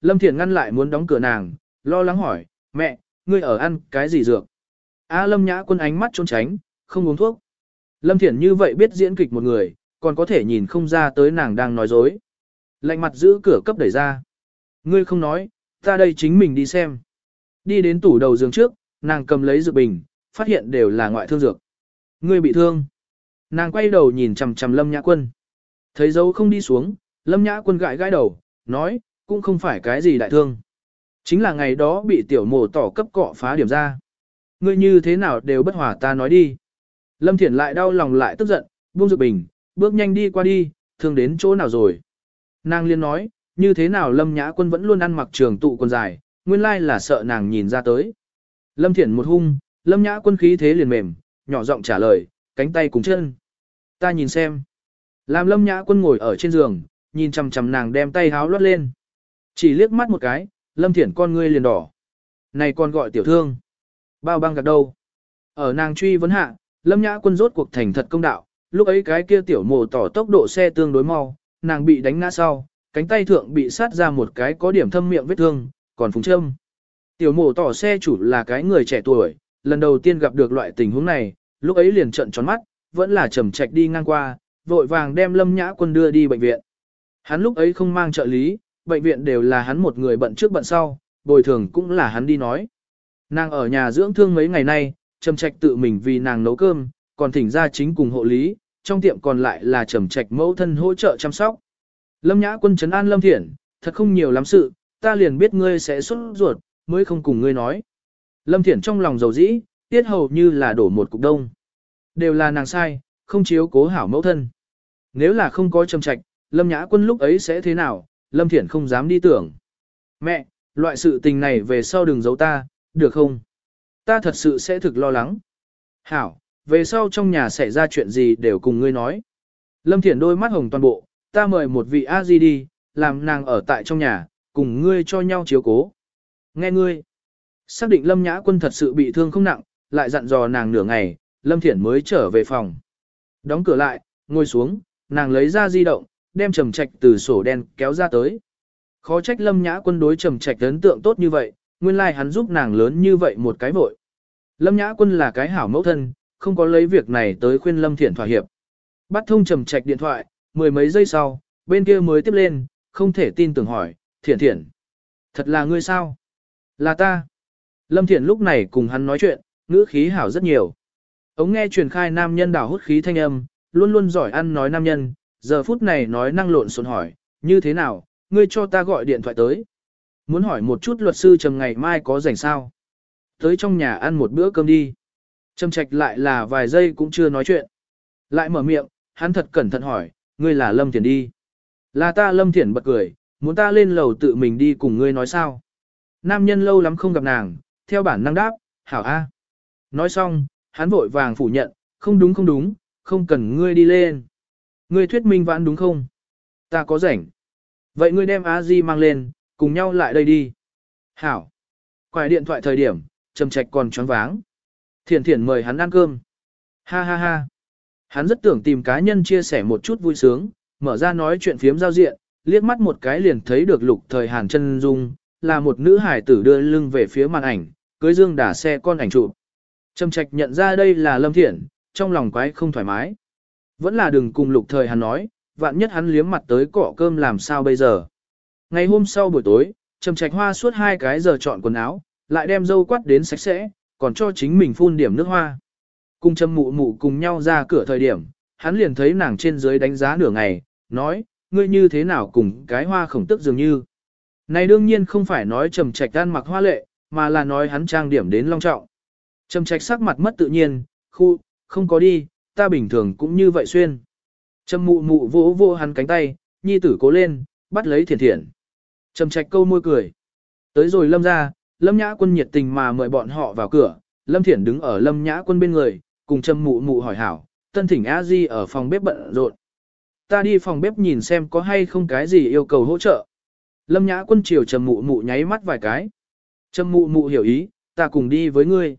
Lâm Thiển ngăn lại muốn đóng cửa nàng, lo lắng hỏi, mẹ, ngươi ở ăn cái gì dược? A Lâm Nhã Quân ánh mắt trốn tránh, không uống thuốc. Lâm Thiển như vậy biết diễn kịch một người, còn có thể nhìn không ra tới nàng đang nói dối. Lạnh mặt giữ cửa cấp đẩy ra. Ngươi không nói, ta đây chính mình đi xem. Đi đến tủ đầu giường trước, nàng cầm lấy dược bình, phát hiện đều là ngoại thương dược. Ngươi bị thương. Nàng quay đầu nhìn chằm chằm Lâm Nhã Quân. Thấy dấu không đi xuống, Lâm Nhã Quân gãi gãi đầu, nói, cũng không phải cái gì đại thương. Chính là ngày đó bị tiểu mồ tỏ cấp cọ phá điểm ra. Ngươi như thế nào đều bất hòa ta nói đi. Lâm Thiển lại đau lòng lại tức giận, buông dược bình, bước nhanh đi qua đi, thương đến chỗ nào rồi. Nàng liên nói, như thế nào Lâm Nhã Quân vẫn luôn ăn mặc trường tụ quần dài, nguyên lai là sợ nàng nhìn ra tới. Lâm Thiển một hung, Lâm Nhã Quân khí thế liền mềm, nhỏ giọng trả lời, cánh tay cùng chân. Ta nhìn xem. Làm Lâm Nhã Quân ngồi ở trên giường, nhìn chằm chằm nàng đem tay háo lót lên. Chỉ liếc mắt một cái, Lâm Thiển con ngươi liền đỏ. Này con gọi tiểu thương. Bao băng gạt đâu? Ở nàng truy vấn hạ, Lâm Nhã Quân rốt cuộc thành thật công đạo, lúc ấy cái kia tiểu mồ tỏ tốc độ xe tương đối mau, nàng bị đánh ngã sau, cánh tay thượng bị sát ra một cái có điểm thâm miệng vết thương, còn phùng châm. Tiểu mồ tỏ xe chủ là cái người trẻ tuổi, lần đầu tiên gặp được loại tình huống này, lúc ấy liền trận tròn mắt, vẫn là trầm trạch đi ngang qua, vội vàng đem Lâm Nhã Quân đưa đi bệnh viện. Hắn lúc ấy không mang trợ lý, bệnh viện đều là hắn một người bận trước bận sau, bồi thường cũng là hắn đi nói. Nàng ở nhà dưỡng thương mấy ngày nay, trầm trạch tự mình vì nàng nấu cơm, còn thỉnh ra chính cùng hộ lý, trong tiệm còn lại là trầm trạch mẫu thân hỗ trợ chăm sóc. Lâm Nhã Quân trấn an Lâm Thiển, thật không nhiều lắm sự, ta liền biết ngươi sẽ xuất ruột, mới không cùng ngươi nói. Lâm Thiển trong lòng dầu dĩ, tiết hầu như là đổ một cục đông. Đều là nàng sai, không chiếu cố hảo mẫu thân. Nếu là không có trầm trạch, Lâm Nhã Quân lúc ấy sẽ thế nào, Lâm Thiển không dám đi tưởng. Mẹ, loại sự tình này về sau đừng giấu ta, được không? Ta thật sự sẽ thực lo lắng. Hảo, về sau trong nhà xảy ra chuyện gì đều cùng ngươi nói. Lâm Thiển đôi mắt hồng toàn bộ, ta mời một vị a di đi, làm nàng ở tại trong nhà, cùng ngươi cho nhau chiếu cố. Nghe ngươi. Xác định Lâm Nhã Quân thật sự bị thương không nặng, lại dặn dò nàng nửa ngày, Lâm Thiển mới trở về phòng. Đóng cửa lại, ngồi xuống, nàng lấy ra di động, đem trầm trạch từ sổ đen kéo ra tới. Khó trách Lâm Nhã Quân đối trầm trạch ấn tượng tốt như vậy, nguyên lai like hắn giúp nàng lớn như vậy một cái vội. Lâm Nhã Quân là cái hảo mẫu thân, không có lấy việc này tới khuyên Lâm Thiển thỏa hiệp. Bắt thông trầm trạch điện thoại, mười mấy giây sau, bên kia mới tiếp lên, không thể tin tưởng hỏi, Thiển Thiển. Thật là ngươi sao? Là ta. Lâm Thiển lúc này cùng hắn nói chuyện, ngữ khí hảo rất nhiều. Ống nghe truyền khai nam nhân đảo hút khí thanh âm, luôn luôn giỏi ăn nói nam nhân, giờ phút này nói năng lộn xộn hỏi, như thế nào, ngươi cho ta gọi điện thoại tới. Muốn hỏi một chút luật sư trầm ngày mai có rảnh sao? Tới trong nhà ăn một bữa cơm đi. Trầm trạch lại là vài giây cũng chưa nói chuyện. Lại mở miệng, hắn thật cẩn thận hỏi, ngươi là Lâm Thiển đi. Là ta Lâm Thiển bật cười, muốn ta lên lầu tự mình đi cùng ngươi nói sao. Nam nhân lâu lắm không gặp nàng, theo bản năng đáp, hảo a. Nói xong, hắn vội vàng phủ nhận, không đúng không đúng, không cần ngươi đi lên. Ngươi thuyết minh vãn đúng không? Ta có rảnh. Vậy ngươi đem a di mang lên, cùng nhau lại đây đi. Hảo. Quài điện thoại thời điểm, trầm trạch còn choáng váng. Thiển thiển mời hắn ăn cơm. Ha ha ha. Hắn rất tưởng tìm cá nhân chia sẻ một chút vui sướng, mở ra nói chuyện phiếm giao diện, liếc mắt một cái liền thấy được lục thời hàn chân dung, là một nữ hải tử đưa lưng về phía màn ảnh, cưới dương đả xe con ảnh chụp. Trầm trạch nhận ra đây là Lâm Thiển, trong lòng quái không thoải mái. Vẫn là đừng cùng lục thời hắn nói, vạn nhất hắn liếm mặt tới cỏ cơm làm sao bây giờ. Ngày hôm sau buổi tối, Trầm trạch hoa suốt hai cái giờ chọn quần áo, lại đem dâu quát đến sạch sẽ, còn cho chính mình phun điểm nước hoa. Cùng Trầm mụ mụ cùng nhau ra cửa thời điểm, hắn liền thấy nàng trên dưới đánh giá nửa ngày, nói, ngươi như thế nào cùng cái hoa khổng tức dường như. Này đương nhiên không phải nói trầm trạch đan mặc hoa lệ, mà là nói hắn trang điểm đến long trọng. Trầm trạch sắc mặt mất tự nhiên, khu, không có đi, ta bình thường cũng như vậy xuyên. Trầm mụ mụ vỗ vỗ hắn cánh tay, nhi tử cố lên, bắt lấy thiền thiện. Trầm trạch câu môi cười. Tới rồi lâm ra, lâm nhã quân nhiệt tình mà mời bọn họ vào cửa, lâm thiển đứng ở lâm nhã quân bên người, cùng trầm mụ mụ hỏi hảo, tân thỉnh a di ở phòng bếp bận rộn. Ta đi phòng bếp nhìn xem có hay không cái gì yêu cầu hỗ trợ. Lâm nhã quân chiều trầm mụ mụ nháy mắt vài cái. Trầm mụ mụ hiểu ý, ta cùng đi với ngươi.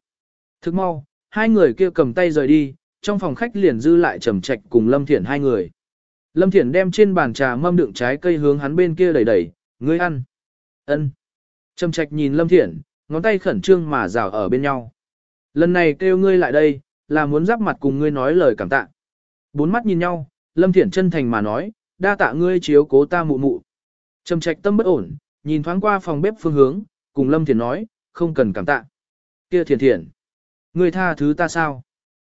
Thức mau, hai người kia cầm tay rời đi, trong phòng khách liền dư lại trầm trạch cùng Lâm Thiển hai người. Lâm Thiển đem trên bàn trà mâm đựng trái cây hướng hắn bên kia đẩy đẩy, ngươi ăn. Ân. Trầm Trạch nhìn Lâm Thiển, ngón tay khẩn trương mà rào ở bên nhau. Lần này kêu ngươi lại đây, là muốn giáp mặt cùng ngươi nói lời cảm tạ. Bốn mắt nhìn nhau, Lâm Thiển chân thành mà nói, đa tạ ngươi chiếu cố ta mụ mụ. Trầm Trạch tâm bất ổn, nhìn thoáng qua phòng bếp phương hướng, cùng Lâm Thiển nói, không cần cảm tạ. Kia Thiển Thiển, ngươi tha thứ ta sao?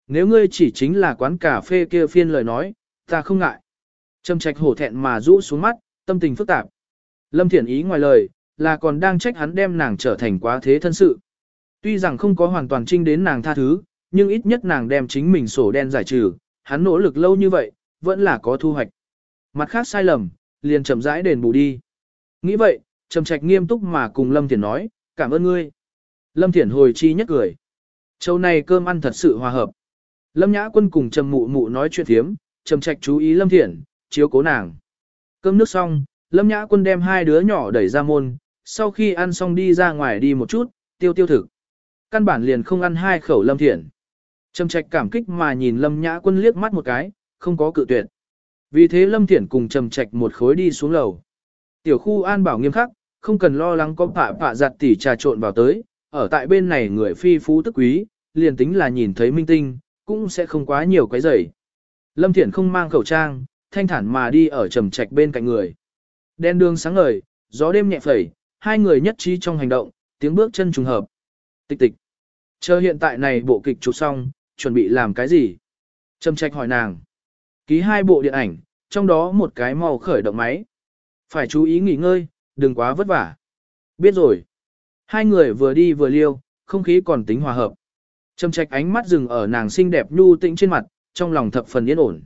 Nếu ngươi chỉ chính là quán cà phê kia phiên lời nói, ta không ngại. Trầm Trạch hổ thẹn mà rũ xuống mắt, tâm tình phức tạp. Lâm Thiển ý ngoài lời, là còn đang trách hắn đem nàng trở thành quá thế thân sự. Tuy rằng không có hoàn toàn trinh đến nàng tha thứ, nhưng ít nhất nàng đem chính mình sổ đen giải trừ, hắn nỗ lực lâu như vậy, vẫn là có thu hoạch. Mặt khác sai lầm, liền chậm rãi đền bù đi. Nghĩ vậy, Trầm Trạch nghiêm túc mà cùng Lâm Thiển nói, cảm ơn ngươi. Lâm Thiển hồi chi nhất cười. Châu này cơm ăn thật sự hòa hợp. Lâm Nhã Quân cùng Trầm Mụ Mụ nói chuyện thiếm, Trầm Trạch chú ý Lâm Thiển, chiếu cố nàng. Cơm nước xong, Lâm Nhã Quân đem hai đứa nhỏ đẩy ra môn, sau khi ăn xong đi ra ngoài đi một chút, tiêu tiêu thực. Căn bản liền không ăn hai khẩu Lâm Thiển. Trầm Trạch cảm kích mà nhìn Lâm Nhã Quân liếc mắt một cái, không có cự tuyệt. Vì thế Lâm Thiển cùng Trầm Trạch một khối đi xuống lầu. Tiểu khu an bảo nghiêm khắc, không cần lo lắng có phạ phạ giặt tỉ trà trộn vào tới, ở tại bên này người phi phú tức quý, liền tính là nhìn thấy minh tinh, cũng sẽ không quá nhiều quấy rầy. Lâm Thiển không mang khẩu trang, thanh thản mà đi ở Trầm Trạch bên cạnh người. Đen đường sáng ngời, gió đêm nhẹ phẩy, hai người nhất trí trong hành động, tiếng bước chân trùng hợp. Tịch tịch. Chờ hiện tại này bộ kịch chụp xong, chuẩn bị làm cái gì? Trầm trạch hỏi nàng. Ký hai bộ điện ảnh, trong đó một cái màu khởi động máy. Phải chú ý nghỉ ngơi, đừng quá vất vả. Biết rồi. Hai người vừa đi vừa liêu, không khí còn tính hòa hợp. Trầm trạch ánh mắt dừng ở nàng xinh đẹp nhu tĩnh trên mặt, trong lòng thập phần yên ổn.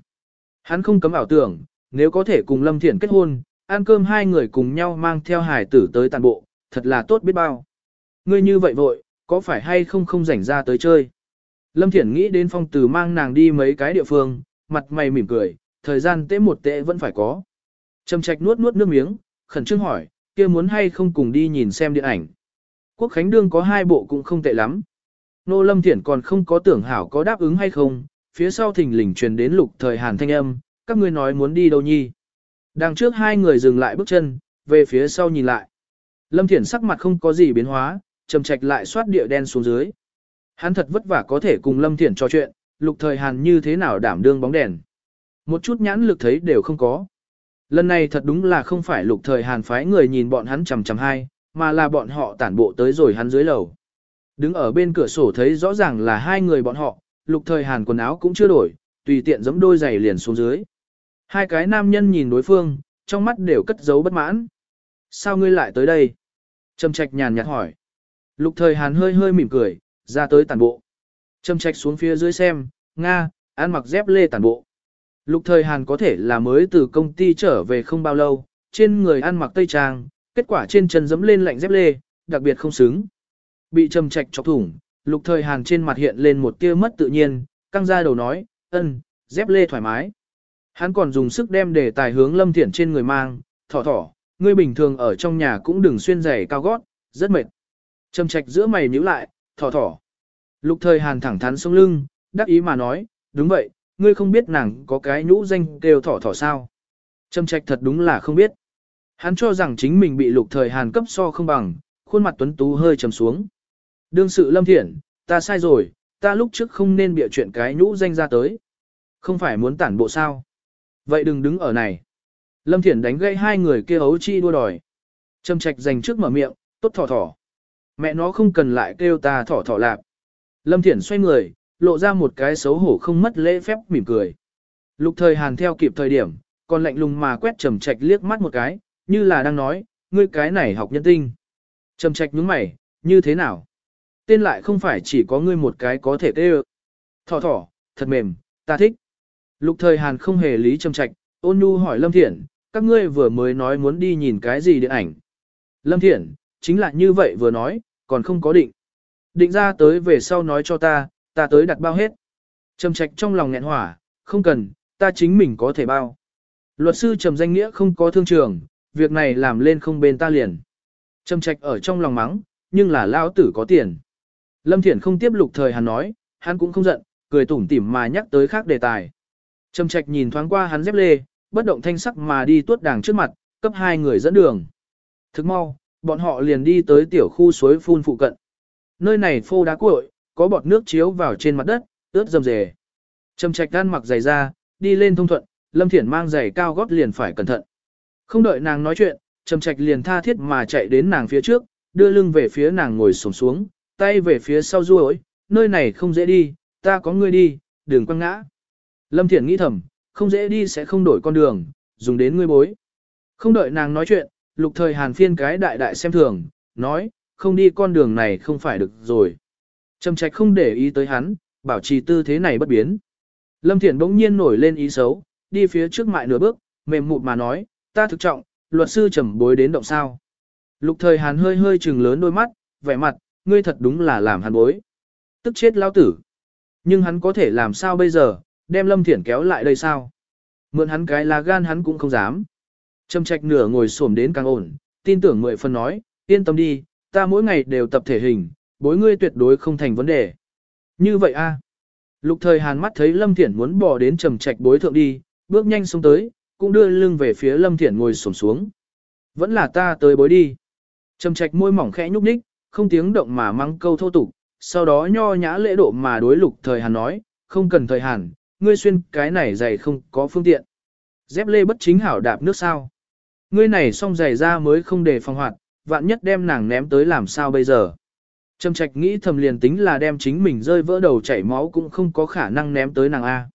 Hắn không cấm ảo tưởng, nếu có thể cùng Lâm Thiển kết hôn, ăn cơm hai người cùng nhau mang theo hải tử tới tàn bộ, thật là tốt biết bao. Ngươi như vậy vội, có phải hay không không rảnh ra tới chơi? Lâm Thiển nghĩ đến phong tử mang nàng đi mấy cái địa phương, mặt mày mỉm cười, thời gian tế một tệ vẫn phải có. Trầm trạch nuốt nuốt nước miếng, khẩn trương hỏi, kia muốn hay không cùng đi nhìn xem điện ảnh. Quốc Khánh Đương có hai bộ cũng không tệ lắm. Nô Lâm Thiển còn không có tưởng hảo có đáp ứng hay không, phía sau thỉnh lình truyền đến lục thời hàn thanh âm, các ngươi nói muốn đi đâu nhi. Đằng trước hai người dừng lại bước chân, về phía sau nhìn lại. Lâm Thiển sắc mặt không có gì biến hóa, trầm trạch lại xoát địa đen xuống dưới. Hắn thật vất vả có thể cùng Lâm Thiển trò chuyện, lục thời hàn như thế nào đảm đương bóng đèn. Một chút nhãn lực thấy đều không có. Lần này thật đúng là không phải lục thời hàn phái người nhìn bọn hắn chầm chầm hai, mà là bọn họ tản bộ tới rồi hắn dưới lầu. Đứng ở bên cửa sổ thấy rõ ràng là hai người bọn họ, lục thời hàn quần áo cũng chưa đổi, tùy tiện giẫm đôi giày liền xuống dưới. Hai cái nam nhân nhìn đối phương, trong mắt đều cất giấu bất mãn. Sao ngươi lại tới đây? Trầm trạch nhàn nhạt hỏi. Lục thời hàn hơi hơi mỉm cười, ra tới tàn bộ. Trầm trạch xuống phía dưới xem, Nga, ăn mặc dép lê tàn bộ. Lục thời hàn có thể là mới từ công ty trở về không bao lâu, trên người ăn mặc tây trang, kết quả trên chân dẫm lên lạnh dép lê, đặc biệt không xứng. Bị trầm trạch chọc thủng, lục thời hàn trên mặt hiện lên một tia mất tự nhiên, căng ra đầu nói, ân, dép lê thoải mái. Hắn còn dùng sức đem đề tài hướng Lâm Thiển trên người mang, thỏ thỏ, ngươi bình thường ở trong nhà cũng đừng xuyên giày cao gót, rất mệt. Trầm trạch giữa mày nhíu lại, thỏ thỏ. Lục thời hàn thẳng thắn sống lưng, đắc ý mà nói, đúng vậy, ngươi không biết nàng có cái nhũ danh kêu thỏ thỏ sao. Trầm trạch thật đúng là không biết. Hắn cho rằng chính mình bị lục thời hàn cấp so không bằng, khuôn mặt tuấn tú hơi trầm xuống. Đương sự lâm thiện, ta sai rồi, ta lúc trước không nên bịa chuyện cái nhũ danh ra tới. Không phải muốn tản bộ sao. Vậy đừng đứng ở này. Lâm Thiển đánh gây hai người kia ấu chi đua đòi. Trầm trạch dành trước mở miệng, tốt thỏ thỏ. Mẹ nó không cần lại kêu ta thỏ thỏ lạp. Lâm Thiển xoay người, lộ ra một cái xấu hổ không mất lễ phép mỉm cười. Lục thời hàn theo kịp thời điểm, còn lạnh lùng mà quét trầm trạch liếc mắt một cái, như là đang nói, ngươi cái này học nhân tinh. Trầm trạch nhướng mày, như thế nào? Tên lại không phải chỉ có ngươi một cái có thể tê Thỏ thỏ, thật mềm, ta thích. Lục thời Hàn không hề lý trầm trạch, ôn nhu hỏi Lâm Thiển, các ngươi vừa mới nói muốn đi nhìn cái gì điện ảnh. Lâm Thiển, chính là như vậy vừa nói, còn không có định. Định ra tới về sau nói cho ta, ta tới đặt bao hết. Trầm trạch trong lòng nghẹn hỏa, không cần, ta chính mình có thể bao. Luật sư trầm danh nghĩa không có thương trường, việc này làm lên không bên ta liền. Trầm trạch ở trong lòng mắng, nhưng là lao tử có tiền. Lâm Thiển không tiếp lục thời hắn nói, hắn cũng không giận, cười tủm tỉm mà nhắc tới khác đề tài. Trầm trạch nhìn thoáng qua hắn dép lê, bất động thanh sắc mà đi tuốt đàng trước mặt, cấp hai người dẫn đường. Thức mau, bọn họ liền đi tới tiểu khu suối phun phụ cận. Nơi này phô đá cuội, có bọt nước chiếu vào trên mặt đất, ướt dầm dề. Trầm trạch đan mặc giày ra, đi lên thông thuận, Lâm Thiển mang giày cao gót liền phải cẩn thận. Không đợi nàng nói chuyện, Trầm trạch liền tha thiết mà chạy đến nàng phía trước, đưa lưng về phía nàng ngồi xổm xuống, tay về phía sau ruồi, nơi này không dễ đi, ta có ngươi đi, đừng quăng ngã. Lâm Thiển nghĩ thầm, không dễ đi sẽ không đổi con đường, dùng đến ngươi bối. Không đợi nàng nói chuyện, lục thời hàn phiên cái đại đại xem thường, nói, không đi con đường này không phải được rồi. Trầm trạch không để ý tới hắn, bảo trì tư thế này bất biến. Lâm Thiển bỗng nhiên nổi lên ý xấu, đi phía trước mại nửa bước, mềm mụt mà nói, ta thực trọng, luật sư trầm bối đến động sao. Lục thời hàn hơi hơi trừng lớn đôi mắt, vẻ mặt, ngươi thật đúng là làm hắn bối. Tức chết lao tử. Nhưng hắn có thể làm sao bây giờ, đem Lâm Thiển kéo lại đây sao? Mượn hắn cái lá gan hắn cũng không dám. Trầm trạch nửa ngồi xổm đến càng ổn, tin tưởng mười phần nói, yên tâm đi, ta mỗi ngày đều tập thể hình, bối ngươi tuyệt đối không thành vấn đề. Như vậy a Lục thời hàn mắt thấy Lâm Thiển muốn bỏ đến trầm trạch bối thượng đi, bước nhanh xuống tới, cũng đưa lưng về phía Lâm Thiển ngồi xổm xuống. Vẫn là ta tới bối đi. Trầm trạch môi mỏng khẽ nhúc nhích, không tiếng động mà mang câu thô tục, sau đó nho nhã lễ độ mà đối lục thời hàn nói, không cần thời hàn, ngươi xuyên cái này giày không có phương tiện. Dép lê bất chính hảo đạp nước sao. Ngươi này xong giày ra mới không để phòng hoạt, vạn nhất đem nàng ném tới làm sao bây giờ. Trầm trạch nghĩ thầm liền tính là đem chính mình rơi vỡ đầu chảy máu cũng không có khả năng ném tới nàng A.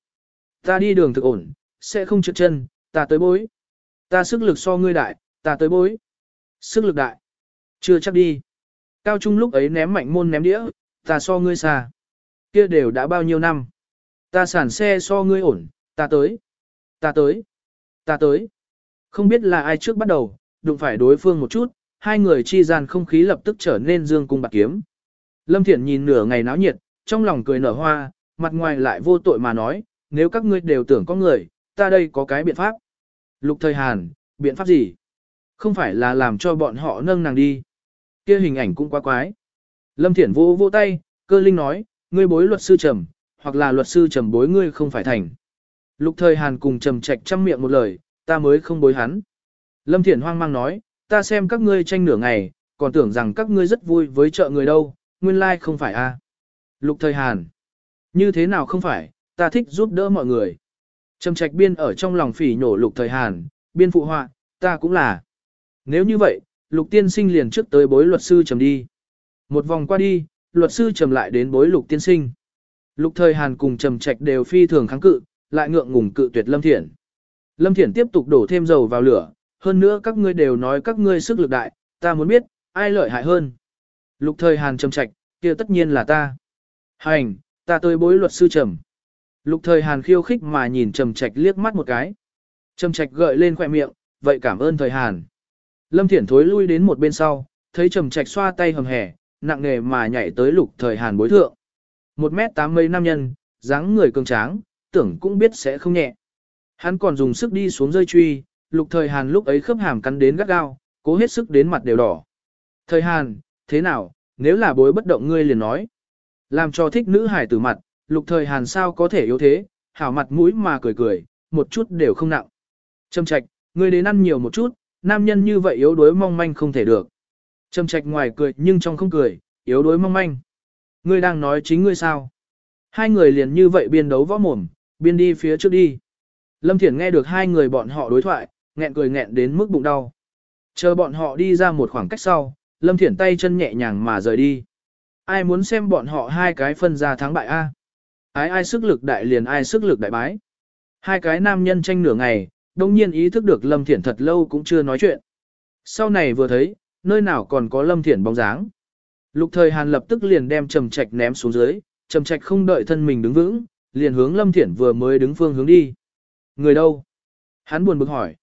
Ta đi đường thực ổn, sẽ không trượt chân, ta tới bối. Ta sức lực so ngươi đại, ta tới bối. Sức lực đại. Chưa chắc đi. Cao Trung lúc ấy ném mạnh môn ném đĩa, ta so ngươi xa. Kia đều đã bao nhiêu năm. Ta sản xe so ngươi ổn, ta tới. Ta tới. Ta tới. Không biết là ai trước bắt đầu, đụng phải đối phương một chút, hai người chi gian không khí lập tức trở nên dương cung bạc kiếm. Lâm Thiển nhìn nửa ngày náo nhiệt, trong lòng cười nở hoa, mặt ngoài lại vô tội mà nói, nếu các ngươi đều tưởng có người, ta đây có cái biện pháp. Lục thời Hàn, biện pháp gì? Không phải là làm cho bọn họ nâng nàng đi kia hình ảnh cũng quá quái. Lâm Thiển vô vô tay, cơ linh nói, ngươi bối luật sư trầm, hoặc là luật sư trầm bối ngươi không phải thành. Lục thời Hàn cùng trầm trạch chăm miệng một lời, ta mới không bối hắn. Lâm Thiển hoang mang nói, ta xem các ngươi tranh nửa ngày, còn tưởng rằng các ngươi rất vui với chợ người đâu, nguyên lai like không phải a. Lục thời Hàn. Như thế nào không phải, ta thích giúp đỡ mọi người. Trầm trạch biên ở trong lòng phỉ nhổ lục thời Hàn, biên phụ họa, ta cũng là. Nếu như vậy, lục tiên sinh liền trước tới bối luật sư trầm đi. Một vòng qua đi, luật sư trầm lại đến bối lục tiên sinh. Lục thời Hàn cùng trầm trạch đều phi thường kháng cự, lại ngượng ngùng cự tuyệt Lâm Thiển. Lâm Thiển tiếp tục đổ thêm dầu vào lửa, hơn nữa các ngươi đều nói các ngươi sức lực đại, ta muốn biết, ai lợi hại hơn. Lục thời Hàn trầm trạch, kia tất nhiên là ta. Hành, ta tới bối luật sư trầm. Lục thời Hàn khiêu khích mà nhìn trầm trạch liếc mắt một cái. Trầm trạch gợi lên khỏe miệng, vậy cảm ơn thời Hàn. Lâm Thiển thối lui đến một bên sau, thấy trầm trạch xoa tay hầm hẻ, nặng nề mà nhảy tới lục thời Hàn bối thượng. Một mét tám mấy nam nhân, dáng người cường tráng, tưởng cũng biết sẽ không nhẹ. Hắn còn dùng sức đi xuống rơi truy, lục thời Hàn lúc ấy khớp hàm cắn đến gắt gao, cố hết sức đến mặt đều đỏ. Thời Hàn, thế nào, nếu là bối bất động ngươi liền nói. Làm cho thích nữ hải tử mặt, lục thời Hàn sao có thể yếu thế, hảo mặt mũi mà cười cười, một chút đều không nặng. Trầm trạch, ngươi đến ăn nhiều một chút, nam nhân như vậy yếu đuối mong manh không thể được. Trầm trạch ngoài cười nhưng trong không cười, yếu đuối mong manh. Ngươi đang nói chính ngươi sao? Hai người liền như vậy biên đấu võ mồm, biên đi phía trước đi. Lâm Thiển nghe được hai người bọn họ đối thoại, nghẹn cười nghẹn đến mức bụng đau. Chờ bọn họ đi ra một khoảng cách sau, Lâm Thiển tay chân nhẹ nhàng mà rời đi. Ai muốn xem bọn họ hai cái phân ra thắng bại A? Ai ai sức lực đại liền ai sức lực đại bái. Hai cái nam nhân tranh nửa ngày, đồng nhiên ý thức được Lâm Thiển thật lâu cũng chưa nói chuyện. Sau này vừa thấy, nơi nào còn có Lâm Thiển bóng dáng. Lục thời Hàn lập tức liền đem trầm trạch ném xuống dưới, trầm trạch không đợi thân mình đứng vững, liền hướng Lâm Thiển vừa mới đứng phương hướng đi. Người đâu? Hắn buồn bực hỏi.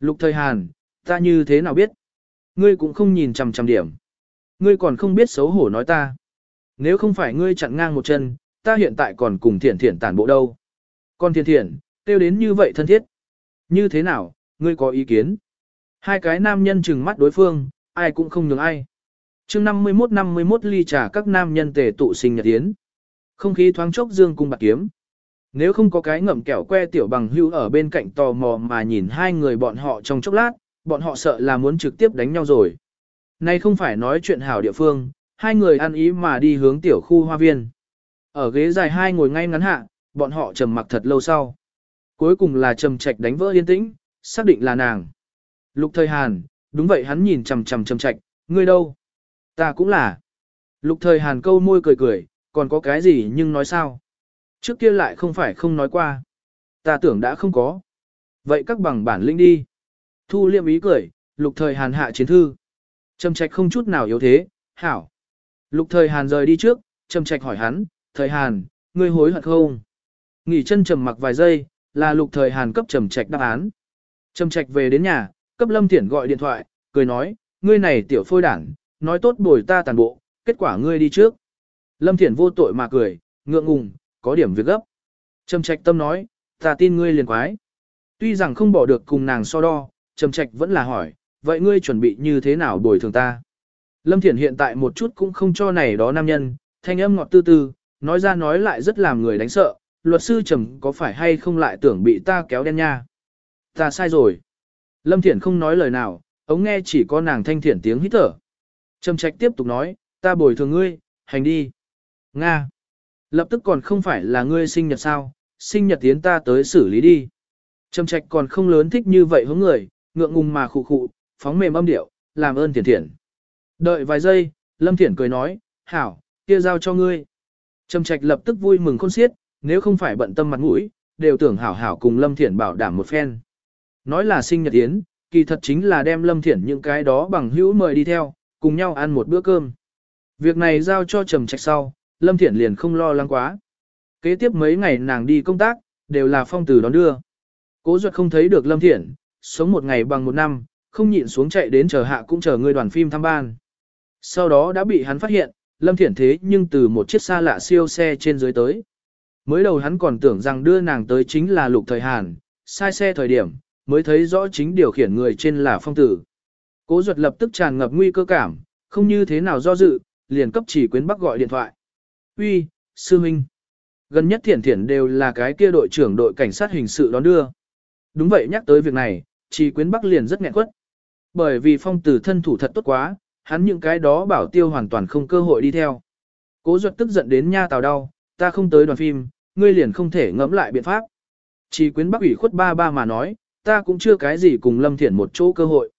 Lục thời Hàn, ta như thế nào biết? Ngươi cũng không nhìn chằm chằm điểm. Ngươi còn không biết xấu hổ nói ta. Nếu không phải ngươi chặn ngang một chân, ta hiện tại còn cùng thiển thiển tản bộ đâu. Còn thiển thiển, tiêu đến như vậy thân thiết. Như thế nào, ngươi có ý kiến? Hai cái nam nhân chừng mắt đối phương, ai cũng không nhường ai. chương 51-51 ly trà các nam nhân tề tụ sinh nhật yến. Không khí thoáng chốc dương cung bạc kiếm. Nếu không có cái ngậm kẹo que tiểu bằng hưu ở bên cạnh tò mò mà nhìn hai người bọn họ trong chốc lát, bọn họ sợ là muốn trực tiếp đánh nhau rồi. Nay không phải nói chuyện hảo địa phương, hai người ăn ý mà đi hướng tiểu khu hoa viên. Ở ghế dài hai ngồi ngay ngắn hạ, bọn họ trầm mặc thật lâu sau. Cuối cùng là trầm trạch đánh vỡ yên tĩnh, xác định là nàng. Lục thời Hàn, đúng vậy hắn nhìn chằm chằm trầm trạch, ngươi đâu? Ta cũng là. Lục thời Hàn câu môi cười cười, còn có cái gì nhưng nói sao? Trước kia lại không phải không nói qua. Ta tưởng đã không có. Vậy các bằng bản lĩnh đi. Thu liệm ý cười, lục thời Hàn hạ chiến thư. Trầm trạch không chút nào yếu thế, hảo. Lục thời Hàn rời đi trước, trầm trạch hỏi hắn, thời Hàn, ngươi hối hận không? Nghỉ chân trầm mặc vài giây, là lục thời Hàn cấp trầm trạch đáp án. Trầm trạch về đến nhà, cấp Lâm Thiển gọi điện thoại, cười nói, ngươi này tiểu phôi đảng, nói tốt bồi ta tàn bộ, kết quả ngươi đi trước. Lâm Thiển vô tội mà cười, ngượng ngùng, có điểm việc gấp. Trầm trạch tâm nói, ta tin ngươi liền quái. Tuy rằng không bỏ được cùng nàng so đo, Trầm trạch vẫn là hỏi, vậy ngươi chuẩn bị như thế nào bồi thường ta? Lâm Thiển hiện tại một chút cũng không cho này đó nam nhân, thanh âm ngọt tư tư, nói ra nói lại rất làm người đánh sợ, luật sư trầm có phải hay không lại tưởng bị ta kéo đen nha. Ta sai rồi. Lâm Thiển không nói lời nào, ống nghe chỉ có nàng thanh thiển tiếng hít thở. Trầm trạch tiếp tục nói, ta bồi thường ngươi, hành đi. Nga. Lập tức còn không phải là ngươi sinh nhật sao, sinh nhật tiến ta tới xử lý đi. Trầm trạch còn không lớn thích như vậy hướng người, ngượng ngùng mà khụ khụ, phóng mềm âm điệu, làm ơn thiển thiển. Đợi vài giây, Lâm Thiển cười nói, hảo, kia giao cho ngươi. Trầm trạch lập tức vui mừng khôn xiết, nếu không phải bận tâm mặt mũi, đều tưởng hảo hảo cùng Lâm Thiển bảo đảm một phen. Nói là sinh nhật yến, kỳ thật chính là đem Lâm Thiển những cái đó bằng hữu mời đi theo, cùng nhau ăn một bữa cơm. Việc này giao cho trầm trạch sau, Lâm Thiển liền không lo lắng quá. Kế tiếp mấy ngày nàng đi công tác, đều là phong tử đón đưa. Cố duật không thấy được Lâm Thiển, sống một ngày bằng một năm, không nhịn xuống chạy đến chờ hạ cũng chờ người đoàn phim thăm ban. Sau đó đã bị hắn phát hiện, Lâm Thiển thế nhưng từ một chiếc xa lạ siêu xe trên dưới tới. Mới đầu hắn còn tưởng rằng đưa nàng tới chính là lục thời Hàn, sai xe thời điểm, mới thấy rõ chính điều khiển người trên là phong tử. Cố duật lập tức tràn ngập nguy cơ cảm, không như thế nào do dự, liền cấp chỉ quyến bắc gọi điện thoại. Uy, sư minh. Gần nhất thiển thiển đều là cái kia đội trưởng đội cảnh sát hình sự đón đưa. Đúng vậy nhắc tới việc này, chỉ quyến bắc liền rất nghẹn quất. Bởi vì phong tử thân thủ thật tốt quá, hắn những cái đó bảo tiêu hoàn toàn không cơ hội đi theo. Cố duật tức giận đến nha tào đau, ta không tới đoàn phim, ngươi liền không thể ngẫm lại biện pháp. Chỉ quyến bắc ủy khuất ba ba mà nói, ta cũng chưa cái gì cùng Lâm Thiển một chỗ cơ hội.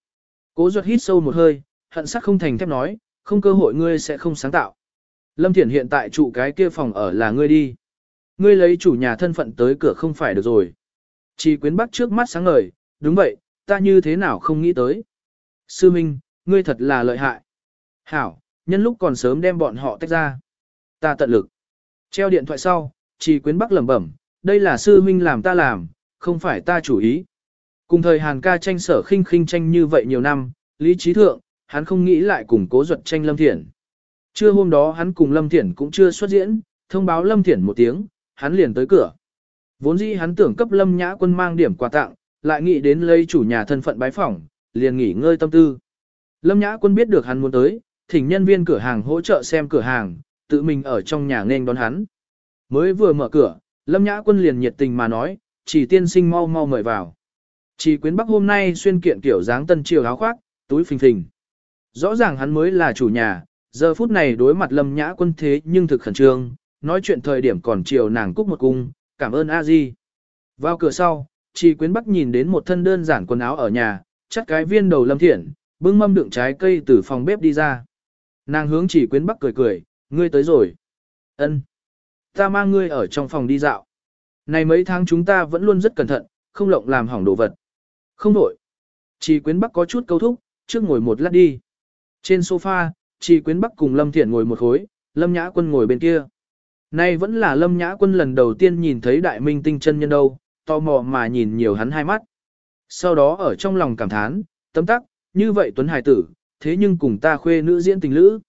Cố ruột hít sâu một hơi, hận sắc không thành thép nói, không cơ hội ngươi sẽ không sáng tạo. Lâm Thiển hiện tại trụ cái kia phòng ở là ngươi đi. Ngươi lấy chủ nhà thân phận tới cửa không phải được rồi. Chỉ quyến bắc trước mắt sáng ngời, đúng vậy, ta như thế nào không nghĩ tới. Sư Minh, ngươi thật là lợi hại. Hảo, nhân lúc còn sớm đem bọn họ tách ra. Ta tận lực. Treo điện thoại sau, chỉ quyến bắc lẩm bẩm, đây là sư Minh làm ta làm, không phải ta chủ ý. Cùng thời Hàn ca tranh sở khinh khinh tranh như vậy nhiều năm, lý trí thượng, hắn không nghĩ lại cùng cố duật tranh Lâm Thiển. Trưa hôm đó hắn cùng Lâm Thiển cũng chưa xuất diễn, thông báo Lâm Thiển một tiếng, hắn liền tới cửa. Vốn dĩ hắn tưởng cấp Lâm Nhã quân mang điểm quà tặng, lại nghĩ đến lấy chủ nhà thân phận bái phỏng, liền nghỉ ngơi tâm tư. Lâm Nhã quân biết được hắn muốn tới, thỉnh nhân viên cửa hàng hỗ trợ xem cửa hàng, tự mình ở trong nhà nên đón hắn. Mới vừa mở cửa, Lâm Nhã quân liền nhiệt tình mà nói, chỉ tiên sinh mau mau mời vào. Chỉ quyến bắc hôm nay xuyên kiện kiểu dáng tân triều áo khoác, túi phình phình. Rõ ràng hắn mới là chủ nhà, giờ phút này đối mặt lâm nhã quân thế nhưng thực khẩn trương, nói chuyện thời điểm còn chiều nàng cúc một cung, cảm ơn a di. Vào cửa sau, chỉ quyến bắc nhìn đến một thân đơn giản quần áo ở nhà, chắc cái viên đầu lâm thiện, bưng mâm đựng trái cây từ phòng bếp đi ra. Nàng hướng chỉ quyến bắc cười cười, ngươi tới rồi. ân Ta mang ngươi ở trong phòng đi dạo. Này mấy tháng chúng ta vẫn luôn rất cẩn thận, không lộng làm hỏng đồ vật. Không đổi. Chỉ quyến bắc có chút câu thúc, trước ngồi một lát đi. Trên sofa, chỉ quyến bắc cùng Lâm Thiện ngồi một khối, Lâm Nhã Quân ngồi bên kia. Nay vẫn là Lâm Nhã Quân lần đầu tiên nhìn thấy đại minh tinh chân nhân đâu, tò mò mà nhìn nhiều hắn hai mắt. Sau đó ở trong lòng cảm thán, tấm tắc, như vậy Tuấn Hải tử, thế nhưng cùng ta khuê nữ diễn tình lữ.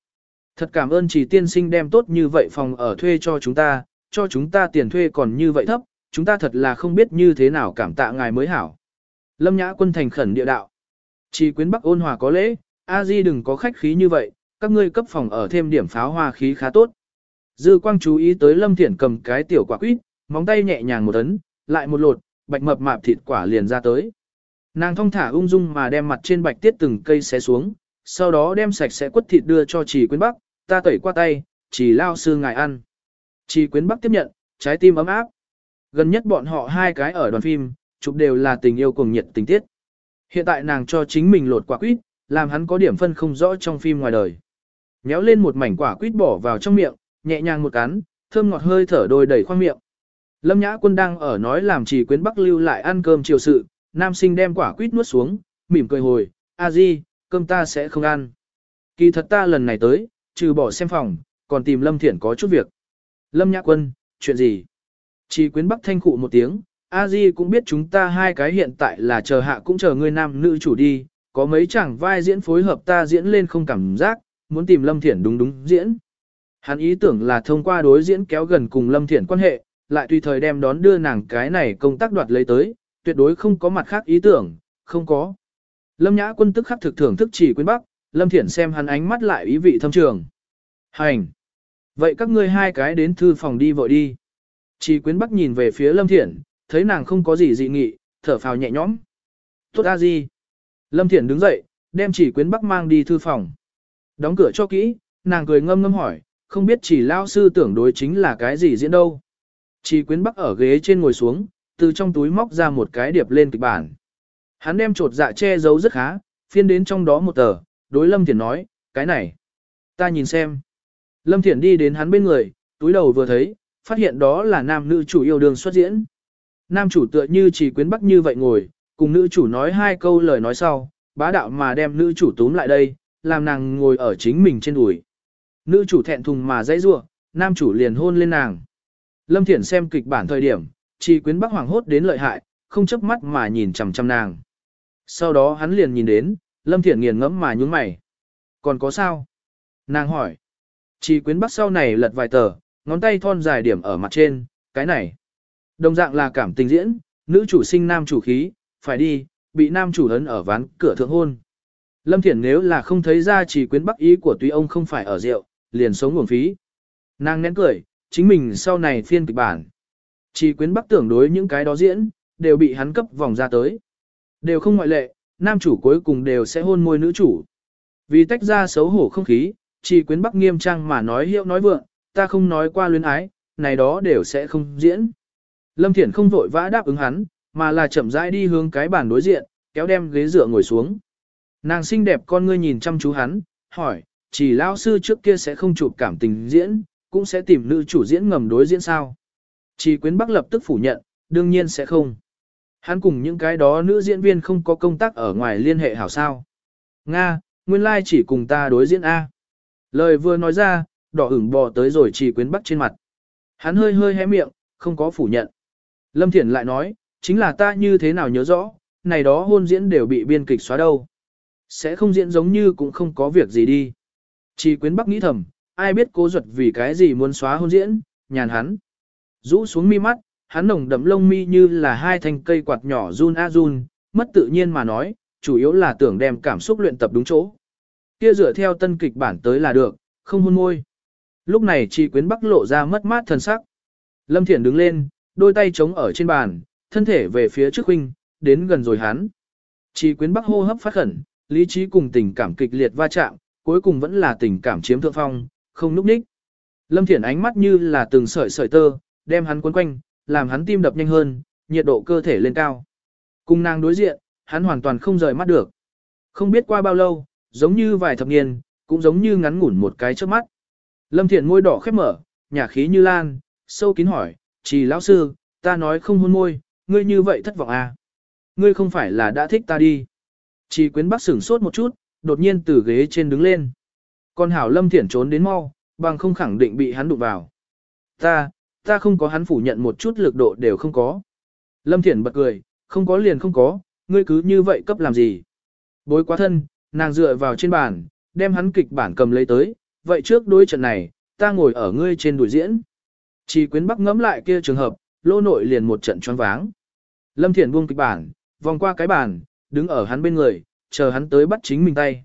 Thật cảm ơn chỉ tiên sinh đem tốt như vậy phòng ở thuê cho chúng ta, cho chúng ta tiền thuê còn như vậy thấp, chúng ta thật là không biết như thế nào cảm tạ ngài mới hảo. Lâm Nhã Quân thành khẩn địa đạo. Chỉ quyến Bắc ôn hòa có lễ, A Di đừng có khách khí như vậy, các ngươi cấp phòng ở thêm điểm pháo hoa khí khá tốt. Dư Quang chú ý tới Lâm Thiển cầm cái tiểu quả quýt, móng tay nhẹ nhàng một ấn, lại một lột, bạch mập mạp thịt quả liền ra tới. Nàng thong thả ung dung mà đem mặt trên bạch tiết từng cây xé xuống, sau đó đem sạch sẽ quất thịt đưa cho chỉ Quyến Bắc, ta tẩy qua tay, chỉ lao sư ngài ăn. Chỉ Quyến Bắc tiếp nhận, trái tim ấm áp. Gần nhất bọn họ hai cái ở đoàn phim, chụp đều là tình yêu cùng nhiệt tình tiết. Hiện tại nàng cho chính mình lột quả quýt, làm hắn có điểm phân không rõ trong phim ngoài đời. Nhéo lên một mảnh quả quýt bỏ vào trong miệng, nhẹ nhàng một cắn, thơm ngọt hơi thở đôi đầy khoang miệng. Lâm Nhã Quân đang ở nói làm Chỉ quyến Bắc lưu lại ăn cơm chiều sự, nam sinh đem quả quýt nuốt xuống, mỉm cười hồi, a di, cơm ta sẽ không ăn. Kỳ thật ta lần này tới, trừ bỏ xem phòng, còn tìm Lâm Thiển có chút việc. Lâm Nhã Quân, chuyện gì? Chỉ quyến Bắc thanh khụ một tiếng, a di cũng biết chúng ta hai cái hiện tại là chờ hạ cũng chờ người nam nữ chủ đi, có mấy chàng vai diễn phối hợp ta diễn lên không cảm giác, muốn tìm Lâm Thiển đúng đúng diễn. Hắn ý tưởng là thông qua đối diễn kéo gần cùng Lâm Thiển quan hệ, lại tùy thời đem đón đưa nàng cái này công tác đoạt lấy tới, tuyệt đối không có mặt khác ý tưởng, không có. Lâm Nhã Quân tức khắc thực thưởng thức chỉ quyến bắc, Lâm Thiển xem hắn ánh mắt lại ý vị thâm trường. Hành! Vậy các ngươi hai cái đến thư phòng đi vội đi. Chỉ quyến bắc nhìn về phía Lâm Thiển, thấy nàng không có gì dị nghị, thở phào nhẹ nhõm. Tốt a gì? Lâm Thiển đứng dậy, đem chỉ quyến bắc mang đi thư phòng. Đóng cửa cho kỹ, nàng cười ngâm ngâm hỏi, không biết chỉ lao sư tưởng đối chính là cái gì diễn đâu. Chỉ quyến bắc ở ghế trên ngồi xuống, từ trong túi móc ra một cái điệp lên kịch bản. Hắn đem trột dạ che giấu rất khá, phiên đến trong đó một tờ, đối Lâm Thiển nói, cái này. Ta nhìn xem. Lâm Thiển đi đến hắn bên người, túi đầu vừa thấy, phát hiện đó là nam nữ chủ yêu đương xuất diễn. Nam chủ tựa như chỉ quyến bắc như vậy ngồi, cùng nữ chủ nói hai câu lời nói sau, bá đạo mà đem nữ chủ túm lại đây, làm nàng ngồi ở chính mình trên đùi. Nữ chủ thẹn thùng mà dãy rua, nam chủ liền hôn lên nàng. Lâm Thiển xem kịch bản thời điểm, chỉ quyến bắc hoàng hốt đến lợi hại, không chớp mắt mà nhìn chằm chằm nàng. Sau đó hắn liền nhìn đến, Lâm Thiển nghiền ngẫm mà nhúng mày. Còn có sao? Nàng hỏi. Chỉ quyến bắc sau này lật vài tờ, ngón tay thon dài điểm ở mặt trên, cái này. Đồng dạng là cảm tình diễn, nữ chủ sinh nam chủ khí, phải đi, bị nam chủ lớn ở ván cửa thượng hôn. Lâm Thiển nếu là không thấy ra chỉ quyến bắc ý của tuy ông không phải ở rượu, liền sống nguồn phí. Nàng nén cười, chính mình sau này phiên kịch bản. Chỉ quyến bắc tưởng đối những cái đó diễn, đều bị hắn cấp vòng ra tới. Đều không ngoại lệ, nam chủ cuối cùng đều sẽ hôn môi nữ chủ. Vì tách ra xấu hổ không khí, chỉ quyến bắc nghiêm trang mà nói hiệu nói vượng, ta không nói qua luyến ái, này đó đều sẽ không diễn. Lâm Thiển không vội vã đáp ứng hắn, mà là chậm rãi đi hướng cái bàn đối diện, kéo đem ghế dựa ngồi xuống. Nàng xinh đẹp con ngươi nhìn chăm chú hắn, hỏi, chỉ lao sư trước kia sẽ không chụp cảm tình diễn, cũng sẽ tìm nữ chủ diễn ngầm đối diễn sao. Chỉ quyến bắc lập tức phủ nhận, đương nhiên sẽ không. Hắn cùng những cái đó nữ diễn viên không có công tác ở ngoài liên hệ hảo sao. Nga, nguyên lai chỉ cùng ta đối diễn A. Lời vừa nói ra, đỏ ửng bò tới rồi chỉ quyến bắc trên mặt. Hắn hơi hơi hé miệng, không có phủ nhận. Lâm Thiển lại nói, chính là ta như thế nào nhớ rõ, này đó hôn diễn đều bị biên kịch xóa đâu. Sẽ không diễn giống như cũng không có việc gì đi. Chỉ quyến bắc nghĩ thầm, ai biết cố ruột vì cái gì muốn xóa hôn diễn, nhàn hắn. Rũ xuống mi mắt, hắn nồng đậm lông mi như là hai thanh cây quạt nhỏ run a run, mất tự nhiên mà nói, chủ yếu là tưởng đem cảm xúc luyện tập đúng chỗ. Kia dựa theo tân kịch bản tới là được, không hôn môi. Lúc này Tri quyến bắc lộ ra mất mát thần sắc. Lâm Thiển đứng lên, đôi tay chống ở trên bàn, thân thể về phía trước huynh, đến gần rồi hắn. Tri quyến bắc hô hấp phát khẩn, lý trí cùng tình cảm kịch liệt va chạm, cuối cùng vẫn là tình cảm chiếm thượng phong, không núp ních. Lâm Thiển ánh mắt như là từng sợi sợi tơ, đem hắn quấn quanh, làm hắn tim đập nhanh hơn, nhiệt độ cơ thể lên cao. Cùng nàng đối diện, hắn hoàn toàn không rời mắt được. Không biết qua bao lâu, giống như vài thập niên, cũng giống như ngắn ngủn một cái trước mắt. Lâm Thiện môi đỏ khép mở, nhà khí như lan, sâu kín hỏi, chỉ lão sư, ta nói không hôn môi, ngươi như vậy thất vọng à? Ngươi không phải là đã thích ta đi. Chỉ quyến bác sửng sốt một chút, đột nhiên từ ghế trên đứng lên. Con hảo Lâm Thiển trốn đến mau, bằng không khẳng định bị hắn đụng vào. Ta, ta không có hắn phủ nhận một chút lực độ đều không có. Lâm Thiển bật cười, không có liền không có, ngươi cứ như vậy cấp làm gì. Bối quá thân, nàng dựa vào trên bàn, đem hắn kịch bản cầm lấy tới, vậy trước đối trận này, ta ngồi ở ngươi trên đùi diễn. Chỉ quyến bắc ngẫm lại kia trường hợp, lô nội liền một trận choáng váng. Lâm Thiển buông kịch bản, vòng qua cái bàn, đứng ở hắn bên người, chờ hắn tới bắt chính mình tay.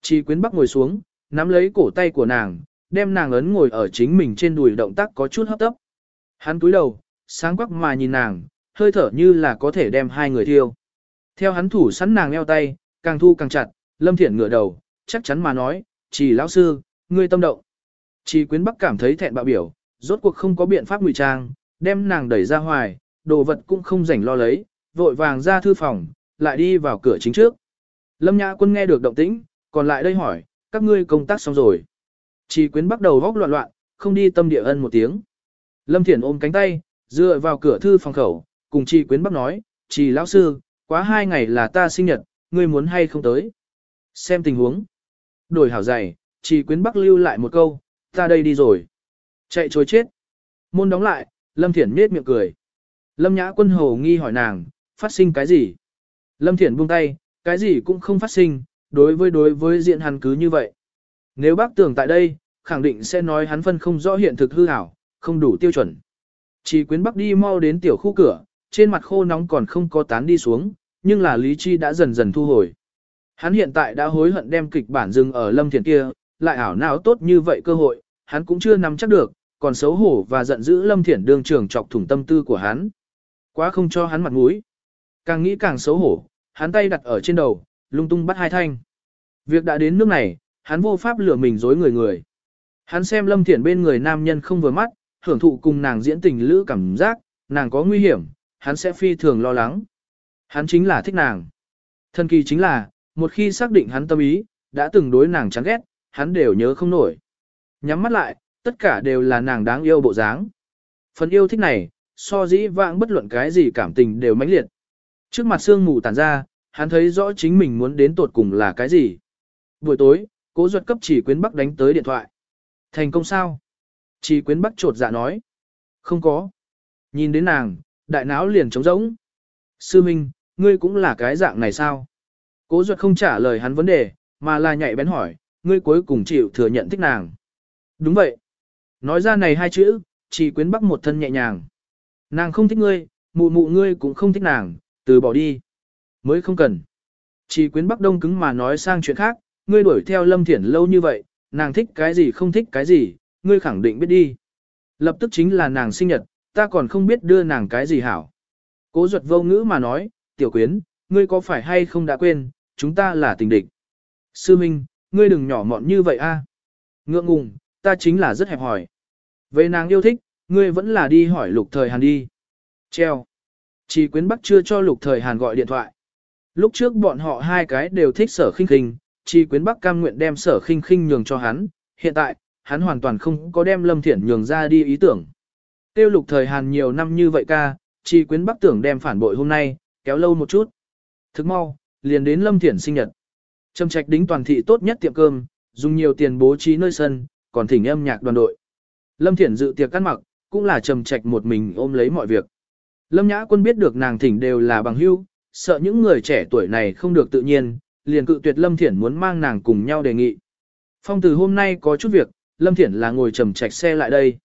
Chỉ quyến bắc ngồi xuống, nắm lấy cổ tay của nàng, đem nàng ấn ngồi ở chính mình trên đùi động tác có chút hấp tấp. Hắn cúi đầu, sáng quắc mà nhìn nàng, hơi thở như là có thể đem hai người thiêu. Theo hắn thủ sẵn nàng eo tay, càng thu càng chặt, Lâm Thiển ngửa đầu, chắc chắn mà nói, chỉ lão sư, ngươi tâm động. Chỉ quyến bắc cảm thấy thẹn bạo biểu, rốt cuộc không có biện pháp ngụy trang, đem nàng đẩy ra hoài, đồ vật cũng không rảnh lo lấy, vội vàng ra thư phòng, lại đi vào cửa chính trước. Lâm Nhã Quân nghe được động tĩnh, còn lại đây hỏi, các ngươi công tác xong rồi. Chỉ quyến bắt đầu góc loạn loạn, không đi tâm địa ân một tiếng. Lâm Thiển ôm cánh tay, dựa vào cửa thư phòng khẩu, cùng Chi quyến bắc nói, Chi lão sư, quá hai ngày là ta sinh nhật, ngươi muốn hay không tới. Xem tình huống. Đổi hảo dày, Chi quyến bắc lưu lại một câu, ta đây đi rồi. Chạy trối chết. Môn đóng lại, Lâm Thiển nết miệng cười. Lâm Nhã Quân hồ nghi hỏi nàng, phát sinh cái gì? Lâm Thiển buông tay, cái gì cũng không phát sinh, đối với đối với diện hắn cứ như vậy. Nếu bác tưởng tại đây, khẳng định sẽ nói hắn phân không rõ hiện thực hư ảo, không đủ tiêu chuẩn. Chỉ quyến bắc đi mau đến tiểu khu cửa, trên mặt khô nóng còn không có tán đi xuống, nhưng là lý chi đã dần dần thu hồi. Hắn hiện tại đã hối hận đem kịch bản dừng ở lâm thiền kia, lại ảo não tốt như vậy cơ hội, hắn cũng chưa nắm chắc được, còn xấu hổ và giận dữ lâm thiển đương trường chọc thủng tâm tư của hắn. Quá không cho hắn mặt mũi. Càng nghĩ càng xấu hổ, hắn tay đặt ở trên đầu, lung tung bắt hai thanh. Việc đã đến nước này, hắn vô pháp lừa mình dối người người. Hắn xem Lâm Thiển bên người nam nhân không vừa mắt, hưởng thụ cùng nàng diễn tình lữ cảm giác, nàng có nguy hiểm, hắn sẽ phi thường lo lắng. Hắn chính là thích nàng. Thần kỳ chính là, một khi xác định hắn tâm ý, đã từng đối nàng chán ghét, hắn đều nhớ không nổi. Nhắm mắt lại, tất cả đều là nàng đáng yêu bộ dáng. Phần yêu thích này, so dĩ vãng bất luận cái gì cảm tình đều mãnh liệt. Trước mặt sương mù tàn ra, hắn thấy rõ chính mình muốn đến tột cùng là cái gì. Buổi tối, cố duật cấp chỉ quyến bắc đánh tới điện thoại. Thành công sao? Chỉ quyến bắc trột dạ nói. Không có. Nhìn đến nàng, đại não liền trống rỗng. Sư Minh, ngươi cũng là cái dạng này sao? Cố duật không trả lời hắn vấn đề, mà là nhạy bén hỏi, ngươi cuối cùng chịu thừa nhận thích nàng. Đúng vậy. Nói ra này hai chữ, chỉ quyến bắc một thân nhẹ nhàng. Nàng không thích ngươi, mụ mụ ngươi cũng không thích nàng, từ bỏ đi. Mới không cần. Chỉ quyến bắc đông cứng mà nói sang chuyện khác, ngươi đuổi theo Lâm Thiển lâu như vậy, nàng thích cái gì không thích cái gì, ngươi khẳng định biết đi. Lập tức chính là nàng sinh nhật, ta còn không biết đưa nàng cái gì hảo. Cố ruột vô ngữ mà nói, tiểu quyến, ngươi có phải hay không đã quên, chúng ta là tình địch. Sư Minh, ngươi đừng nhỏ mọn như vậy a. Ngượng ngùng, ta chính là rất hẹp hỏi. Về nàng yêu thích, ngươi vẫn là đi hỏi lục thời hàn đi. Treo. Chỉ quyến bắc chưa cho lục thời hàn gọi điện thoại. Lúc trước bọn họ hai cái đều thích sở khinh khinh, chỉ quyến bắc cam nguyện đem sở khinh khinh nhường cho hắn. Hiện tại, hắn hoàn toàn không có đem lâm thiển nhường ra đi ý tưởng. Tiêu lục thời hàn nhiều năm như vậy ca, chỉ quyến bắc tưởng đem phản bội hôm nay, kéo lâu một chút. Thức mau, liền đến lâm thiển sinh nhật. Trầm trạch đính toàn thị tốt nhất tiệm cơm, dùng nhiều tiền bố trí nơi sân, còn thỉnh âm nhạc đoàn đội. Lâm Thiển dự tiệc ăn mặc, cũng là trầm trạch một mình ôm lấy mọi việc. Lâm Nhã Quân biết được nàng thỉnh đều là bằng hữu, sợ những người trẻ tuổi này không được tự nhiên, liền cự tuyệt Lâm Thiển muốn mang nàng cùng nhau đề nghị. Phong từ hôm nay có chút việc, Lâm Thiển là ngồi trầm trạch xe lại đây.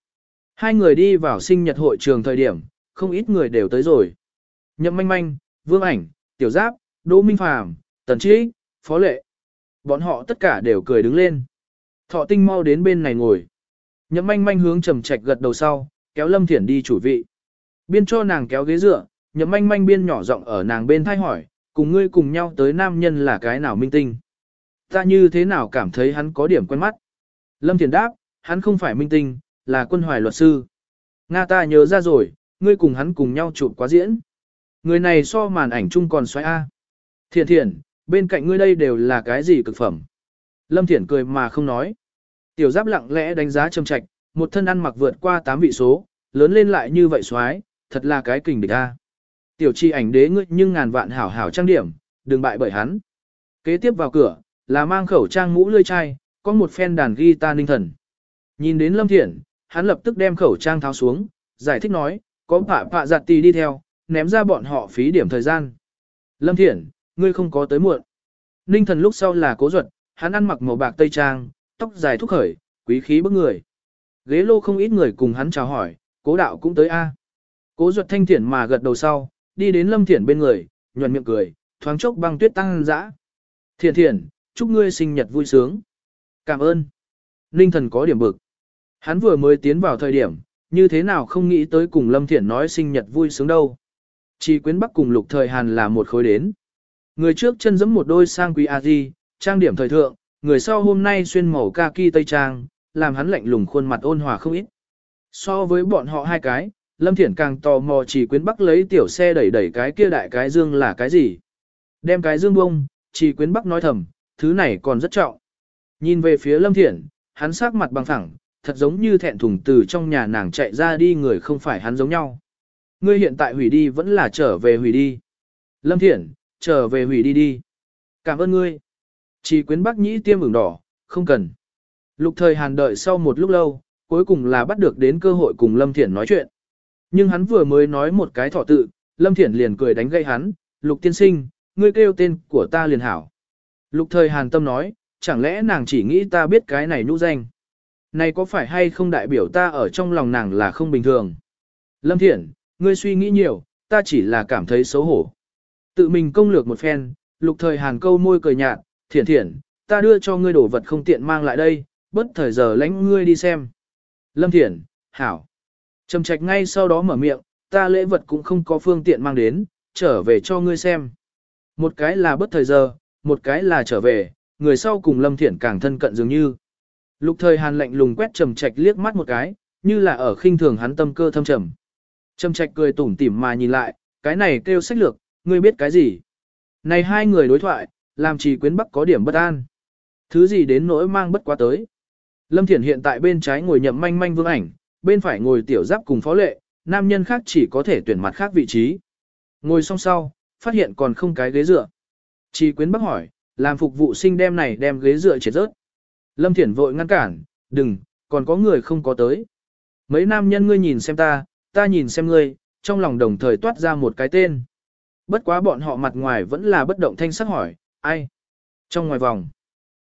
Hai người đi vào sinh nhật hội trường thời điểm, không ít người đều tới rồi. Nhậm manh manh, vương ảnh, tiểu giáp, đỗ minh phàm, tần trí, phó lệ. Bọn họ tất cả đều cười đứng lên. Thọ tinh mau đến bên này ngồi. Nhậm manh manh hướng trầm trạch gật đầu sau, kéo Lâm Thiển đi chủ vị. Biên cho nàng kéo ghế dựa, nhậm manh manh biên nhỏ giọng ở nàng bên thay hỏi, cùng ngươi cùng nhau tới nam nhân là cái nào minh tinh. Ta như thế nào cảm thấy hắn có điểm quen mắt. Lâm Thiển đáp, hắn không phải minh tinh, là quân hoài luật sư. Nga ta nhớ ra rồi, ngươi cùng hắn cùng nhau chụp quá diễn. Người này so màn ảnh chung còn xoay A. Thiền thiền, bên cạnh ngươi đây đều là cái gì cực phẩm. Lâm Thiển cười mà không nói. Tiểu giáp lặng lẽ đánh giá trầm trạch, một thân ăn mặc vượt qua 8 vị số, lớn lên lại như vậy xoái, thật là cái kình địch a. Tiểu chi ảnh đế ngươi nhưng ngàn vạn hảo hảo trang điểm, đừng bại bởi hắn. Kế tiếp vào cửa, là mang khẩu trang mũ lươi chai, có một phen đàn guitar ninh thần. Nhìn đến Lâm Thiển, hắn lập tức đem khẩu trang tháo xuống, giải thích nói, có phạ phạ giặt tì đi theo, ném ra bọn họ phí điểm thời gian. Lâm Thiển, ngươi không có tới muộn. Ninh thần lúc sau là cố ruột, hắn ăn mặc màu bạc tây trang, tóc dài thúc khởi, quý khí bức người. Ghế lô không ít người cùng hắn chào hỏi, cố đạo cũng tới A. Cố ruột thanh thiển mà gật đầu sau, đi đến lâm thiển bên người, nhuận miệng cười, thoáng chốc băng tuyết tăng dã. Thiển thiển, chúc ngươi sinh nhật vui sướng. Cảm ơn. Ninh thần có điểm bực. Hắn vừa mới tiến vào thời điểm, như thế nào không nghĩ tới cùng lâm thiển nói sinh nhật vui sướng đâu. Chỉ quyến bắc cùng lục thời Hàn là một khối đến. Người trước chân giẫm một đôi sang quý a di, trang điểm thời thượng, người sau hôm nay xuyên màu kaki tây trang, làm hắn lạnh lùng khuôn mặt ôn hòa không ít. So với bọn họ hai cái, Lâm Thiển càng tò mò chỉ quyến bắc lấy tiểu xe đẩy đẩy cái kia đại cái dương là cái gì. Đem cái dương bông, chỉ quyến bắc nói thầm, thứ này còn rất trọng. Nhìn về phía Lâm Thiển, hắn sắc mặt bằng thẳng, thật giống như thẹn thùng từ trong nhà nàng chạy ra đi người không phải hắn giống nhau. Ngươi hiện tại hủy đi vẫn là trở về hủy đi. Lâm Thiển, trở về hủy đi đi. Cảm ơn ngươi. Chỉ quyến bắc nhĩ tiêm ửng đỏ, không cần. Lục thời hàn đợi sau một lúc lâu, cuối cùng là bắt được đến cơ hội cùng Lâm Thiển nói chuyện. Nhưng hắn vừa mới nói một cái thọ tự, Lâm Thiển liền cười đánh gây hắn, Lục tiên sinh, ngươi kêu tên của ta liền hảo. Lục thời hàn tâm nói, chẳng lẽ nàng chỉ nghĩ ta biết cái này nhũ danh. Này có phải hay không đại biểu ta ở trong lòng nàng là không bình thường. Lâm Thiển, ngươi suy nghĩ nhiều, ta chỉ là cảm thấy xấu hổ. Tự mình công lược một phen, lục thời hàn câu môi cười nhạt, thiển thiển, ta đưa cho ngươi đồ vật không tiện mang lại đây, bất thời giờ lãnh ngươi đi xem. Lâm thiển, hảo. Trầm trạch ngay sau đó mở miệng, ta lễ vật cũng không có phương tiện mang đến, trở về cho ngươi xem. Một cái là bất thời giờ, một cái là trở về, người sau cùng Lâm Thiển càng thân cận dường như. Lục thời hàn lạnh lùng quét trầm trạch liếc mắt một cái, như là ở khinh thường hắn tâm cơ thâm trầm. Trầm trạch cười tủm tỉm mà nhìn lại, cái này kêu sách lược, ngươi biết cái gì? Này hai người đối thoại, làm trì quyến bắc có điểm bất an. Thứ gì đến nỗi mang bất quá tới. Lâm Thiển hiện tại bên trái ngồi nhậm manh manh vương ảnh, bên phải ngồi tiểu giáp cùng phó lệ, nam nhân khác chỉ có thể tuyển mặt khác vị trí. Ngồi song sau, phát hiện còn không cái ghế dựa. Trì quyến bắc hỏi, làm phục vụ sinh đem này đem ghế dựa chết rớt. Lâm Thiển vội ngăn cản, đừng, còn có người không có tới. Mấy nam nhân ngươi nhìn xem ta, ta nhìn xem ngươi, trong lòng đồng thời toát ra một cái tên. Bất quá bọn họ mặt ngoài vẫn là bất động thanh sắc hỏi, ai? Trong ngoài vòng.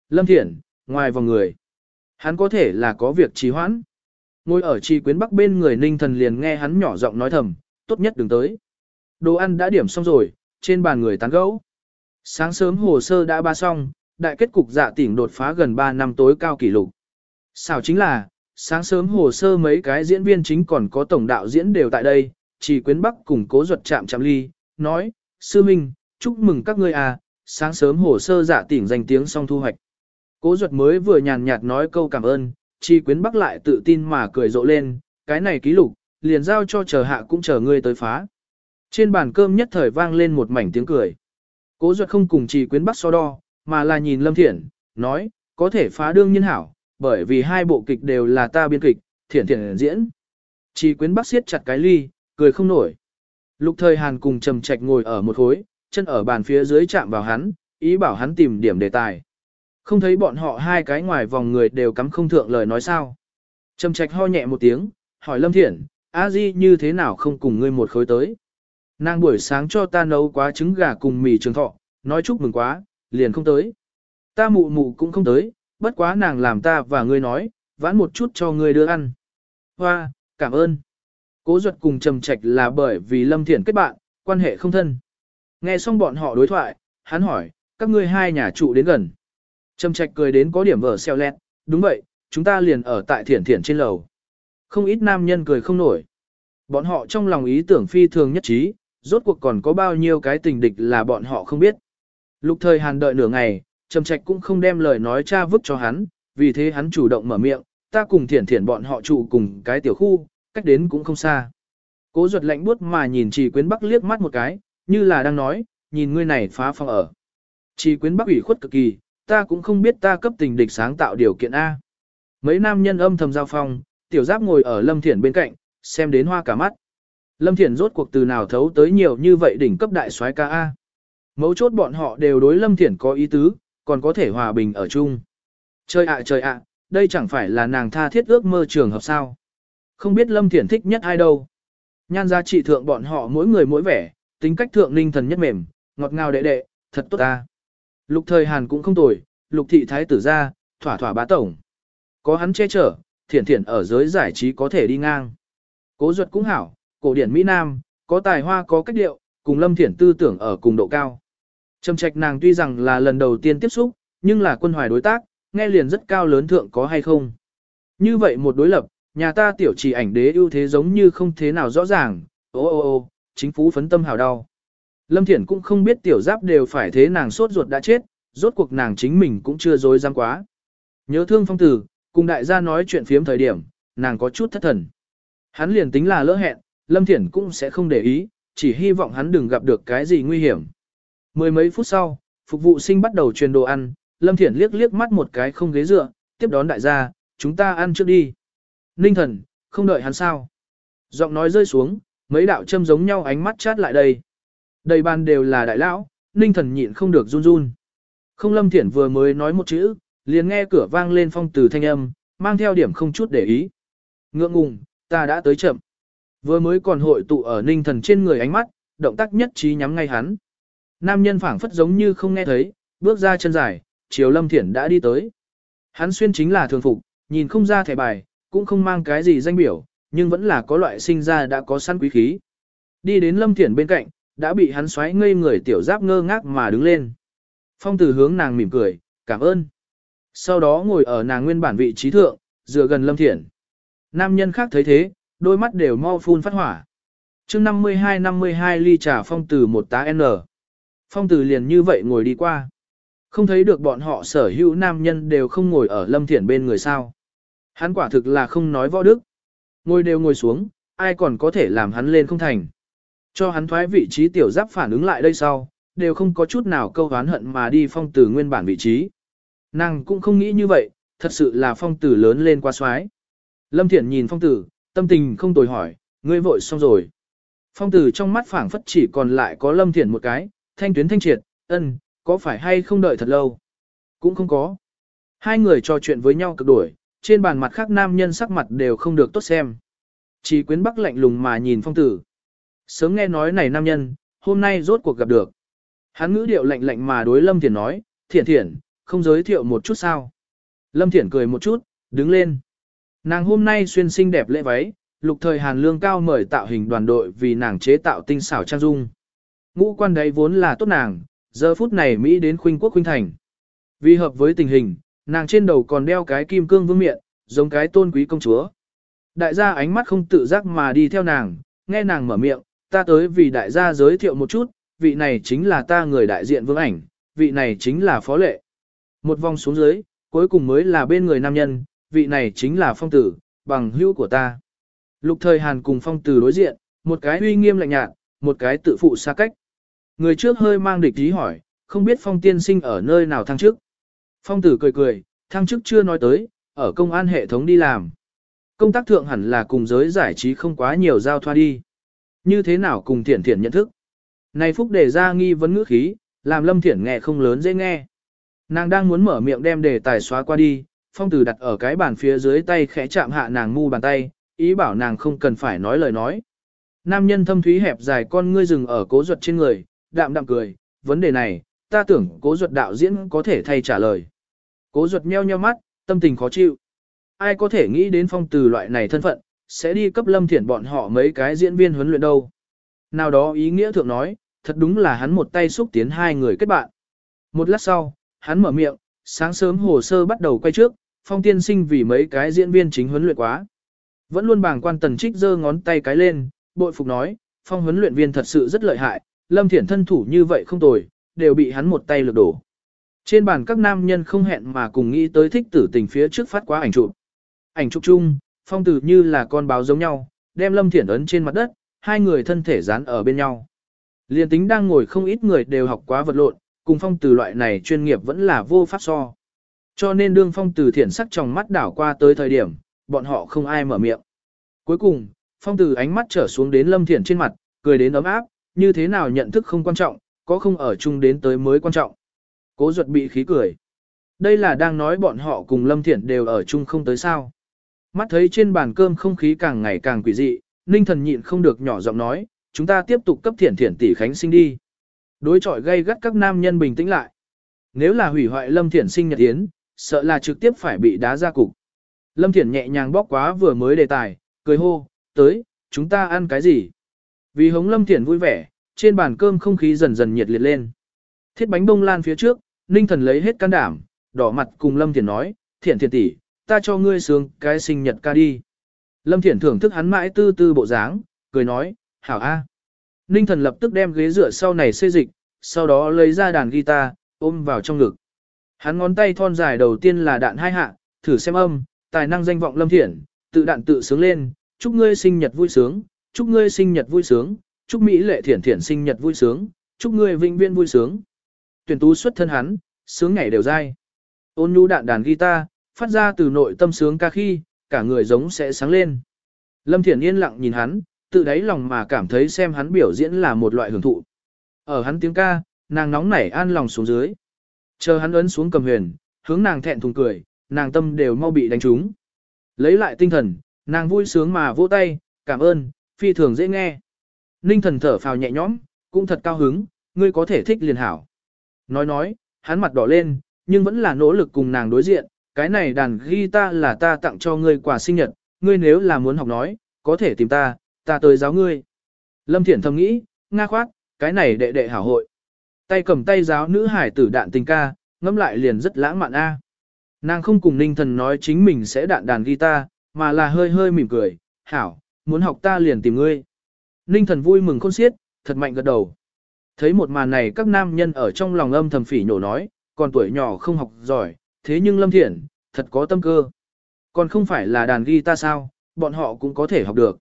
Lâm Thiển, ngoài vòng người. Hắn có thể là có việc trì hoãn. Ngồi ở trì quyến bắc bên người ninh thần liền nghe hắn nhỏ giọng nói thầm, tốt nhất đừng tới. Đồ ăn đã điểm xong rồi, trên bàn người tán gẫu. Sáng sớm hồ sơ đã ba xong, đại kết cục dạ tỉnh đột phá gần 3 năm tối cao kỷ lục. Sao chính là, sáng sớm hồ sơ mấy cái diễn viên chính còn có tổng đạo diễn đều tại đây, chỉ quyến bắc cùng cố ruột chạm chạm ly, nói, sư minh, chúc mừng các ngươi à, sáng sớm hồ sơ dạ tỉnh danh tiếng xong thu hoạch. Cố ruột mới vừa nhàn nhạt nói câu cảm ơn, Chỉ quyến bắc lại tự tin mà cười rộ lên, cái này ký lục, liền giao cho chờ hạ cũng chờ ngươi tới phá. Trên bàn cơm nhất thời vang lên một mảnh tiếng cười. Cố ruột không cùng Trì quyến bắc so đo, mà là nhìn Lâm Thiển, nói, có thể phá đương nhiên hảo, bởi vì hai bộ kịch đều là ta biên kịch, thiển thiển diễn. Trì quyến bắc siết chặt cái ly, cười không nổi. Lục thời Hàn cùng trầm trạch ngồi ở một khối, chân ở bàn phía dưới chạm vào hắn, ý bảo hắn tìm điểm đề tài. Không thấy bọn họ hai cái ngoài vòng người đều cắm không thượng lời nói sao. Trầm trạch ho nhẹ một tiếng, hỏi Lâm Thiển, a di như thế nào không cùng ngươi một khối tới. Nàng buổi sáng cho ta nấu quá trứng gà cùng mì trường thọ, nói chúc mừng quá, liền không tới. Ta mụ mụ cũng không tới, bất quá nàng làm ta và ngươi nói, vãn một chút cho ngươi đưa ăn. Hoa, cảm ơn. Cố duật cùng trầm trạch là bởi vì Lâm Thiển kết bạn, quan hệ không thân. Nghe xong bọn họ đối thoại, hắn hỏi, các ngươi hai nhà trụ đến gần. Trầm trạch cười đến có điểm vở xeo lẹt, đúng vậy, chúng ta liền ở tại thiển thiển trên lầu. Không ít nam nhân cười không nổi. Bọn họ trong lòng ý tưởng phi thường nhất trí, rốt cuộc còn có bao nhiêu cái tình địch là bọn họ không biết. Lục thời hàn đợi nửa ngày, Trầm trạch cũng không đem lời nói cha vứt cho hắn, vì thế hắn chủ động mở miệng, ta cùng thiển thiển bọn họ trụ cùng cái tiểu khu, cách đến cũng không xa. Cố ruột lạnh buốt mà nhìn Chỉ quyến bắc liếc mắt một cái, như là đang nói, nhìn ngươi này phá phòng ở. Chỉ quyến bắc ủy khuất cực kỳ, ta cũng không biết ta cấp tình địch sáng tạo điều kiện A. Mấy nam nhân âm thầm giao phong, tiểu giáp ngồi ở Lâm Thiển bên cạnh, xem đến hoa cả mắt. Lâm Thiển rốt cuộc từ nào thấu tới nhiều như vậy đỉnh cấp đại soái ca A. Mấu chốt bọn họ đều đối Lâm Thiển có ý tứ, còn có thể hòa bình ở chung. Trời ạ trời ạ, đây chẳng phải là nàng tha thiết ước mơ trường hợp sao. Không biết Lâm Thiển thích nhất ai đâu. Nhan ra trị thượng bọn họ mỗi người mỗi vẻ, tính cách thượng ninh thần nhất mềm, ngọt ngào đệ đệ, thật tốt ta. Lục thời Hàn cũng không tồi, lục thị thái tử ra, thỏa thỏa bá tổng. Có hắn che chở, thiển thiển ở giới giải trí có thể đi ngang. Cố duật cũng hảo, cổ điển Mỹ Nam, có tài hoa có cách điệu, cùng lâm thiển tư tưởng ở cùng độ cao. Trầm trạch nàng tuy rằng là lần đầu tiên tiếp xúc, nhưng là quân hoài đối tác, nghe liền rất cao lớn thượng có hay không. Như vậy một đối lập, nhà ta tiểu chỉ ảnh đế ưu thế giống như không thế nào rõ ràng, ô ô ô, chính phủ phấn tâm hào đau. Lâm Thiển cũng không biết tiểu giáp đều phải thế nàng sốt ruột đã chết, rốt cuộc nàng chính mình cũng chưa dối dám quá. Nhớ thương phong tử, cùng đại gia nói chuyện phiếm thời điểm, nàng có chút thất thần. Hắn liền tính là lỡ hẹn, Lâm Thiển cũng sẽ không để ý, chỉ hy vọng hắn đừng gặp được cái gì nguy hiểm. Mười mấy phút sau, phục vụ sinh bắt đầu truyền đồ ăn, Lâm Thiển liếc liếc mắt một cái không ghế dựa, tiếp đón đại gia, chúng ta ăn trước đi. Ninh thần, không đợi hắn sao. Giọng nói rơi xuống, mấy đạo châm giống nhau ánh mắt chát lại đây. Đầy bàn đều là đại lão, ninh thần nhịn không được run run. Không lâm thiển vừa mới nói một chữ, liền nghe cửa vang lên phong từ thanh âm, mang theo điểm không chút để ý. Ngượng ngùng, ta đã tới chậm. Vừa mới còn hội tụ ở ninh thần trên người ánh mắt, động tác nhất trí nhắm ngay hắn. Nam nhân phảng phất giống như không nghe thấy, bước ra chân dài, chiều lâm thiển đã đi tới. Hắn xuyên chính là thường phục, nhìn không ra thẻ bài, cũng không mang cái gì danh biểu, nhưng vẫn là có loại sinh ra đã có săn quý khí. Đi đến lâm thiển bên cạnh, đã bị hắn xoáy ngây người tiểu giáp ngơ ngác mà đứng lên. Phong từ hướng nàng mỉm cười, cảm ơn. Sau đó ngồi ở nàng nguyên bản vị trí thượng, dựa gần lâm thiển. Nam nhân khác thấy thế, đôi mắt đều mau phun phát hỏa. chương 52-52 ly trà phong tử một tá N. Phong tử liền như vậy ngồi đi qua. Không thấy được bọn họ sở hữu nam nhân đều không ngồi ở lâm thiển bên người sao. Hắn quả thực là không nói võ đức. Ngồi đều ngồi xuống, ai còn có thể làm hắn lên không thành. Cho hắn thoái vị trí tiểu giáp phản ứng lại đây sau, đều không có chút nào câu hán hận mà đi phong tử nguyên bản vị trí. Nàng cũng không nghĩ như vậy, thật sự là phong tử lớn lên qua xoái. Lâm Thiển nhìn phong tử, tâm tình không tồi hỏi, ngươi vội xong rồi. Phong tử trong mắt phảng phất chỉ còn lại có Lâm Thiển một cái, thanh tuyến thanh triệt, ân, có phải hay không đợi thật lâu? Cũng không có. Hai người trò chuyện với nhau cực đuổi trên bàn mặt khác nam nhân sắc mặt đều không được tốt xem. Chỉ quyến bắc lạnh lùng mà nhìn phong tử. Sớm nghe nói này nam nhân, hôm nay rốt cuộc gặp được. Hắn ngữ điệu lạnh lạnh mà đối Lâm Thiển nói, Thiển Thiển, không giới thiệu một chút sao. Lâm Thiển cười một chút, đứng lên. Nàng hôm nay xuyên xinh đẹp lễ váy, lục thời Hàn Lương cao mời tạo hình đoàn đội vì nàng chế tạo tinh xảo trang dung. Ngũ quan đấy vốn là tốt nàng, giờ phút này Mỹ đến khuynh quốc khuynh thành. Vì hợp với tình hình, nàng trên đầu còn đeo cái kim cương vương miện, giống cái tôn quý công chúa. Đại gia ánh mắt không tự giác mà đi theo nàng, nghe nàng mở miệng, ta tới vì đại gia giới thiệu một chút, vị này chính là ta người đại diện vương ảnh, vị này chính là phó lệ. Một vòng xuống dưới, cuối cùng mới là bên người nam nhân, vị này chính là phong tử, bằng hữu của ta. Lục thời Hàn cùng phong tử đối diện, một cái uy nghiêm lạnh nhạt, một cái tự phụ xa cách. Người trước hơi mang địch ý hỏi, không biết phong tiên sinh ở nơi nào thăng chức Phong tử cười cười, thăng chức chưa nói tới, ở công an hệ thống đi làm. Công tác thượng hẳn là cùng giới giải trí không quá nhiều giao thoa đi. Như thế nào cùng thiển thiển nhận thức? Này Phúc đề ra nghi vấn ngữ khí, làm Lâm Thiển nghe không lớn dễ nghe. Nàng đang muốn mở miệng đem đề tài xóa qua đi, phong tử đặt ở cái bàn phía dưới tay khẽ chạm hạ nàng mu bàn tay, ý bảo nàng không cần phải nói lời nói. Nam nhân thâm thúy hẹp dài con ngươi rừng ở cố ruột trên người, đạm đạm cười, vấn đề này, ta tưởng cố ruột đạo diễn có thể thay trả lời. Cố ruột meo nheo mắt, tâm tình khó chịu. Ai có thể nghĩ đến phong từ loại này thân phận, sẽ đi cấp lâm thiển bọn họ mấy cái diễn viên huấn luyện đâu. Nào đó ý nghĩa thượng nói, thật đúng là hắn một tay xúc tiến hai người kết bạn. Một lát sau, hắn mở miệng, sáng sớm hồ sơ bắt đầu quay trước, phong tiên sinh vì mấy cái diễn viên chính huấn luyện quá. Vẫn luôn bàng quan tần trích giơ ngón tay cái lên, bội phục nói, phong huấn luyện viên thật sự rất lợi hại, lâm thiển thân thủ như vậy không tồi, đều bị hắn một tay lược đổ. Trên bàn các nam nhân không hẹn mà cùng nghĩ tới thích tử tình phía trước phát quá ảnh chụp. Ảnh chụp chung, phong tử như là con báo giống nhau, đem lâm thiển ấn trên mặt đất, hai người thân thể dán ở bên nhau. Liên tính đang ngồi không ít người đều học quá vật lộn, cùng phong tử loại này chuyên nghiệp vẫn là vô pháp so. Cho nên đương phong tử thiển sắc trong mắt đảo qua tới thời điểm, bọn họ không ai mở miệng. Cuối cùng, phong tử ánh mắt trở xuống đến lâm thiển trên mặt, cười đến ấm áp, như thế nào nhận thức không quan trọng, có không ở chung đến tới mới quan trọng. Cố ruột bị khí cười. Đây là đang nói bọn họ cùng Lâm Thiển đều ở chung không tới sao. Mắt thấy trên bàn cơm không khí càng ngày càng quỷ dị, Ninh thần nhịn không được nhỏ giọng nói, chúng ta tiếp tục cấp thiển thiển tỷ khánh sinh đi. Đối chọi gây gắt các nam nhân bình tĩnh lại. Nếu là hủy hoại Lâm Thiển sinh nhật yến, sợ là trực tiếp phải bị đá ra cục. Lâm Thiển nhẹ nhàng bóc quá vừa mới đề tài, cười hô, tới, chúng ta ăn cái gì? Vì hống Lâm Thiển vui vẻ, trên bàn cơm không khí dần dần nhiệt liệt lên. Thiết bánh bông lan phía trước, Ninh Thần lấy hết can đảm, đỏ mặt cùng Lâm Thiển nói, Thiển Thiển tỷ, ta cho ngươi sướng cái sinh nhật ca đi. Lâm Thiển thưởng thức hắn mãi tư tư bộ dáng, cười nói, hảo a. Ninh Thần lập tức đem ghế dựa sau này xê dịch, sau đó lấy ra đàn guitar, ôm vào trong ngực. Hắn ngón tay thon dài đầu tiên là đạn hai hạ, thử xem âm, tài năng danh vọng lâm thiện, tự đạn tự sướng lên, chúc ngươi sinh nhật vui sướng, chúc ngươi sinh nhật vui sướng, chúc Mỹ lệ thiển thiển sinh nhật vui sướng, chúc ngươi vinh viên vui sướng. Tuyển tú xuất thân hắn, sướng nhảy đều dai. Ôn nhu đạn đàn guitar, phát ra từ nội tâm sướng ca khi, cả người giống sẽ sáng lên. Lâm Thiển yên lặng nhìn hắn, tự đáy lòng mà cảm thấy xem hắn biểu diễn là một loại hưởng thụ. Ở hắn tiếng ca, nàng nóng nảy an lòng xuống dưới. Chờ hắn ấn xuống cầm huyền, hướng nàng thẹn thùng cười, nàng tâm đều mau bị đánh trúng. Lấy lại tinh thần, nàng vui sướng mà vỗ tay, cảm ơn, phi thường dễ nghe. Ninh thần thở phào nhẹ nhõm, cũng thật cao hứng, ngươi có thể thích liền hảo. Nói nói, hắn mặt đỏ lên, nhưng vẫn là nỗ lực cùng nàng đối diện, cái này đàn guitar là ta tặng cho ngươi quà sinh nhật, ngươi nếu là muốn học nói, có thể tìm ta, ta tới giáo ngươi. Lâm Thiển thầm nghĩ, nga khoát, cái này đệ đệ hảo hội. Tay cầm tay giáo nữ hải tử đạn tình ca, ngâm lại liền rất lãng mạn a. Nàng không cùng ninh thần nói chính mình sẽ đạn đàn guitar, mà là hơi hơi mỉm cười, hảo, muốn học ta liền tìm ngươi. Ninh thần vui mừng khôn xiết, thật mạnh gật đầu. Thấy một màn này các nam nhân ở trong lòng âm thầm phỉ nhổ nói, còn tuổi nhỏ không học giỏi, thế nhưng Lâm thiện, thật có tâm cơ. Còn không phải là đàn guitar sao, bọn họ cũng có thể học được.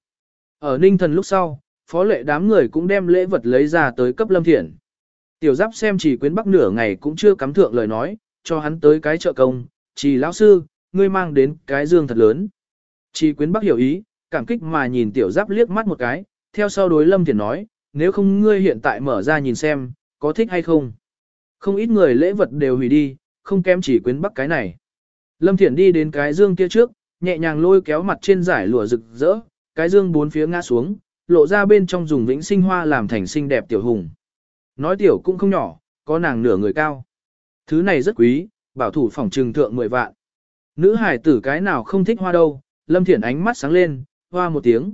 Ở ninh thần lúc sau, phó lệ đám người cũng đem lễ vật lấy ra tới cấp Lâm thiện. Tiểu giáp xem chỉ quyến bắc nửa ngày cũng chưa cắm thượng lời nói, cho hắn tới cái trợ công, chỉ lão sư, ngươi mang đến cái dương thật lớn. Chỉ quyến bắc hiểu ý, cảm kích mà nhìn tiểu giáp liếc mắt một cái, theo sau đối Lâm thiền nói, nếu không ngươi hiện tại mở ra nhìn xem, có thích hay không. Không ít người lễ vật đều hủy đi, không kém chỉ quyến bắc cái này. Lâm thiền đi đến cái dương kia trước, nhẹ nhàng lôi kéo mặt trên giải lụa rực rỡ, cái dương bốn phía ngã xuống, lộ ra bên trong dùng vĩnh sinh hoa làm thành xinh đẹp tiểu hùng. Nói tiểu cũng không nhỏ, có nàng nửa người cao. Thứ này rất quý, bảo thủ phòng trừng thượng 10 vạn. Nữ hải tử cái nào không thích hoa đâu, Lâm Thiển ánh mắt sáng lên, hoa một tiếng.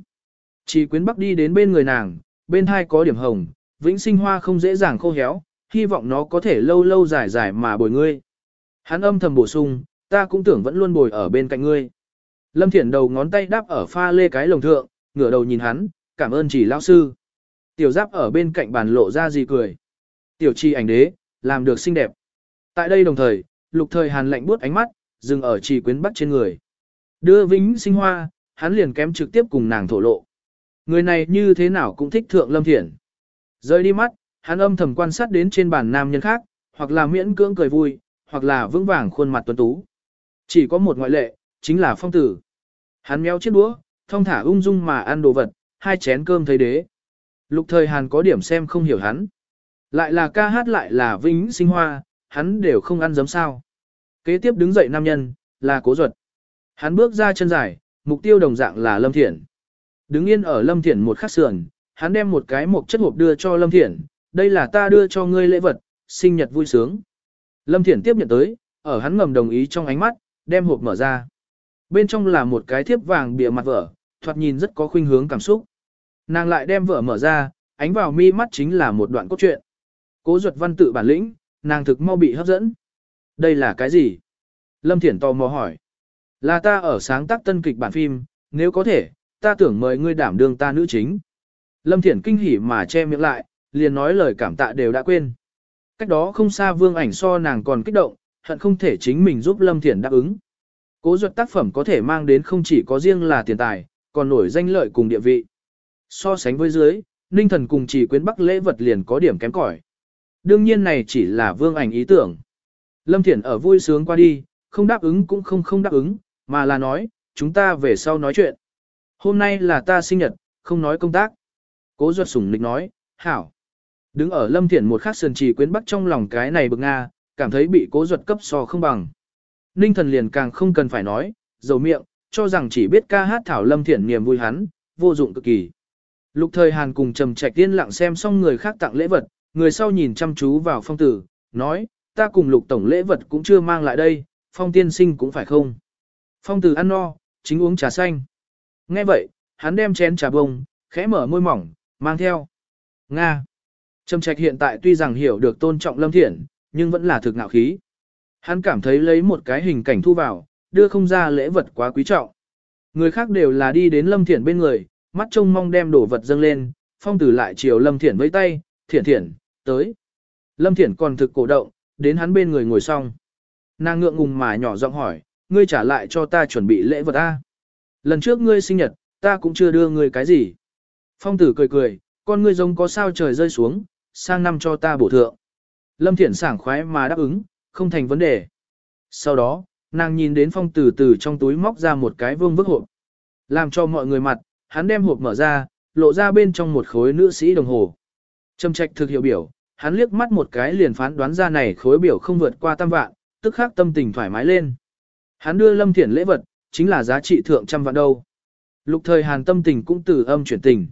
Chỉ quyến bắc đi đến bên người nàng, bên hai có điểm hồng, vĩnh sinh hoa không dễ dàng khô héo, hy vọng nó có thể lâu lâu dài dài mà bồi ngươi. Hắn âm thầm bổ sung, ta cũng tưởng vẫn luôn bồi ở bên cạnh ngươi. Lâm Thiển đầu ngón tay đáp ở pha lê cái lồng thượng, ngửa đầu nhìn hắn, cảm ơn chỉ lao sư. Tiểu giáp ở bên cạnh bàn lộ ra gì cười. Tiểu chi ảnh đế, làm được xinh đẹp. Tại đây đồng thời, lục thời hàn lạnh buốt ánh mắt, dừng ở trì quyến bắt trên người. Đưa vĩnh sinh hoa, hắn liền kém trực tiếp cùng nàng thổ lộ. Người này như thế nào cũng thích thượng lâm thiện. Rơi đi mắt, hắn âm thầm quan sát đến trên bàn nam nhân khác, hoặc là miễn cưỡng cười vui, hoặc là vững vàng khuôn mặt tuấn tú. Chỉ có một ngoại lệ, chính là phong tử. Hắn méo chiếc đũa, thông thả ung dung mà ăn đồ vật, hai chén cơm thấy đế. Lục thời Hàn có điểm xem không hiểu hắn. Lại là ca hát lại là vĩnh sinh hoa, hắn đều không ăn giấm sao. Kế tiếp đứng dậy nam nhân, là cố ruột. Hắn bước ra chân dài, mục tiêu đồng dạng là Lâm Thiển. Đứng yên ở Lâm Thiển một khắc sườn, hắn đem một cái một chất hộp đưa cho Lâm Thiển, đây là ta đưa cho ngươi lễ vật, sinh nhật vui sướng. Lâm Thiển tiếp nhận tới, ở hắn ngầm đồng ý trong ánh mắt, đem hộp mở ra. Bên trong là một cái thiếp vàng bìa mặt vở, thoạt nhìn rất có khuynh hướng cảm xúc. Nàng lại đem vở mở ra, ánh vào mi mắt chính là một đoạn cốt truyện. Cố duật văn tự bản lĩnh, nàng thực mau bị hấp dẫn. Đây là cái gì? Lâm Thiển tò mò hỏi. Là ta ở sáng tác tân kịch bản phim, nếu có thể, ta tưởng mời ngươi đảm đương ta nữ chính. Lâm Thiển kinh hỉ mà che miệng lại, liền nói lời cảm tạ đều đã quên. Cách đó không xa vương ảnh so nàng còn kích động, hận không thể chính mình giúp Lâm Thiển đáp ứng. Cố duật tác phẩm có thể mang đến không chỉ có riêng là tiền tài, còn nổi danh lợi cùng địa vị. So sánh với dưới, ninh thần cùng chỉ quyến bắc lễ vật liền có điểm kém cỏi. Đương nhiên này chỉ là vương ảnh ý tưởng. Lâm Thiển ở vui sướng qua đi, không đáp ứng cũng không không đáp ứng, mà là nói, chúng ta về sau nói chuyện. Hôm nay là ta sinh nhật, không nói công tác. Cố duật sủng nịch nói, hảo. Đứng ở Lâm Thiển một khắc sườn chỉ quyến bắc trong lòng cái này bực Nga, cảm thấy bị cố duật cấp so không bằng. Ninh thần liền càng không cần phải nói, dầu miệng, cho rằng chỉ biết ca hát thảo Lâm Thiển niềm vui hắn, vô dụng cực kỳ. Lục thời Hàn cùng trầm trạch tiên lặng xem xong người khác tặng lễ vật, người sau nhìn chăm chú vào phong tử, nói, ta cùng lục tổng lễ vật cũng chưa mang lại đây, phong tiên sinh cũng phải không. Phong tử ăn no, chính uống trà xanh. Nghe vậy, hắn đem chén trà bông, khẽ mở môi mỏng, mang theo. Nga. Trầm trạch hiện tại tuy rằng hiểu được tôn trọng lâm thiện, nhưng vẫn là thực ngạo khí. Hắn cảm thấy lấy một cái hình cảnh thu vào, đưa không ra lễ vật quá quý trọng. Người khác đều là đi đến lâm thiện bên người, mắt trông mong đem đổ vật dâng lên, phong tử lại chiều lâm thiển với tay, thiển thiển, tới. Lâm thiển còn thực cổ động, đến hắn bên người ngồi xong. nàng ngượng ngùng mà nhỏ giọng hỏi, ngươi trả lại cho ta chuẩn bị lễ vật a. Lần trước ngươi sinh nhật, ta cũng chưa đưa ngươi cái gì. Phong tử cười cười, con ngươi giống có sao trời rơi xuống, sang năm cho ta bổ thượng. Lâm Thiển sảng khoái mà đáp ứng, không thành vấn đề. Sau đó, nàng nhìn đến phong tử từ trong túi móc ra một cái vương vức hộp. Làm cho mọi người mặt, hắn đem hộp mở ra, lộ ra bên trong một khối nữ sĩ đồng hồ. Trầm trạch thực hiểu biểu, hắn liếc mắt một cái liền phán đoán ra này khối biểu không vượt qua tam vạn, tức khắc tâm tình thoải mái lên. Hắn đưa Lâm Thiển lễ vật, chính là giá trị thượng trăm vạn đâu. Lục thời hàn tâm tình cũng từ âm chuyển tình.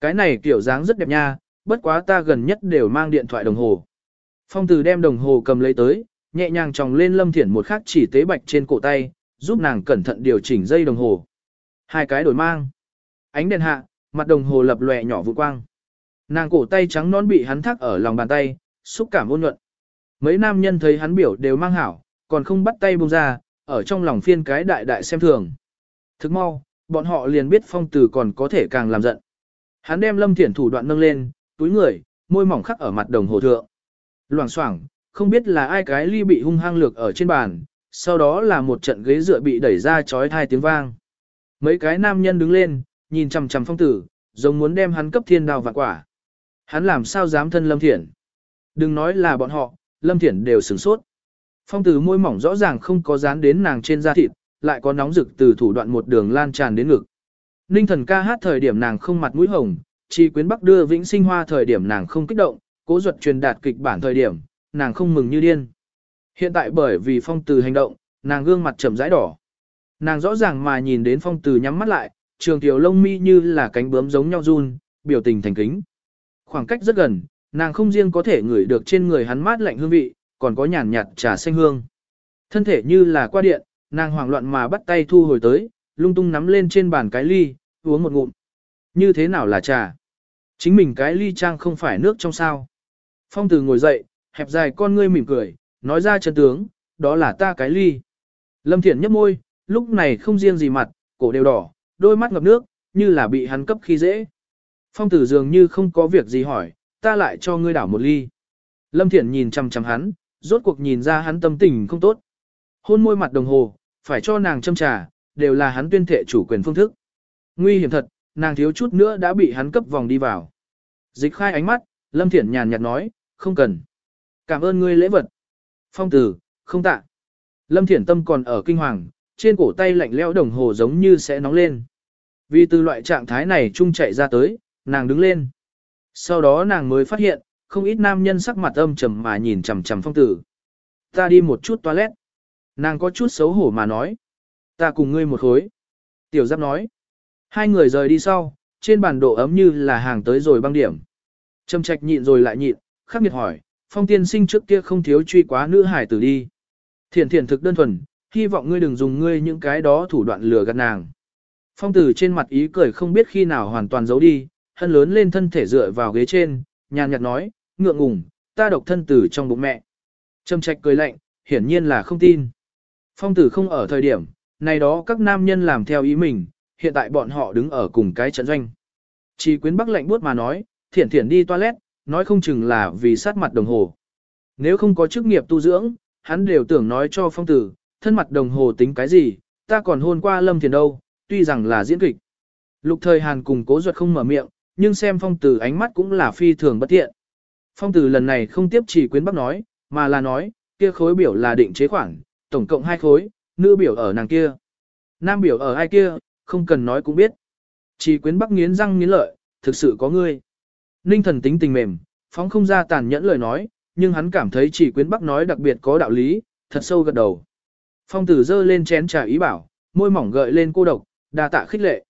Cái này kiểu dáng rất đẹp nha, bất quá ta gần nhất đều mang điện thoại đồng hồ. Phong từ đem đồng hồ cầm lấy tới, nhẹ nhàng tròng lên Lâm Thiển một khắc chỉ tế bạch trên cổ tay, giúp nàng cẩn thận điều chỉnh dây đồng hồ. Hai cái đổi mang. Ánh đèn hạ, mặt đồng hồ lập lòe nhỏ vụ quang. Nàng cổ tay trắng nón bị hắn thắt ở lòng bàn tay, xúc cảm ôn nhuận. Mấy nam nhân thấy hắn biểu đều mang hảo, còn không bắt tay buông ra, ở trong lòng phiên cái đại đại xem thường. Thức mau, bọn họ liền biết phong tử còn có thể càng làm giận. Hắn đem lâm thiển thủ đoạn nâng lên, túi người, môi mỏng khắc ở mặt đồng hồ thượng. Loảng xoảng, không biết là ai cái ly bị hung hăng lược ở trên bàn, sau đó là một trận ghế dựa bị đẩy ra chói thai tiếng vang. Mấy cái nam nhân đứng lên, nhìn chằm chằm phong tử, giống muốn đem hắn cấp thiên đào vạn quả. Hắn làm sao dám thân lâm thiển. Đừng nói là bọn họ, lâm thiển đều sửng sốt. Phong tử môi mỏng rõ ràng không có dán đến nàng trên da thịt, lại có nóng rực từ thủ đoạn một đường lan tràn đến ngực. Ninh thần ca hát thời điểm nàng không mặt mũi hồng, chi quyến bắc đưa vĩnh sinh hoa thời điểm nàng không kích động, cố duật truyền đạt kịch bản thời điểm, nàng không mừng như điên. Hiện tại bởi vì phong từ hành động, nàng gương mặt chậm rãi đỏ. Nàng rõ ràng mà nhìn đến phong từ nhắm mắt lại, trường tiểu lông mi như là cánh bướm giống nhau run, biểu tình thành kính. Khoảng cách rất gần, nàng không riêng có thể ngửi được trên người hắn mát lạnh hương vị, còn có nhàn nhạt trà xanh hương. Thân thể như là qua điện, nàng hoảng loạn mà bắt tay thu hồi tới, lung tung nắm lên trên bàn cái ly, uống một ngụm. Như thế nào là trà? Chính mình cái ly trang không phải nước trong sao. Phong từ ngồi dậy, hẹp dài con ngươi mỉm cười, nói ra chân tướng, đó là ta cái ly. Lâm Thiển nhấp môi, lúc này không riêng gì mặt, cổ đều đỏ, đôi mắt ngập nước, như là bị hắn cấp khi dễ. Phong tử dường như không có việc gì hỏi, ta lại cho ngươi đảo một ly. Lâm Thiển nhìn chăm chăm hắn, rốt cuộc nhìn ra hắn tâm tình không tốt. Hôn môi mặt đồng hồ, phải cho nàng châm trà, đều là hắn tuyên thệ chủ quyền phương thức. Nguy hiểm thật, nàng thiếu chút nữa đã bị hắn cấp vòng đi vào. Dịch khai ánh mắt, Lâm Thiển nhàn nhạt nói, không cần. Cảm ơn ngươi lễ vật. Phong tử, không tạ. Lâm Thiển tâm còn ở kinh hoàng, trên cổ tay lạnh lẽo đồng hồ giống như sẽ nóng lên. Vì từ loại trạng thái này chung chạy ra tới, nàng đứng lên. Sau đó nàng mới phát hiện, không ít nam nhân sắc mặt âm trầm mà nhìn chằm chằm phong tử. Ta đi một chút toilet. Nàng có chút xấu hổ mà nói. Ta cùng ngươi một khối. Tiểu giáp nói. Hai người rời đi sau, trên bàn độ ấm như là hàng tới rồi băng điểm. Trầm trạch nhịn rồi lại nhịn, khắc nghiệt hỏi, phong tiên sinh trước kia không thiếu truy quá nữ hải tử đi. Thiện thiện thực đơn thuần, hy vọng ngươi đừng dùng ngươi những cái đó thủ đoạn lừa gạt nàng. Phong tử trên mặt ý cười không biết khi nào hoàn toàn giấu đi, hân lớn lên thân thể dựa vào ghế trên, nhàn nhạt nói, ngượng ngùng, ta độc thân tử trong bụng mẹ. Trầm trạch cười lạnh, hiển nhiên là không tin. Phong tử không ở thời điểm, này đó các nam nhân làm theo ý mình, hiện tại bọn họ đứng ở cùng cái trận doanh. Chỉ quyến bắc lạnh buốt mà nói, thiển thiển đi toilet, nói không chừng là vì sát mặt đồng hồ. Nếu không có chức nghiệp tu dưỡng, hắn đều tưởng nói cho phong tử, thân mặt đồng hồ tính cái gì, ta còn hôn qua lâm thiền đâu, tuy rằng là diễn kịch. Lục thời Hàn cùng cố ruột không mở miệng, nhưng xem phong tử ánh mắt cũng là phi thường bất tiện. Phong tử lần này không tiếp chỉ quyến bắc nói, mà là nói, kia khối biểu là định chế khoản, tổng cộng hai khối, nữ biểu ở nàng kia. Nam biểu ở ai kia, không cần nói cũng biết. Chỉ quyến bắc nghiến răng nghiến lợi, thực sự có ngươi. Ninh thần tính tình mềm, phóng không ra tàn nhẫn lời nói, nhưng hắn cảm thấy chỉ quyến bắc nói đặc biệt có đạo lý, thật sâu gật đầu. Phong tử dơ lên chén trà ý bảo, môi mỏng gợi lên cô độc, đa tạ khích lệ.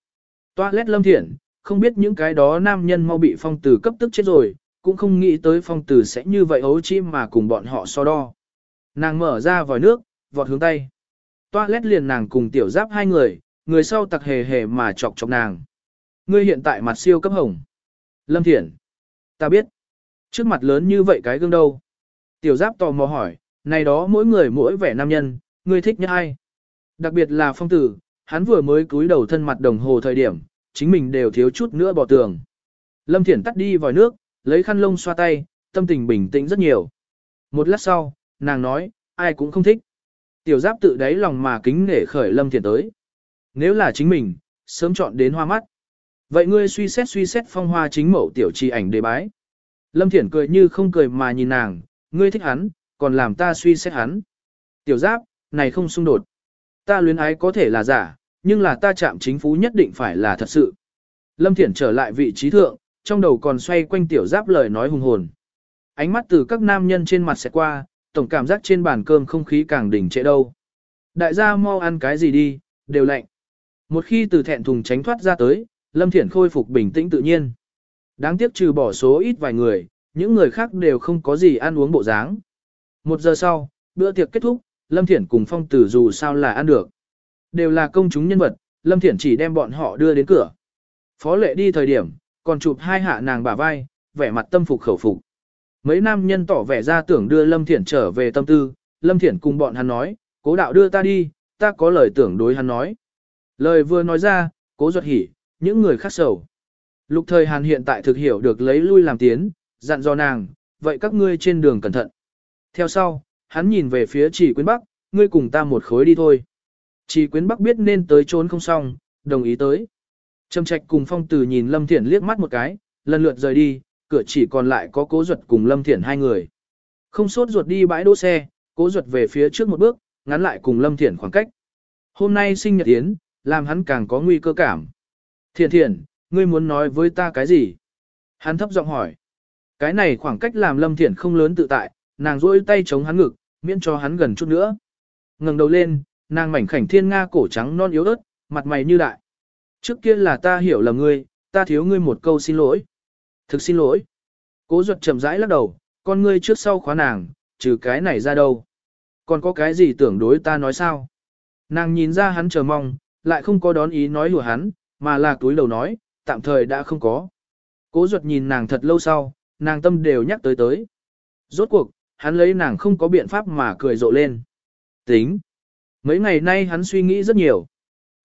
Toa lét lâm thiện, không biết những cái đó nam nhân mau bị phong tử cấp tức chết rồi, cũng không nghĩ tới phong tử sẽ như vậy ấu chim mà cùng bọn họ so đo. Nàng mở ra vòi nước, vọt hướng tay. Toa lét liền nàng cùng tiểu giáp hai người, người sau tặc hề hề mà chọc chọc nàng. Ngươi hiện tại mặt siêu cấp hồng. Lâm Thiển. Ta biết. Trước mặt lớn như vậy cái gương đâu. Tiểu giáp tò mò hỏi, này đó mỗi người mỗi vẻ nam nhân, ngươi thích nhất ai? Đặc biệt là phong tử, hắn vừa mới cúi đầu thân mặt đồng hồ thời điểm, chính mình đều thiếu chút nữa bỏ tường. Lâm Thiển tắt đi vòi nước, lấy khăn lông xoa tay, tâm tình bình tĩnh rất nhiều. Một lát sau, nàng nói, ai cũng không thích. Tiểu giáp tự đáy lòng mà kính nể khởi Lâm Thiển tới. Nếu là chính mình, sớm chọn đến hoa mắt. Vậy ngươi suy xét suy xét phong hoa chính mẫu tiểu trì ảnh đề bái. Lâm Thiển cười như không cười mà nhìn nàng, ngươi thích hắn, còn làm ta suy xét hắn. Tiểu giáp, này không xung đột. Ta luyến ái có thể là giả, nhưng là ta chạm chính phú nhất định phải là thật sự. Lâm Thiển trở lại vị trí thượng, trong đầu còn xoay quanh tiểu giáp lời nói hùng hồn. Ánh mắt từ các nam nhân trên mặt sẽ qua, tổng cảm giác trên bàn cơm không khí càng đỉnh trệ đâu. Đại gia mau ăn cái gì đi, đều lạnh. Một khi từ thẹn thùng tránh thoát ra tới, Lâm Thiển khôi phục bình tĩnh tự nhiên. Đáng tiếc trừ bỏ số ít vài người, những người khác đều không có gì ăn uống bộ dáng. Một giờ sau, bữa tiệc kết thúc, Lâm Thiển cùng Phong Tử dù sao là ăn được. Đều là công chúng nhân vật, Lâm Thiển chỉ đem bọn họ đưa đến cửa. Phó lệ đi thời điểm, còn chụp hai hạ nàng bả vai, vẻ mặt tâm phục khẩu phục. Mấy nam nhân tỏ vẻ ra tưởng đưa Lâm Thiển trở về tâm tư, Lâm Thiển cùng bọn hắn nói, cố đạo đưa ta đi, ta có lời tưởng đối hắn nói. Lời vừa nói ra, cố ruột hỉ, những người khác sầu. Lục thời Hàn hiện tại thực hiểu được lấy lui làm tiến, dặn dò nàng, vậy các ngươi trên đường cẩn thận. Theo sau, hắn nhìn về phía chỉ quyến bắc, ngươi cùng ta một khối đi thôi. Chỉ quyến bắc biết nên tới trốn không xong, đồng ý tới. Trầm trạch cùng phong tử nhìn Lâm Thiển liếc mắt một cái, lần lượt rời đi, cửa chỉ còn lại có cố ruột cùng Lâm Thiển hai người. Không sốt ruột đi bãi đỗ xe, cố ruột về phía trước một bước, ngắn lại cùng Lâm Thiển khoảng cách. Hôm nay sinh nhật yến, làm hắn càng có nguy cơ cảm. Thiển thiển, ngươi muốn nói với ta cái gì? Hắn thấp giọng hỏi. Cái này khoảng cách làm Lâm Thiển không lớn tự tại, nàng rôi tay chống hắn ngực, miễn cho hắn gần chút nữa. ngẩng đầu lên, nàng mảnh khảnh thiên nga cổ trắng non yếu ớt, mặt mày như đại. Trước kia là ta hiểu lầm ngươi, ta thiếu ngươi một câu xin lỗi. Thực xin lỗi. Cố ruột chậm rãi lắc đầu, con ngươi trước sau khóa nàng, trừ cái này ra đâu. Còn có cái gì tưởng đối ta nói sao? Nàng nhìn ra hắn chờ mong, lại không có đón ý nói lùa hắn, mà là túi đầu nói, tạm thời đã không có. Cố ruột nhìn nàng thật lâu sau, nàng tâm đều nhắc tới tới. Rốt cuộc, hắn lấy nàng không có biện pháp mà cười rộ lên. Tính. Mấy ngày nay hắn suy nghĩ rất nhiều.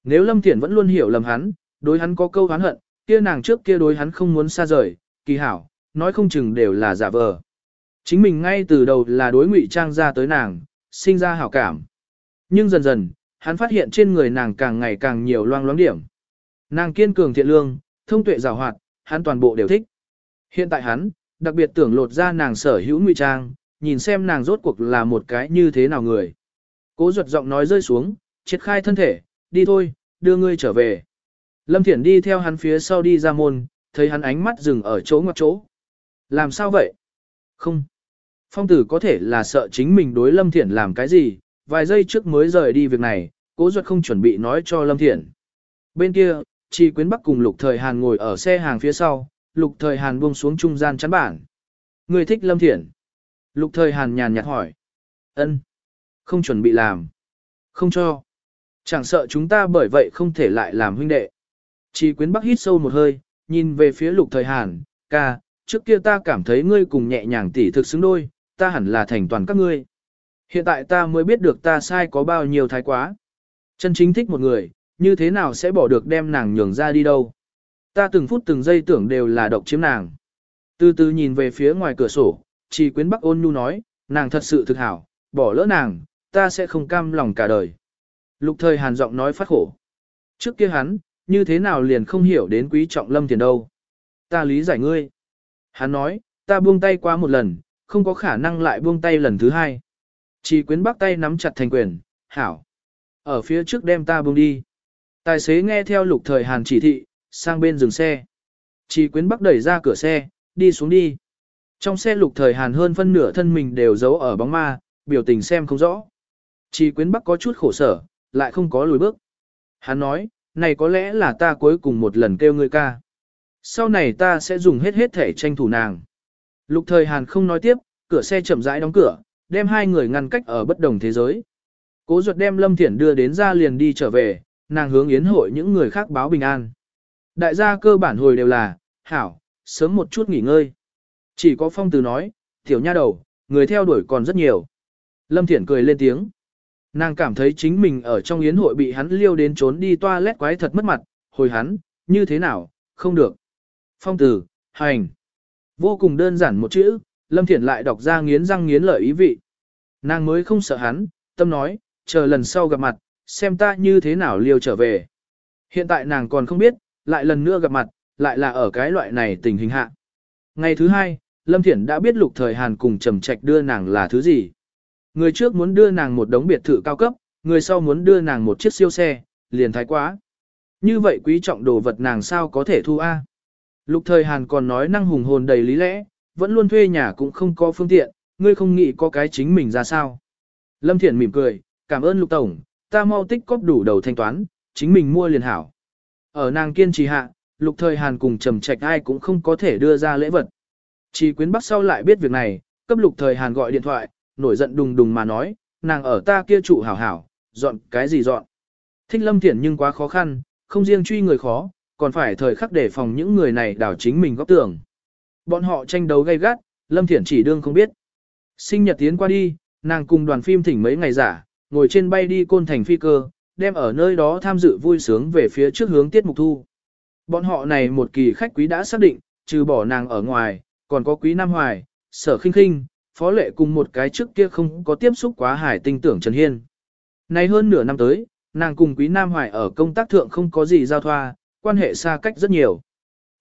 Nếu Lâm Thiển vẫn luôn hiểu lầm hắn, đối hắn có câu hắn hận, kia nàng trước kia đối hắn không muốn xa rời, kỳ hảo, nói không chừng đều là giả vờ. Chính mình ngay từ đầu là đối ngụy trang ra tới nàng, sinh ra hảo cảm. Nhưng dần dần, hắn phát hiện trên người nàng càng ngày càng nhiều loang loáng điểm. Nàng kiên cường thiện lương, thông tuệ rào hoạt, hắn toàn bộ đều thích. Hiện tại hắn, đặc biệt tưởng lột ra nàng sở hữu ngụy trang, nhìn xem nàng rốt cuộc là một cái như thế nào người. Cố ruột giọng nói rơi xuống, triệt khai thân thể, đi thôi, đưa ngươi trở về. Lâm Thiển đi theo hắn phía sau đi ra môn, thấy hắn ánh mắt dừng ở chỗ ngoặc chỗ. Làm sao vậy? Không. Phong tử có thể là sợ chính mình đối Lâm Thiển làm cái gì, vài giây trước mới rời đi việc này, cố ruột không chuẩn bị nói cho Lâm Thiển. Bên kia, Chi Quyến Bắc cùng Lục Thời Hàn ngồi ở xe hàng phía sau, Lục Thời Hàn buông xuống trung gian chắn bản. Người thích Lâm Thiển. Lục Thời Hàn nhàn nhạt hỏi. ân không chuẩn bị làm. Không cho. Chẳng sợ chúng ta bởi vậy không thể lại làm huynh đệ. Chỉ Quyến Bắc hít sâu một hơi, nhìn về phía Lục Thời Hàn, ca, trước kia ta cảm thấy ngươi cùng nhẹ nhàng tỉ thực xứng đôi, ta hẳn là thành toàn các ngươi. Hiện tại ta mới biết được ta sai có bao nhiêu thái quá. Chân chính thích một người, như thế nào sẽ bỏ được đem nàng nhường ra đi đâu. Ta từng phút từng giây tưởng đều là độc chiếm nàng. Từ từ nhìn về phía ngoài cửa sổ, chỉ quyến bắc ôn nhu nói, nàng thật sự thực hảo, bỏ lỡ nàng, ta sẽ không cam lòng cả đời. Lục thời hàn giọng nói phát khổ. Trước kia hắn, như thế nào liền không hiểu đến quý trọng lâm tiền đâu. Ta lý giải ngươi. Hắn nói, ta buông tay qua một lần, không có khả năng lại buông tay lần thứ hai. Chỉ quyến bắc tay nắm chặt thành quyền, hảo. Ở phía trước đem ta buông đi. Tài xế nghe theo lục thời hàn chỉ thị, sang bên dừng xe. Chỉ quyến bắc đẩy ra cửa xe, đi xuống đi. Trong xe lục thời hàn hơn phân nửa thân mình đều giấu ở bóng ma, biểu tình xem không rõ. Chỉ quyến bắc có chút khổ sở, lại không có lùi bước. Hắn nói, này có lẽ là ta cuối cùng một lần kêu ngươi ca. Sau này ta sẽ dùng hết hết thể tranh thủ nàng. Lục thời Hàn không nói tiếp, cửa xe chậm rãi đóng cửa, đem hai người ngăn cách ở bất đồng thế giới. Cố ruột đem Lâm Thiển đưa đến ra liền đi trở về, nàng hướng yến hội những người khác báo bình an. Đại gia cơ bản hồi đều là, hảo, sớm một chút nghỉ ngơi. Chỉ có phong từ nói, tiểu nha đầu, người theo đuổi còn rất nhiều. Lâm Thiển cười lên tiếng. Nàng cảm thấy chính mình ở trong yến hội bị hắn liêu đến trốn đi toilet quái thật mất mặt, hồi hắn, như thế nào, không được. Phong tử, hành. Vô cùng đơn giản một chữ, Lâm Thiển lại đọc ra nghiến răng nghiến lợi ý vị. Nàng mới không sợ hắn, tâm nói, chờ lần sau gặp mặt, xem ta như thế nào liêu trở về. Hiện tại nàng còn không biết, lại lần nữa gặp mặt, lại là ở cái loại này tình hình hạ. Ngày thứ hai, Lâm Thiển đã biết lục thời Hàn cùng trầm trạch đưa nàng là thứ gì. Người trước muốn đưa nàng một đống biệt thự cao cấp, người sau muốn đưa nàng một chiếc siêu xe, liền thái quá. Như vậy quý trọng đồ vật nàng sao có thể thu A. Lục thời Hàn còn nói năng hùng hồn đầy lý lẽ, vẫn luôn thuê nhà cũng không có phương tiện, ngươi không nghĩ có cái chính mình ra sao. Lâm Thiển mỉm cười, cảm ơn Lục Tổng, ta mau tích cóp đủ đầu thanh toán, chính mình mua liền hảo. Ở nàng kiên trì hạ, Lục Thời Hàn cùng trầm trạch ai cũng không có thể đưa ra lễ vật. Chỉ quyến bắc sau lại biết việc này, cấp Lục Thời Hàn gọi điện thoại, nổi giận đùng đùng mà nói, nàng ở ta kia trụ hảo hảo, dọn cái gì dọn. Thích Lâm Thiển nhưng quá khó khăn, không riêng truy người khó, còn phải thời khắc để phòng những người này đảo chính mình góp tưởng. Bọn họ tranh đấu gay gắt, Lâm Thiển chỉ đương không biết. Sinh nhật tiến qua đi, nàng cùng đoàn phim thỉnh mấy ngày giả, ngồi trên bay đi côn thành phi cơ, đem ở nơi đó tham dự vui sướng về phía trước hướng tiết mục thu. Bọn họ này một kỳ khách quý đã xác định, trừ bỏ nàng ở ngoài, còn có quý Nam Hoài, sở khinh khinh, phó lệ cùng một cái trước kia không có tiếp xúc quá hải tinh tưởng Trần Hiên. Nay hơn nửa năm tới, nàng cùng quý Nam Hoài ở công tác thượng không có gì giao thoa, quan hệ xa cách rất nhiều.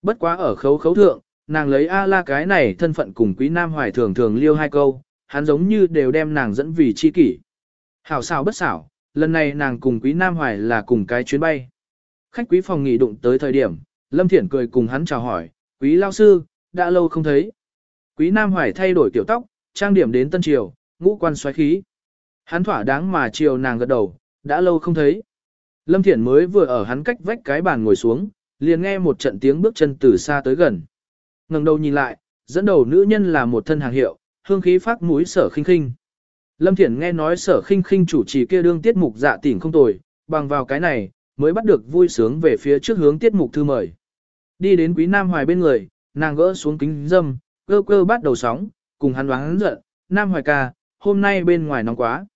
Bất quá ở khấu khấu thượng, nàng lấy A la cái này thân phận cùng quý Nam Hoài thường thường liêu hai câu, hắn giống như đều đem nàng dẫn vì chi kỷ. Hảo xảo bất xảo, lần này nàng cùng quý Nam Hoài là cùng cái chuyến bay. Khách quý phòng nghỉ đụng tới thời điểm, Lâm Thiển cười cùng hắn chào hỏi, quý lao sư, đã lâu không thấy. Quý Nam Hoài thay đổi tiểu tóc, trang điểm đến tân triều, ngũ quan xoáy khí. Hắn thỏa đáng mà chiều nàng gật đầu, đã lâu không thấy. Lâm Thiển mới vừa ở hắn cách vách cái bàn ngồi xuống, liền nghe một trận tiếng bước chân từ xa tới gần. ngẩng đầu nhìn lại, dẫn đầu nữ nhân là một thân hàng hiệu, hương khí phát mũi sở khinh khinh. Lâm Thiển nghe nói sở khinh khinh chủ trì kia đương tiết mục dạ tỉnh không tồi, bằng vào cái này, mới bắt được vui sướng về phía trước hướng tiết mục thư mời. Đi đến quý Nam Hoài bên người, nàng gỡ xuống kính dâm, cơ cơ bắt đầu sóng, cùng hắn đoán giận, Nam Hoài ca, hôm nay bên ngoài nóng quá.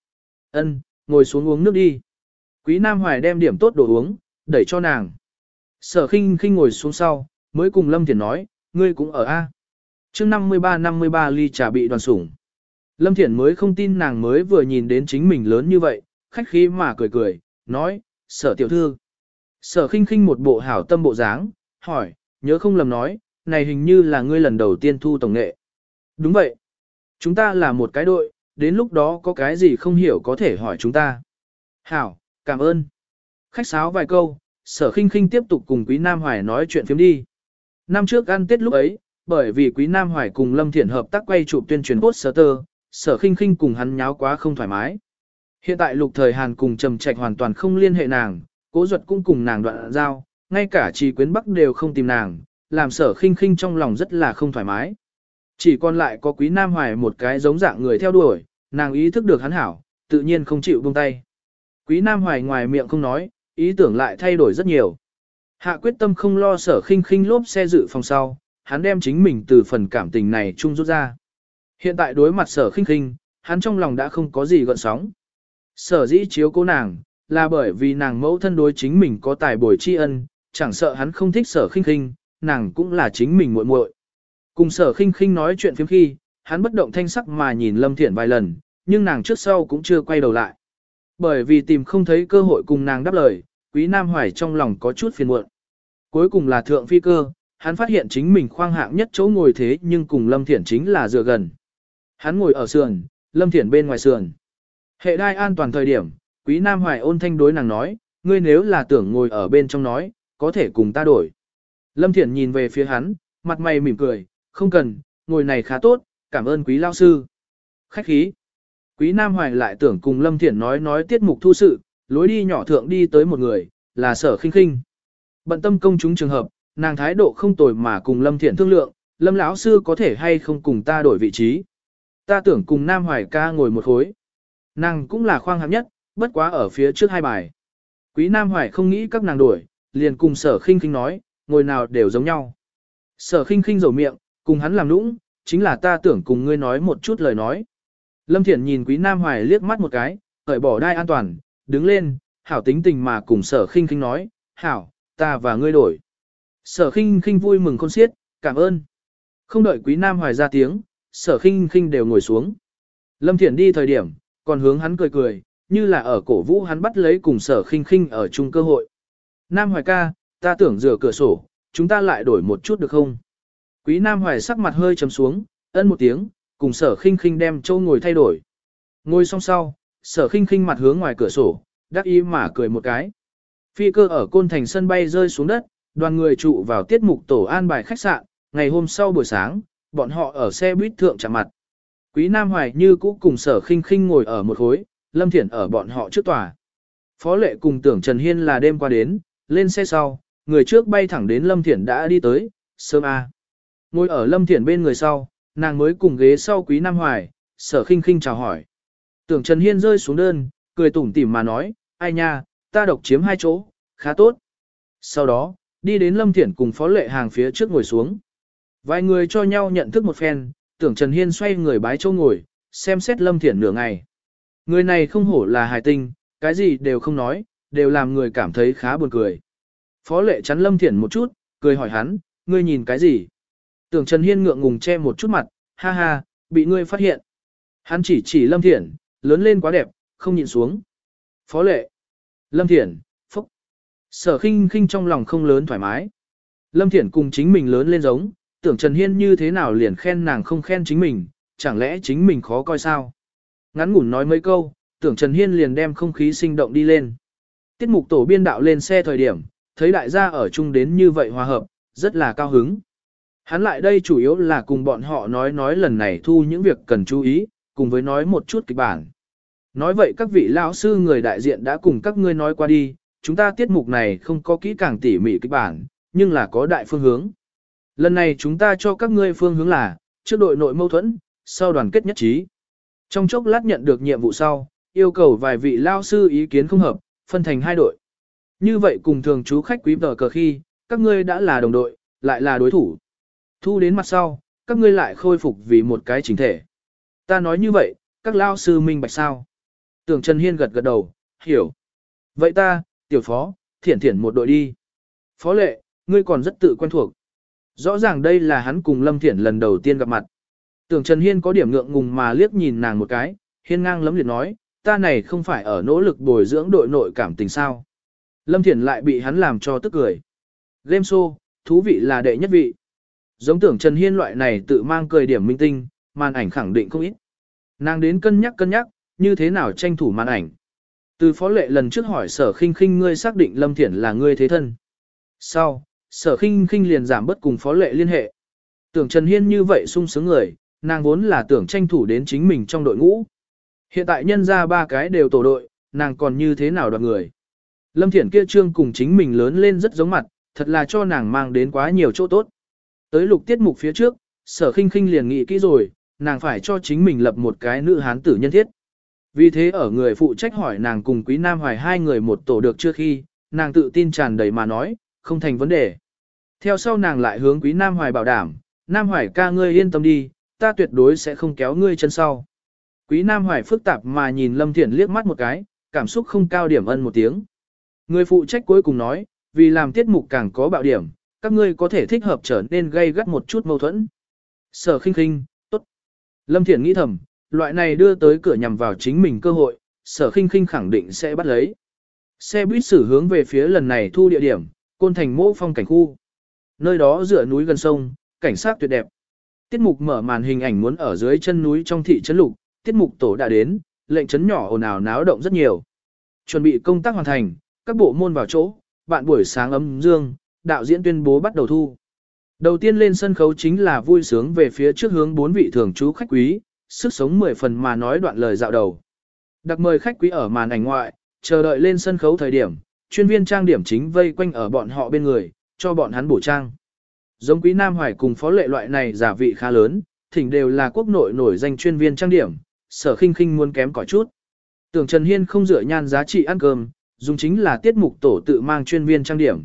ân ngồi xuống uống nước đi. Quý Nam Hoài đem điểm tốt đồ uống, đẩy cho nàng. Sở khinh khinh ngồi xuống sau, mới cùng Lâm Thiển nói, ngươi cũng ở A. chương 53-53 ly trà bị đoàn sủng. Lâm Thiển mới không tin nàng mới vừa nhìn đến chính mình lớn như vậy, khách khí mà cười cười, nói, sở tiểu thư. Sở khinh khinh một bộ hảo tâm bộ dáng, hỏi, nhớ không lầm nói, này hình như là ngươi lần đầu tiên thu tổng nghệ. Đúng vậy. Chúng ta là một cái đội, đến lúc đó có cái gì không hiểu có thể hỏi chúng ta. Hảo, cảm ơn. Khách sáo vài câu, sở khinh khinh tiếp tục cùng Quý Nam Hoài nói chuyện phiếm đi. Năm trước ăn Tết lúc ấy, bởi vì Quý Nam Hoài cùng Lâm Thiển hợp tác quay chụp tuyên truyền poster, sở khinh khinh cùng hắn nháo quá không thoải mái. Hiện tại lục thời Hàn cùng trầm trạch hoàn toàn không liên hệ nàng, cố duật cũng cùng nàng đoạn giao, ngay cả trì quyến bắc đều không tìm nàng, làm sở khinh khinh trong lòng rất là không thoải mái. Chỉ còn lại có quý nam hoài một cái giống dạng người theo đuổi, nàng ý thức được hắn hảo, tự nhiên không chịu buông tay. Quý nam hoài ngoài miệng không nói, ý tưởng lại thay đổi rất nhiều. Hạ quyết tâm không lo sở khinh khinh lốp xe dự phòng sau, hắn đem chính mình từ phần cảm tình này chung rút ra. Hiện tại đối mặt sở khinh khinh, hắn trong lòng đã không có gì gợn sóng. Sở dĩ chiếu cố nàng, là bởi vì nàng mẫu thân đối chính mình có tài bồi tri ân, chẳng sợ hắn không thích sở khinh khinh, nàng cũng là chính mình muội muội. Cùng sở khinh khinh nói chuyện phiếm khi, hắn bất động thanh sắc mà nhìn Lâm Thiển vài lần, nhưng nàng trước sau cũng chưa quay đầu lại. Bởi vì tìm không thấy cơ hội cùng nàng đáp lời, quý Nam Hoài trong lòng có chút phiền muộn. Cuối cùng là thượng phi cơ, hắn phát hiện chính mình khoang hạng nhất chỗ ngồi thế nhưng cùng Lâm Thiển chính là dựa gần. Hắn ngồi ở sườn, Lâm Thiển bên ngoài sườn. Hệ đai an toàn thời điểm, quý Nam Hoài ôn thanh đối nàng nói, ngươi nếu là tưởng ngồi ở bên trong nói, có thể cùng ta đổi. Lâm Thiển nhìn về phía hắn, mặt mày mỉm cười, không cần, ngồi này khá tốt, cảm ơn quý lao sư. Khách khí. Quý Nam Hoài lại tưởng cùng Lâm Thiển nói nói tiết mục thu sự, lối đi nhỏ thượng đi tới một người, là sở khinh khinh. Bận tâm công chúng trường hợp, nàng thái độ không tồi mà cùng Lâm Thiển thương lượng, Lâm lão sư có thể hay không cùng ta đổi vị trí. Ta tưởng cùng Nam Hoài ca ngồi một khối. Nàng cũng là khoang hạng nhất, bất quá ở phía trước hai bài. Quý Nam Hoài không nghĩ các nàng đổi, liền cùng sở khinh khinh nói, ngồi nào đều giống nhau. Sở khinh khinh rầu miệng, cùng hắn làm lũng chính là ta tưởng cùng ngươi nói một chút lời nói. Lâm Thiển nhìn Quý Nam Hoài liếc mắt một cái, cởi bỏ đai an toàn, đứng lên, hảo tính tình mà cùng sở khinh khinh nói, hảo, ta và ngươi đổi. Sở khinh khinh vui mừng khôn xiết, cảm ơn. Không đợi Quý Nam Hoài ra tiếng, sở khinh khinh đều ngồi xuống. Lâm Thiển đi thời điểm, còn hướng hắn cười cười, như là ở cổ vũ hắn bắt lấy cùng sở khinh khinh ở chung cơ hội. Nam Hoài ca, ta tưởng rửa cửa sổ, chúng ta lại đổi một chút được không? Quý Nam Hoài sắc mặt hơi trầm xuống, ân một tiếng, cùng sở khinh khinh đem châu ngồi thay đổi. Ngồi xong sau, sở khinh khinh mặt hướng ngoài cửa sổ, đắc ý mà cười một cái. Phi cơ ở côn thành sân bay rơi xuống đất, đoàn người trụ vào tiết mục tổ an bài khách sạn, ngày hôm sau buổi sáng, bọn họ ở xe buýt thượng chạm mặt. Quý Nam Hoài như cũ cùng sở khinh khinh ngồi ở một khối, Lâm Thiển ở bọn họ trước tòa. Phó lệ cùng tưởng Trần Hiên là đêm qua đến, lên xe sau, người trước bay thẳng đến Lâm Thiển đã đi tới, sớm A. Ngồi ở Lâm Thiển bên người sau, nàng mới cùng ghế sau Quý Nam Hoài, sở khinh khinh chào hỏi. Tưởng Trần Hiên rơi xuống đơn, cười tủm tỉm mà nói, ai nha, ta độc chiếm hai chỗ, khá tốt. Sau đó, đi đến Lâm Thiển cùng phó lệ hàng phía trước ngồi xuống. Vài người cho nhau nhận thức một phen, tưởng Trần Hiên xoay người bái châu ngồi, xem xét Lâm Thiển nửa ngày. Người này không hổ là hài tinh, cái gì đều không nói, đều làm người cảm thấy khá buồn cười. Phó lệ chắn Lâm Thiển một chút, cười hỏi hắn, ngươi nhìn cái gì? Tưởng Trần Hiên ngượng ngùng che một chút mặt, ha ha, bị ngươi phát hiện. Hắn chỉ chỉ Lâm Thiển, lớn lên quá đẹp, không nhìn xuống. Phó lệ. Lâm Thiển, phúc. Sở khinh khinh trong lòng không lớn thoải mái. Lâm Thiển cùng chính mình lớn lên giống, tưởng Trần Hiên như thế nào liền khen nàng không khen chính mình, chẳng lẽ chính mình khó coi sao? Ngắn ngủn nói mấy câu, tưởng Trần Hiên liền đem không khí sinh động đi lên. Tiết mục tổ biên đạo lên xe thời điểm, thấy đại gia ở chung đến như vậy hòa hợp, rất là cao hứng. Hắn lại đây chủ yếu là cùng bọn họ nói nói lần này thu những việc cần chú ý, cùng với nói một chút kịch bản. Nói vậy các vị lão sư người đại diện đã cùng các ngươi nói qua đi, chúng ta tiết mục này không có kỹ càng tỉ mỉ kịch bản, nhưng là có đại phương hướng. Lần này chúng ta cho các ngươi phương hướng là, trước đội nội mâu thuẫn, sau đoàn kết nhất trí. Trong chốc lát nhận được nhiệm vụ sau, yêu cầu vài vị lao sư ý kiến không hợp, phân thành hai đội. Như vậy cùng thường chú khách quý tờ cờ khi, các ngươi đã là đồng đội, lại là đối thủ. Thu đến mặt sau, các ngươi lại khôi phục vì một cái chính thể. Ta nói như vậy, các lao sư minh bạch sao. Tưởng Trần Hiên gật gật đầu, hiểu. Vậy ta, tiểu phó, thiển thiển một đội đi. Phó lệ, ngươi còn rất tự quen thuộc. Rõ ràng đây là hắn cùng Lâm Thiển lần đầu tiên gặp mặt. Tưởng Trần Hiên có điểm ngượng ngùng mà liếc nhìn nàng một cái, Hiên ngang lấm liệt nói, ta này không phải ở nỗ lực bồi dưỡng đội nội cảm tình sao. Lâm Thiển lại bị hắn làm cho tức cười. Game show, thú vị là đệ nhất vị. Giống tưởng Trần Hiên loại này tự mang cười điểm minh tinh, màn ảnh khẳng định không ít. Nàng đến cân nhắc cân nhắc, như thế nào tranh thủ màn ảnh. Từ phó lệ lần trước hỏi sở khinh khinh ngươi xác định Lâm Thiển là ngươi thế thân. Sau, sở khinh khinh liền giảm bất cùng phó lệ liên hệ. Tưởng Trần Hiên như vậy sung sướng người, nàng vốn là tưởng tranh thủ đến chính mình trong đội ngũ. Hiện tại nhân ra ba cái đều tổ đội, nàng còn như thế nào đoạt người. Lâm Thiển kia trương cùng chính mình lớn lên rất giống mặt, thật là cho nàng mang đến quá nhiều chỗ tốt. Tới lục tiết mục phía trước, sở khinh khinh liền nghĩ kỹ rồi, nàng phải cho chính mình lập một cái nữ hán tử nhân thiết. Vì thế ở người phụ trách hỏi nàng cùng Quý Nam Hoài hai người một tổ được chưa khi, nàng tự tin tràn đầy mà nói, không thành vấn đề. Theo sau nàng lại hướng Quý Nam Hoài bảo đảm, Nam Hoài ca ngươi yên tâm đi, ta tuyệt đối sẽ không kéo ngươi chân sau. Quý Nam Hoài phức tạp mà nhìn Lâm Thiển liếc mắt một cái, cảm xúc không cao điểm ân một tiếng. Người phụ trách cuối cùng nói, vì làm tiết mục càng có bạo điểm, các ngươi có thể thích hợp trở nên gây gắt một chút mâu thuẫn. Sở khinh khinh, tốt. Lâm Thiển nghĩ thầm, loại này đưa tới cửa nhằm vào chính mình cơ hội, sở khinh khinh khẳng định sẽ bắt lấy. Xe buýt xử hướng về phía lần này thu địa điểm, côn thành mô phong cảnh khu. Nơi đó dựa núi gần sông, cảnh sát tuyệt đẹp. Tiết mục mở màn hình ảnh muốn ở dưới chân núi trong thị trấn lục, tiết mục tổ đã đến, lệnh trấn nhỏ ồn ào náo động rất nhiều. Chuẩn bị công tác hoàn thành, các bộ môn vào chỗ, bạn buổi sáng ấm dương, đạo diễn tuyên bố bắt đầu thu. Đầu tiên lên sân khấu chính là vui sướng về phía trước hướng bốn vị thường trú khách quý, sức sống mười phần mà nói đoạn lời dạo đầu. Đặc mời khách quý ở màn ảnh ngoại, chờ đợi lên sân khấu thời điểm, chuyên viên trang điểm chính vây quanh ở bọn họ bên người, cho bọn hắn bổ trang. Giống quý Nam Hoài cùng phó lệ loại này giả vị khá lớn, thỉnh đều là quốc nội nổi danh chuyên viên trang điểm, sở khinh khinh muốn kém cỏi chút. Tưởng Trần Hiên không dựa nhan giá trị ăn cơm, dùng chính là tiết mục tổ tự mang chuyên viên trang điểm.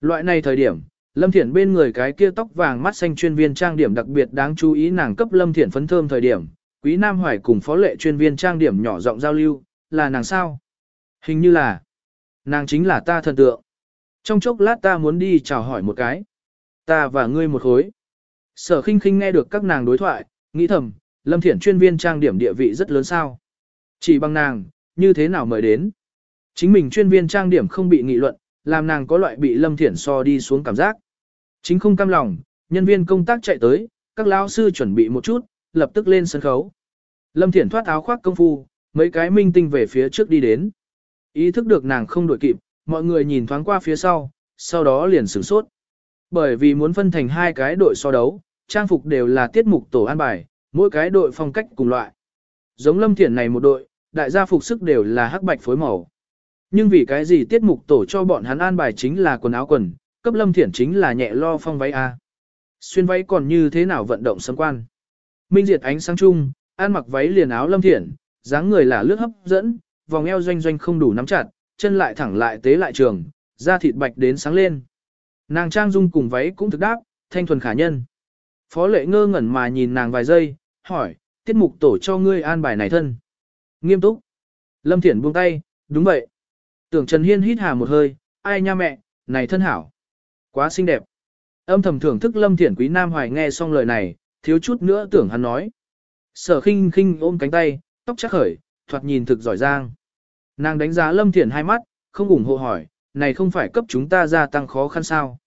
Loại này thời điểm, Lâm Thiển bên người cái kia tóc vàng mắt xanh chuyên viên trang điểm đặc biệt đáng chú ý nàng cấp Lâm Thiển phấn thơm thời điểm, Quý Nam Hoài cùng phó lệ chuyên viên trang điểm nhỏ giọng giao lưu, là nàng sao? Hình như là, nàng chính là ta thần tượng. Trong chốc lát ta muốn đi chào hỏi một cái. Ta và ngươi một khối. Sở khinh khinh nghe được các nàng đối thoại, nghĩ thầm, Lâm Thiển chuyên viên trang điểm địa vị rất lớn sao. Chỉ bằng nàng, như thế nào mời đến. Chính mình chuyên viên trang điểm không bị nghị luận, làm nàng có loại bị Lâm Thiển so đi xuống cảm giác. Chính không cam lòng, nhân viên công tác chạy tới, các lão sư chuẩn bị một chút, lập tức lên sân khấu. Lâm Thiển thoát áo khoác công phu, mấy cái minh tinh về phía trước đi đến. Ý thức được nàng không đuổi kịp, mọi người nhìn thoáng qua phía sau, sau đó liền sửng sốt. Bởi vì muốn phân thành hai cái đội so đấu, trang phục đều là tiết mục tổ an bài, mỗi cái đội phong cách cùng loại. Giống Lâm Thiển này một đội, đại gia phục sức đều là hắc bạch phối màu. Nhưng vì cái gì tiết mục tổ cho bọn hắn an bài chính là quần áo quần, cấp Lâm Thiển chính là nhẹ lo phong váy A. Xuyên váy còn như thế nào vận động sấm quan. Minh diệt ánh sáng chung, an mặc váy liền áo Lâm Thiển, dáng người là lướt hấp dẫn, vòng eo doanh doanh không đủ nắm chặt, chân lại thẳng lại tế lại trường, da thịt bạch đến sáng lên. Nàng trang dung cùng váy cũng thực đáp, thanh thuần khả nhân. Phó lệ ngơ ngẩn mà nhìn nàng vài giây, hỏi, tiết mục tổ cho ngươi an bài này thân. Nghiêm túc. Lâm Thiển buông tay, đúng vậy. Tưởng Trần Hiên hít hà một hơi, ai nha mẹ, này thân hảo. Quá xinh đẹp. Âm thầm thưởng thức Lâm Thiển Quý Nam Hoài nghe xong lời này, thiếu chút nữa tưởng hắn nói. Sở khinh khinh ôm cánh tay, tóc chắc khởi, thoạt nhìn thực giỏi giang. Nàng đánh giá Lâm Thiển hai mắt, không ủng hộ hỏi, này không phải cấp chúng ta gia tăng khó khăn sao.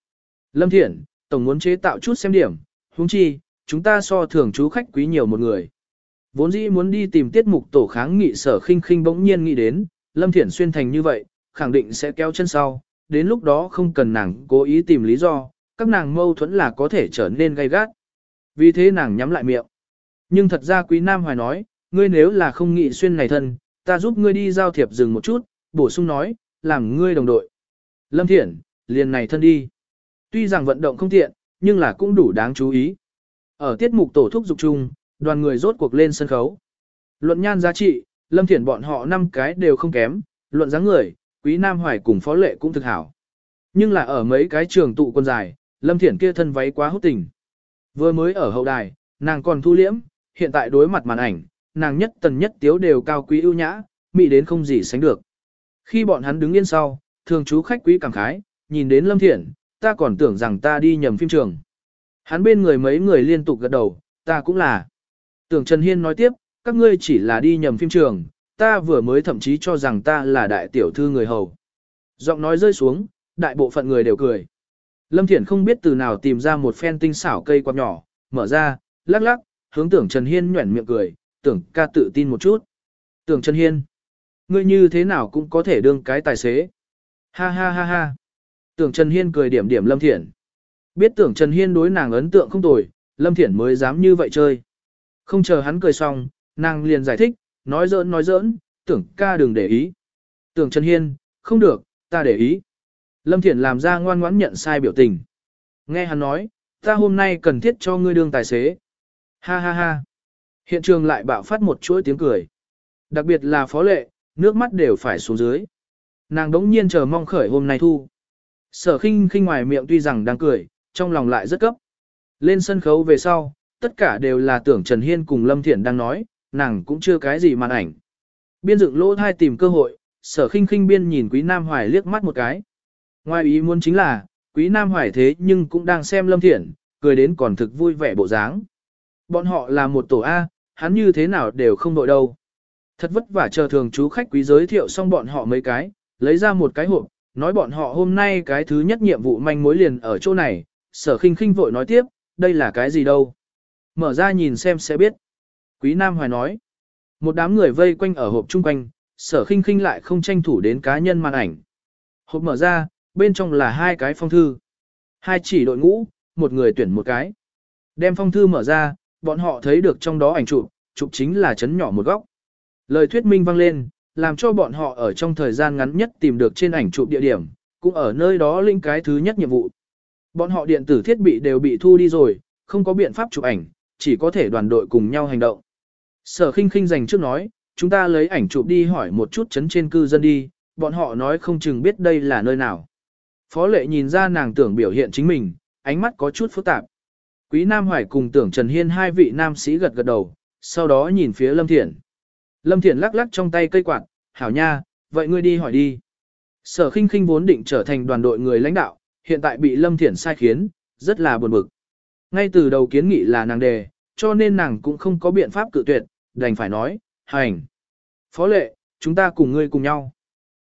Lâm Thiển, tổng muốn chế tạo chút xem điểm, huống chi, chúng ta so thường chú khách quý nhiều một người. Vốn dĩ muốn đi tìm tiết mục tổ kháng nghị sở khinh khinh bỗng nhiên nghĩ đến, Lâm Thiển xuyên thành như vậy, khẳng định sẽ kéo chân sau, đến lúc đó không cần nàng cố ý tìm lý do, các nàng mâu thuẫn là có thể trở nên gay gắt. Vì thế nàng nhắm lại miệng. Nhưng thật ra Quý Nam Hoài nói, ngươi nếu là không nghị xuyên này thân, ta giúp ngươi đi giao thiệp dừng một chút, bổ sung nói, làm ngươi đồng đội. Lâm Thiển, liền này thân đi. Tuy rằng vận động không tiện, nhưng là cũng đủ đáng chú ý. Ở tiết mục tổ thúc dục chung, đoàn người rốt cuộc lên sân khấu. Luận nhan giá trị, Lâm Thiển bọn họ năm cái đều không kém, luận dáng người, Quý Nam Hoài cùng Phó Lệ cũng thực hảo. Nhưng là ở mấy cái trường tụ quân dài, Lâm Thiển kia thân váy quá hút tình. Vừa mới ở hậu đài, nàng còn thu liễm, hiện tại đối mặt màn ảnh, nàng nhất tần nhất tiếu đều cao quý ưu nhã, mỹ đến không gì sánh được. Khi bọn hắn đứng yên sau, thường chú khách quý cảm khái, nhìn đến Lâm Thiển, ta còn tưởng rằng ta đi nhầm phim trường. Hắn bên người mấy người liên tục gật đầu, ta cũng là. Tưởng Trần Hiên nói tiếp, các ngươi chỉ là đi nhầm phim trường, ta vừa mới thậm chí cho rằng ta là đại tiểu thư người hầu. Giọng nói rơi xuống, đại bộ phận người đều cười. Lâm Thiển không biết từ nào tìm ra một phen tinh xảo cây quạt nhỏ, mở ra, lắc lắc, hướng tưởng Trần Hiên nhuẩn miệng cười, tưởng ca tự tin một chút. Tưởng Trần Hiên, ngươi như thế nào cũng có thể đương cái tài xế. Ha ha ha ha. Tưởng Trần Hiên cười điểm điểm Lâm Thiển. Biết tưởng Trần Hiên đối nàng ấn tượng không tồi, Lâm Thiển mới dám như vậy chơi. Không chờ hắn cười xong, nàng liền giải thích, nói giỡn nói giỡn, tưởng ca đừng để ý. Tưởng Trần Hiên, không được, ta để ý. Lâm Thiển làm ra ngoan ngoãn nhận sai biểu tình. Nghe hắn nói, ta hôm nay cần thiết cho ngươi đương tài xế. Ha ha ha. Hiện trường lại bạo phát một chuỗi tiếng cười. Đặc biệt là phó lệ, nước mắt đều phải xuống dưới. Nàng đống nhiên chờ mong khởi hôm nay thu. Sở khinh khinh ngoài miệng tuy rằng đang cười, trong lòng lại rất cấp. Lên sân khấu về sau, tất cả đều là tưởng Trần Hiên cùng Lâm Thiển đang nói, nàng cũng chưa cái gì màn ảnh. Biên dựng lỗ thai tìm cơ hội, sở khinh khinh biên nhìn Quý Nam Hoài liếc mắt một cái. Ngoài ý muốn chính là, Quý Nam Hoài thế nhưng cũng đang xem Lâm Thiển, cười đến còn thực vui vẻ bộ dáng. Bọn họ là một tổ A, hắn như thế nào đều không đội đâu. Thật vất vả chờ thường chú khách quý giới thiệu xong bọn họ mấy cái, lấy ra một cái hộp, nói bọn họ hôm nay cái thứ nhất nhiệm vụ manh mối liền ở chỗ này, sở khinh khinh vội nói tiếp, đây là cái gì đâu. Mở ra nhìn xem sẽ biết. Quý Nam Hoài nói, một đám người vây quanh ở hộp chung quanh, sở khinh khinh lại không tranh thủ đến cá nhân màn ảnh. Hộp mở ra, bên trong là hai cái phong thư. Hai chỉ đội ngũ, một người tuyển một cái. Đem phong thư mở ra, bọn họ thấy được trong đó ảnh chụp, chụp chính là chấn nhỏ một góc. Lời thuyết minh vang lên, làm cho bọn họ ở trong thời gian ngắn nhất tìm được trên ảnh chụp địa điểm, cũng ở nơi đó linh cái thứ nhất nhiệm vụ. Bọn họ điện tử thiết bị đều bị thu đi rồi, không có biện pháp chụp ảnh, chỉ có thể đoàn đội cùng nhau hành động. Sở khinh khinh dành trước nói, chúng ta lấy ảnh chụp đi hỏi một chút chấn trên cư dân đi, bọn họ nói không chừng biết đây là nơi nào. Phó lệ nhìn ra nàng tưởng biểu hiện chính mình, ánh mắt có chút phức tạp. Quý Nam Hoài cùng tưởng Trần Hiên hai vị nam sĩ gật gật đầu, sau đó nhìn phía Lâm Thiển. Lâm Thiển lắc lắc trong tay cây quạt, hảo nha, vậy ngươi đi hỏi đi. Sở khinh khinh vốn định trở thành đoàn đội người lãnh đạo, hiện tại bị Lâm Thiển sai khiến, rất là buồn bực. Ngay từ đầu kiến nghị là nàng đề, cho nên nàng cũng không có biện pháp cự tuyệt, đành phải nói, hành. Phó lệ, chúng ta cùng ngươi cùng nhau.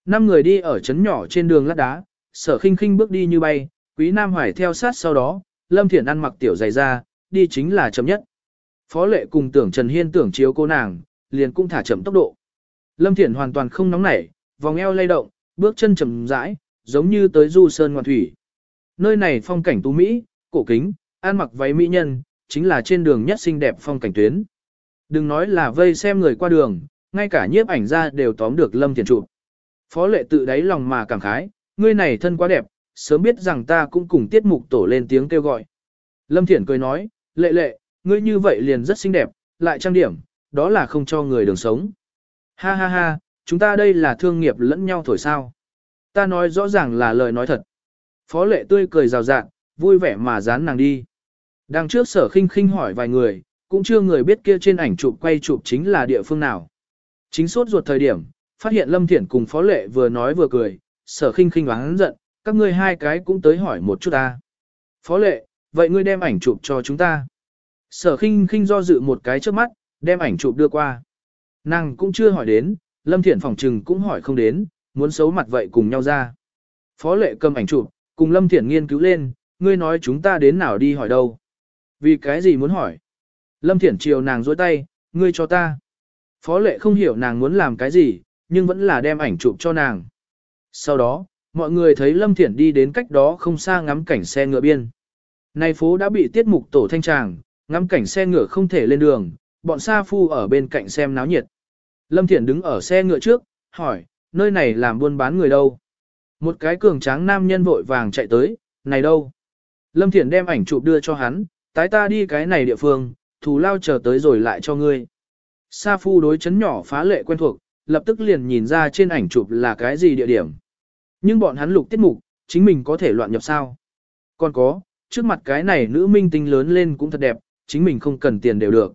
Năm người đi ở trấn nhỏ trên đường lát đá, sở khinh khinh bước đi như bay, quý nam hoài theo sát sau đó, lâm thiển ăn mặc tiểu dày ra, đi chính là chậm nhất. Phó lệ cùng tưởng Trần Hiên tưởng chiếu cô nàng, liền cũng thả chậm tốc độ. Lâm thiển hoàn toàn không nóng nảy, vòng eo lay động, bước chân chậm rãi, giống như tới du sơn ngoan thủy. Nơi này phong cảnh tú Mỹ, cổ kính, ăn mặc váy mỹ nhân, chính là trên đường nhất xinh đẹp phong cảnh tuyến. Đừng nói là vây xem người qua đường, ngay cả nhiếp ảnh ra đều tóm được lâm thiển chụp. Phó lệ tự đáy lòng mà cảm khái, ngươi này thân quá đẹp, sớm biết rằng ta cũng cùng tiết mục tổ lên tiếng kêu gọi. Lâm Thiển cười nói, lệ lệ, ngươi như vậy liền rất xinh đẹp, lại trang điểm, đó là không cho người đường sống. Ha ha ha, chúng ta đây là thương nghiệp lẫn nhau thổi sao. Ta nói rõ ràng là lời nói thật. Phó lệ tươi cười rào rạng, vui vẻ mà dán nàng đi. Đằng trước sở khinh khinh hỏi vài người, cũng chưa người biết kia trên ảnh chụp quay chụp chính là địa phương nào. Chính suốt ruột thời điểm, phát hiện Lâm Thiển cùng Phó Lệ vừa nói vừa cười, sở khinh khinh oán giận, các ngươi hai cái cũng tới hỏi một chút ta. Phó Lệ, vậy ngươi đem ảnh chụp cho chúng ta. Sở khinh khinh do dự một cái trước mắt, đem ảnh chụp đưa qua. Nàng cũng chưa hỏi đến, Lâm Thiển phòng trừng cũng hỏi không đến, muốn xấu mặt vậy cùng nhau ra. Phó Lệ cầm ảnh chụp, cùng Lâm Thiển nghiên cứu lên, ngươi nói chúng ta đến nào đi hỏi đâu. Vì cái gì muốn hỏi? Lâm Thiển chiều nàng dối tay, ngươi cho ta. Phó lệ không hiểu nàng muốn làm cái gì, nhưng vẫn là đem ảnh chụp cho nàng. Sau đó, mọi người thấy Lâm Thiển đi đến cách đó không xa ngắm cảnh xe ngựa biên. Này phố đã bị tiết mục tổ thanh tràng, ngắm cảnh xe ngựa không thể lên đường, bọn sa phu ở bên cạnh xem náo nhiệt. Lâm Thiển đứng ở xe ngựa trước, hỏi, nơi này làm buôn bán người đâu? Một cái cường tráng nam nhân vội vàng chạy tới, này đâu? Lâm Thiển đem ảnh chụp đưa cho hắn, tái ta đi cái này địa phương, thù lao chờ tới rồi lại cho ngươi. Sa phu đối chấn nhỏ phá lệ quen thuộc, lập tức liền nhìn ra trên ảnh chụp là cái gì địa điểm. Nhưng bọn hắn lục tiết mục, chính mình có thể loạn nhập sao. Còn có, trước mặt cái này nữ minh tinh lớn lên cũng thật đẹp, chính mình không cần tiền đều được.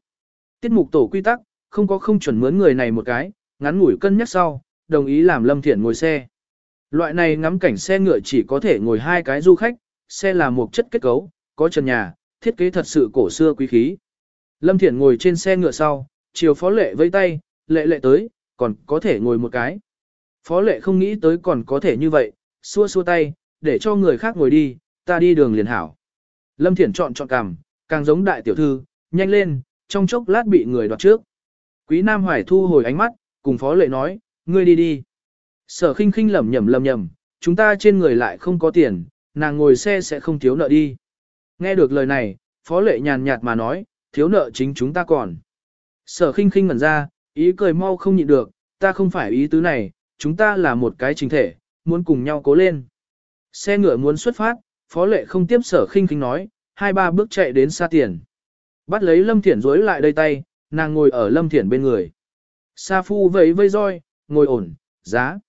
Tiết mục tổ quy tắc, không có không chuẩn mướn người này một cái, ngắn ngủi cân nhắc sau, đồng ý làm Lâm Thiển ngồi xe. Loại này ngắm cảnh xe ngựa chỉ có thể ngồi hai cái du khách, xe là một chất kết cấu, có trần nhà, thiết kế thật sự cổ xưa quý khí. Lâm Thiển ngồi trên xe ngựa sau, chiều phó lệ vây tay, lệ lệ tới, còn có thể ngồi một cái. Phó lệ không nghĩ tới còn có thể như vậy, xua xua tay, để cho người khác ngồi đi, ta đi đường liền hảo. Lâm Thiển chọn chọn cằm, càng giống đại tiểu thư, nhanh lên, trong chốc lát bị người đoạt trước. Quý Nam Hoài thu hồi ánh mắt, cùng phó lệ nói, ngươi đi đi. Sở khinh khinh lầm nhầm lầm nhầm, chúng ta trên người lại không có tiền, nàng ngồi xe sẽ không thiếu nợ đi. Nghe được lời này, phó lệ nhàn nhạt mà nói, thiếu nợ chính chúng ta còn. Sở khinh khinh ngẩn ra, ý cười mau không nhịn được, ta không phải ý tứ này, chúng ta là một cái chính thể, muốn cùng nhau cố lên. Xe ngựa muốn xuất phát, phó lệ không tiếp sở khinh khinh nói, hai ba bước chạy đến xa tiền. Bắt lấy Lâm Thiển rối lại đây tay, nàng ngồi ở Lâm Thiển bên người. Sa phu vẫy vây roi, ngồi ổn, giá.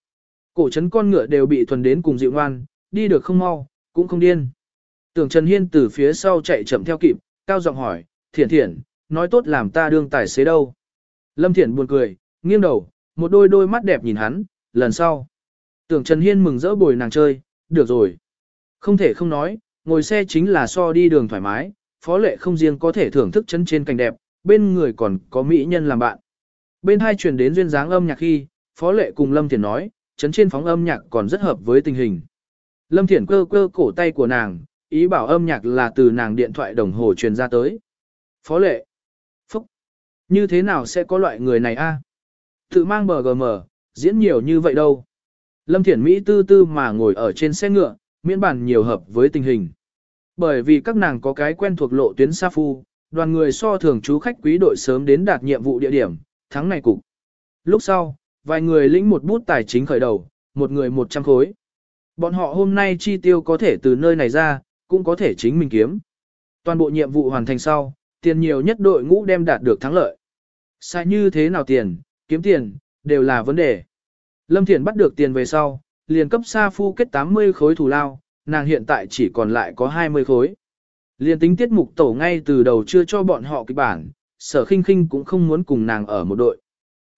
Cổ chấn con ngựa đều bị thuần đến cùng dịu ngoan, đi được không mau, cũng không điên. Tưởng Trần Hiên từ phía sau chạy chậm theo kịp, cao giọng hỏi, thiển thiển, nói tốt làm ta đương tài xế đâu. Lâm Thiển buồn cười, nghiêng đầu, một đôi đôi mắt đẹp nhìn hắn, lần sau. Tưởng Trần Hiên mừng rỡ bồi nàng chơi, được rồi. Không thể không nói, ngồi xe chính là so đi đường thoải mái, phó lệ không riêng có thể thưởng thức chân trên cảnh đẹp, bên người còn có mỹ nhân làm bạn. Bên hai truyền đến duyên dáng âm nhạc khi, phó lệ cùng Lâm Thiển nói, chấn trên phóng âm nhạc còn rất hợp với tình hình. Lâm Thiển cơ cơ cổ tay của nàng, ý bảo âm nhạc là từ nàng điện thoại đồng hồ truyền ra tới. Phó lệ. Phúc. Như thế nào sẽ có loại người này a? Tự mang bờ gm, diễn nhiều như vậy đâu. Lâm Thiển Mỹ tư tư mà ngồi ở trên xe ngựa, miễn bản nhiều hợp với tình hình. Bởi vì các nàng có cái quen thuộc lộ tuyến xa phu, đoàn người so thường chú khách quý đội sớm đến đạt nhiệm vụ địa điểm, tháng này cục. Lúc sau, vài người lĩnh một bút tài chính khởi đầu, một người một trăm khối. Bọn họ hôm nay chi tiêu có thể từ nơi này ra, cũng có thể chính mình kiếm. Toàn bộ nhiệm vụ hoàn thành sau, tiền nhiều nhất đội ngũ đem đạt được thắng lợi. Sai như thế nào tiền, kiếm tiền, đều là vấn đề. Lâm Thiển bắt được tiền về sau, liền cấp Sa Phu kết 80 khối thù lao, nàng hiện tại chỉ còn lại có 20 khối. Liền tính tiết mục tổ ngay từ đầu chưa cho bọn họ kịch bản, sở khinh khinh cũng không muốn cùng nàng ở một đội.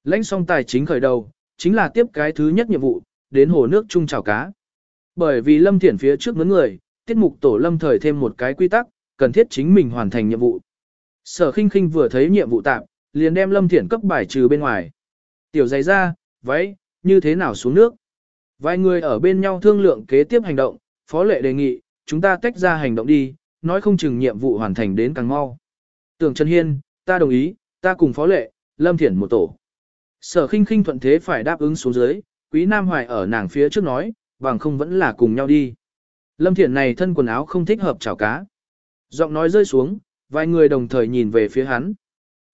Lãnh xong tài chính khởi đầu, chính là tiếp cái thứ nhất nhiệm vụ, đến hồ nước chung chào cá. Bởi vì Lâm Thiển phía trước mướn người, tiết mục tổ Lâm thời thêm một cái quy tắc, cần thiết chính mình hoàn thành nhiệm vụ. Sở khinh khinh vừa thấy nhiệm vụ tạm, liền đem Lâm Thiển cấp bài trừ bên ngoài. Tiểu giày ra, váy, như thế nào xuống nước. Vài người ở bên nhau thương lượng kế tiếp hành động, phó lệ đề nghị, chúng ta tách ra hành động đi, nói không chừng nhiệm vụ hoàn thành đến càng mau. Tưởng Trần Hiên, ta đồng ý, ta cùng phó lệ, lâm thiển một tổ. Sở khinh khinh thuận thế phải đáp ứng xuống dưới, quý nam hoài ở nàng phía trước nói, bằng không vẫn là cùng nhau đi. Lâm thiển này thân quần áo không thích hợp chảo cá. Giọng nói rơi xuống, vài người đồng thời nhìn về phía hắn.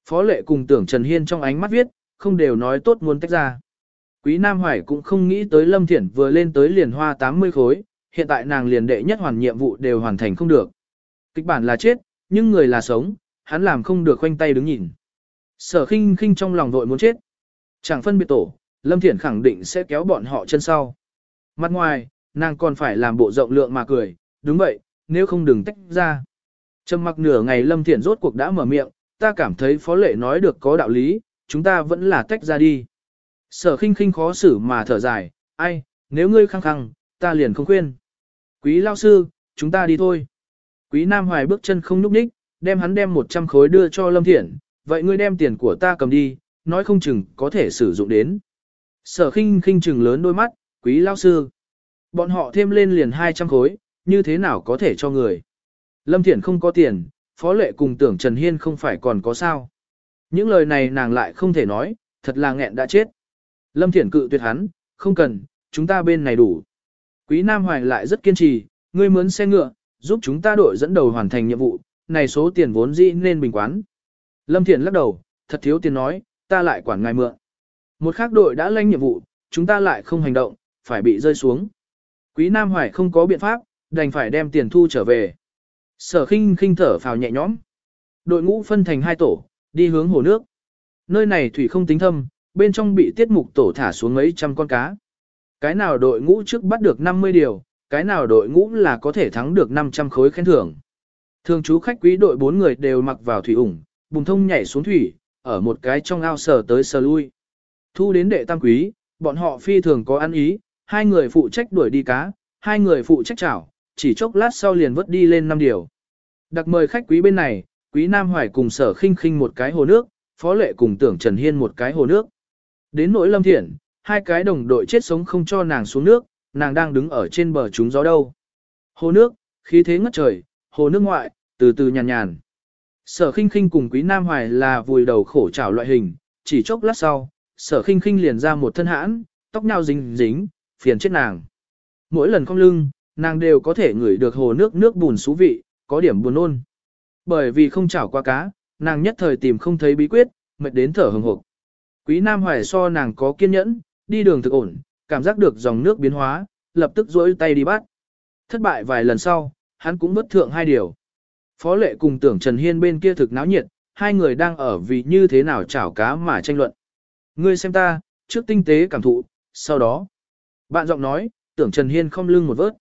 Phó lệ cùng tưởng Trần Hiên trong ánh mắt viết, không đều nói tốt muốn tách ra. Quý Nam Hoài cũng không nghĩ tới Lâm Thiển vừa lên tới liền hoa 80 khối, hiện tại nàng liền đệ nhất hoàn nhiệm vụ đều hoàn thành không được. Kịch bản là chết, nhưng người là sống, hắn làm không được khoanh tay đứng nhìn. Sở khinh khinh trong lòng vội muốn chết. Chẳng phân biệt tổ, Lâm Thiển khẳng định sẽ kéo bọn họ chân sau. Mặt ngoài, nàng còn phải làm bộ rộng lượng mà cười, đúng vậy, nếu không đừng tách ra. Trầm mặc nửa ngày Lâm Thiển rốt cuộc đã mở miệng, ta cảm thấy phó lệ nói được có đạo lý, chúng ta vẫn là tách ra đi. Sở khinh khinh khó xử mà thở dài, ai, nếu ngươi khăng khăng, ta liền không khuyên. Quý lao sư, chúng ta đi thôi. Quý Nam Hoài bước chân không nhúc nhích, đem hắn đem 100 khối đưa cho Lâm Thiển, vậy ngươi đem tiền của ta cầm đi, nói không chừng có thể sử dụng đến. Sở khinh khinh chừng lớn đôi mắt, quý lao sư. Bọn họ thêm lên liền 200 khối, như thế nào có thể cho người. Lâm Thiển không có tiền, Phó Lệ cùng tưởng Trần Hiên không phải còn có sao. Những lời này nàng lại không thể nói, thật là nghẹn đã chết. Lâm Thiển cự tuyệt hắn, không cần, chúng ta bên này đủ. Quý Nam Hoài lại rất kiên trì, ngươi mướn xe ngựa, giúp chúng ta đội dẫn đầu hoàn thành nhiệm vụ, này số tiền vốn dĩ nên bình quán. Lâm Thiển lắc đầu, thật thiếu tiền nói, ta lại quản ngài mượn. Một khác đội đã lãnh nhiệm vụ, chúng ta lại không hành động, phải bị rơi xuống. Quý Nam Hoài không có biện pháp, đành phải đem tiền thu trở về. Sở khinh khinh thở phào nhẹ nhõm. Đội ngũ phân thành hai tổ, đi hướng hồ nước. Nơi này thủy không tính thâm, bên trong bị tiết mục tổ thả xuống mấy trăm con cá. Cái nào đội ngũ trước bắt được 50 điều, cái nào đội ngũ là có thể thắng được 500 khối khen thưởng. Thường chú khách quý đội bốn người đều mặc vào thủy ủng, bùng thông nhảy xuống thủy, ở một cái trong ao sờ tới sờ lui. Thu đến đệ tam quý, bọn họ phi thường có ăn ý, hai người phụ trách đuổi đi cá, hai người phụ trách chảo, chỉ chốc lát sau liền vớt đi lên năm điều. Đặc mời khách quý bên này, quý Nam Hoài cùng sở khinh khinh một cái hồ nước, phó lệ cùng tưởng Trần Hiên một cái hồ nước. Đến nỗi lâm thiện, hai cái đồng đội chết sống không cho nàng xuống nước, nàng đang đứng ở trên bờ trúng gió đâu. Hồ nước, khí thế ngất trời, hồ nước ngoại, từ từ nhàn nhàn. Sở khinh khinh cùng quý Nam Hoài là vùi đầu khổ trảo loại hình, chỉ chốc lát sau, sở khinh khinh liền ra một thân hãn, tóc nhau dính dính, phiền chết nàng. Mỗi lần cong lưng, nàng đều có thể ngửi được hồ nước nước bùn xú vị, có điểm buồn nôn. Bởi vì không chảo qua cá, nàng nhất thời tìm không thấy bí quyết, mệt đến thở hừng hực. Quý Nam Hoài so nàng có kiên nhẫn, đi đường thực ổn, cảm giác được dòng nước biến hóa, lập tức duỗi tay đi bắt. Thất bại vài lần sau, hắn cũng bất thượng hai điều. Phó lệ cùng tưởng Trần Hiên bên kia thực náo nhiệt, hai người đang ở vì như thế nào chảo cá mà tranh luận. Ngươi xem ta, trước tinh tế cảm thụ, sau đó. Bạn giọng nói, tưởng Trần Hiên không lưng một vớt.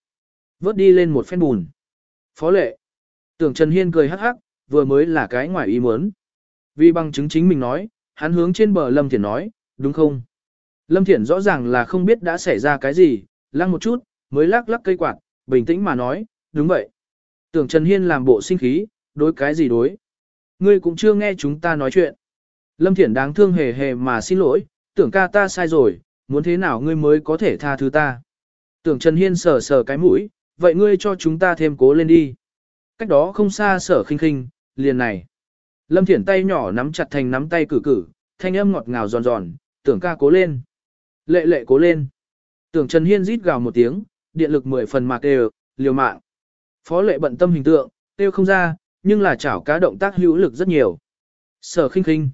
Vớt đi lên một phen bùn. Phó lệ. Tưởng Trần Hiên cười hắc hắc, vừa mới là cái ngoài ý muốn. Vì bằng chứng chính mình nói, hắn hướng trên bờ Lâm Thiển nói, đúng không? Lâm Thiển rõ ràng là không biết đã xảy ra cái gì, lăng một chút, mới lắc lắc cây quạt, bình tĩnh mà nói, đúng vậy. Tưởng Trần Hiên làm bộ sinh khí, đối cái gì đối? Ngươi cũng chưa nghe chúng ta nói chuyện. Lâm Thiển đáng thương hề hề mà xin lỗi, tưởng ca ta sai rồi, muốn thế nào ngươi mới có thể tha thứ ta. Tưởng Trần Hiên sờ sờ cái mũi, vậy ngươi cho chúng ta thêm cố lên đi. Cách đó không xa sở khinh khinh, liền này. Lâm Thiển tay nhỏ nắm chặt thành nắm tay cử cử, thanh âm ngọt ngào giòn giòn, tưởng ca cố lên. Lệ lệ cố lên. Tưởng Trần Hiên rít gào một tiếng, điện lực mười phần mạc đều, liều mạng. Phó lệ bận tâm hình tượng, tiêu không ra, nhưng là chảo cá động tác hữu lực rất nhiều. Sở khinh khinh.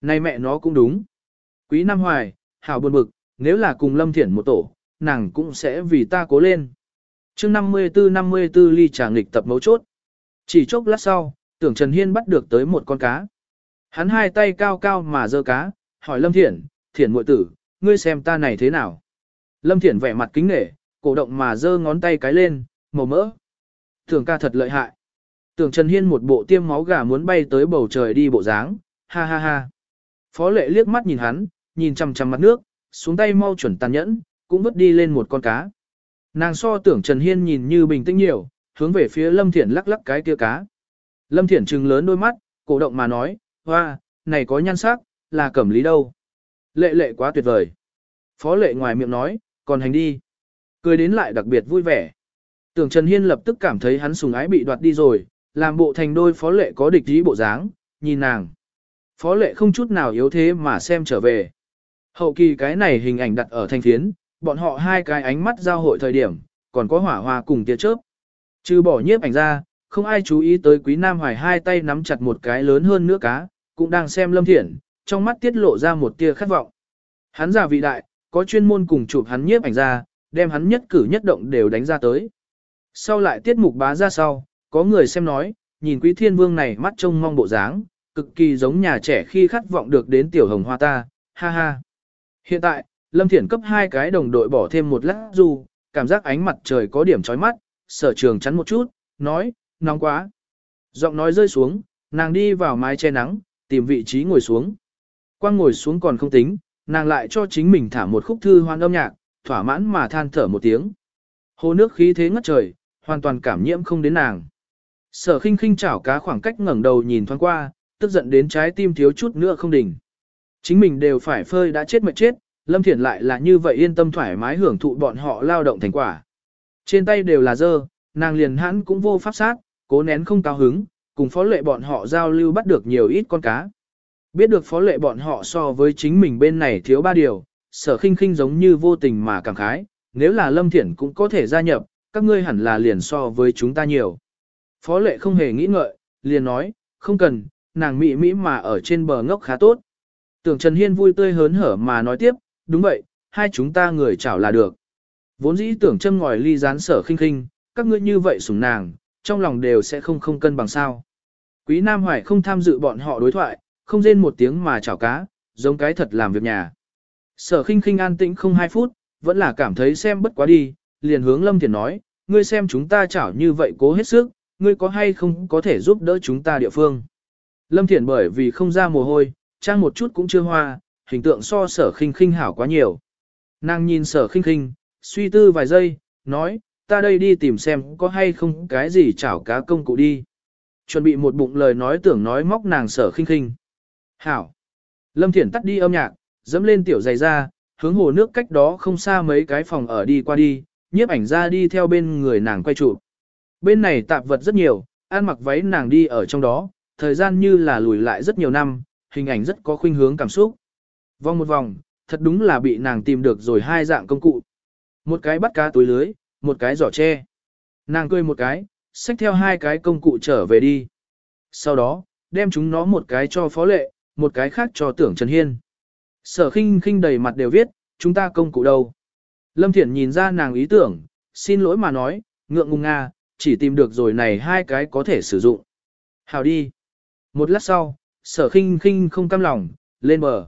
Này mẹ nó cũng đúng. Quý Nam Hoài, hảo buồn bực, nếu là cùng Lâm Thiển một tổ, nàng cũng sẽ vì ta cố lên. chương 54-54 ly trà nghịch tập mấu chốt. Chỉ chốc lát sau, tưởng Trần Hiên bắt được tới một con cá. Hắn hai tay cao cao mà dơ cá, hỏi Lâm Thiển, Thiển muội tử, ngươi xem ta này thế nào? Lâm Thiển vẻ mặt kính nể, cổ động mà dơ ngón tay cái lên, màu mỡ. Tưởng ca thật lợi hại. Tưởng Trần Hiên một bộ tiêm máu gà muốn bay tới bầu trời đi bộ dáng, ha ha ha. Phó lệ liếc mắt nhìn hắn, nhìn chằm chằm mặt nước, xuống tay mau chuẩn tàn nhẫn, cũng vứt đi lên một con cá. Nàng so tưởng Trần Hiên nhìn như bình tĩnh nhiều, hướng về phía Lâm Thiển lắc lắc cái kia cá. Lâm Thiển trừng lớn đôi mắt, cổ động mà nói, hoa, này có nhan sắc, là cẩm lý đâu. Lệ lệ quá tuyệt vời. Phó lệ ngoài miệng nói, còn hành đi. Cười đến lại đặc biệt vui vẻ. Tưởng Trần Hiên lập tức cảm thấy hắn sùng ái bị đoạt đi rồi, làm bộ thành đôi phó lệ có địch ý bộ dáng, nhìn nàng. Phó lệ không chút nào yếu thế mà xem trở về. Hậu kỳ cái này hình ảnh đặt ở thanh phiến, bọn họ hai cái ánh mắt giao hội thời điểm, còn có hỏa hoa cùng tia chớp. Trừ bỏ nhiếp ảnh ra, không ai chú ý tới quý nam hoài hai tay nắm chặt một cái lớn hơn nữa cá, cũng đang xem lâm thiển, trong mắt tiết lộ ra một tia khát vọng. Hắn già vị đại, có chuyên môn cùng chụp hắn nhiếp ảnh ra, đem hắn nhất cử nhất động đều đánh ra tới. Sau lại tiết mục bá ra sau, có người xem nói, nhìn quý thiên vương này mắt trông mong bộ dáng, cực kỳ giống nhà trẻ khi khát vọng được đến tiểu hồng hoa ta, ha ha. Hiện tại, Lâm Thiển cấp hai cái đồng đội bỏ thêm một lát dù, cảm giác ánh mặt trời có điểm chói mắt, sở trường chắn một chút, nói, nóng quá. Giọng nói rơi xuống, nàng đi vào mái che nắng, tìm vị trí ngồi xuống. Quang ngồi xuống còn không tính, nàng lại cho chính mình thả một khúc thư hoan âm nhạc, thỏa mãn mà than thở một tiếng. Hồ nước khí thế ngất trời, hoàn toàn cảm nhiễm không đến nàng. Sở khinh khinh chảo cá khoảng cách ngẩng đầu nhìn thoáng qua, tức giận đến trái tim thiếu chút nữa không đỉnh. Chính mình đều phải phơi đã chết mệt chết, Lâm Thiển lại là như vậy yên tâm thoải mái hưởng thụ bọn họ lao động thành quả. Trên tay đều là dơ, nàng liền hãn cũng vô pháp sát, cố nén không cao hứng, cùng phó lệ bọn họ giao lưu bắt được nhiều ít con cá. Biết được phó lệ bọn họ so với chính mình bên này thiếu ba điều, sở khinh khinh giống như vô tình mà cảm khái, nếu là Lâm Thiển cũng có thể gia nhập, các ngươi hẳn là liền so với chúng ta nhiều. Phó lệ không hề nghĩ ngợi, liền nói, không cần, nàng mị mỹ mà ở trên bờ ngốc khá tốt. Tưởng Trần Hiên vui tươi hớn hở mà nói tiếp, đúng vậy, hai chúng ta người chảo là được. Vốn dĩ tưởng châm ngòi ly gián sở khinh khinh, các ngươi như vậy sủng nàng, trong lòng đều sẽ không không cân bằng sao. Quý Nam Hoài không tham dự bọn họ đối thoại, không rên một tiếng mà chảo cá, giống cái thật làm việc nhà. Sở khinh khinh an tĩnh không hai phút, vẫn là cảm thấy xem bất quá đi, liền hướng Lâm Thiền nói, ngươi xem chúng ta chảo như vậy cố hết sức, ngươi có hay không có thể giúp đỡ chúng ta địa phương. Lâm Thiển bởi vì không ra mồ hôi, trang một chút cũng chưa hoa, hình tượng so sở khinh khinh hảo quá nhiều. Nàng nhìn sở khinh khinh, suy tư vài giây, nói, ta đây đi tìm xem có hay không cái gì chảo cá công cụ đi. Chuẩn bị một bụng lời nói tưởng nói móc nàng sở khinh khinh. Hảo. Lâm Thiển tắt đi âm nhạc, dẫm lên tiểu giày ra, hướng hồ nước cách đó không xa mấy cái phòng ở đi qua đi, nhiếp ảnh ra đi theo bên người nàng quay trụ. Bên này tạp vật rất nhiều, ăn mặc váy nàng đi ở trong đó, thời gian như là lùi lại rất nhiều năm, hình ảnh rất có khuynh hướng cảm xúc. Vòng một vòng, thật đúng là bị nàng tìm được rồi hai dạng công cụ. Một cái bắt cá túi lưới, một cái giỏ tre. Nàng cười một cái, xách theo hai cái công cụ trở về đi. Sau đó, đem chúng nó một cái cho phó lệ, một cái khác cho tưởng Trần Hiên. Sở khinh khinh đầy mặt đều viết, chúng ta công cụ đâu. Lâm Thiển nhìn ra nàng ý tưởng, xin lỗi mà nói, ngượng ngùng nga, chỉ tìm được rồi này hai cái có thể sử dụng. Hào đi. Một lát sau, sở khinh khinh không cam lòng, lên bờ.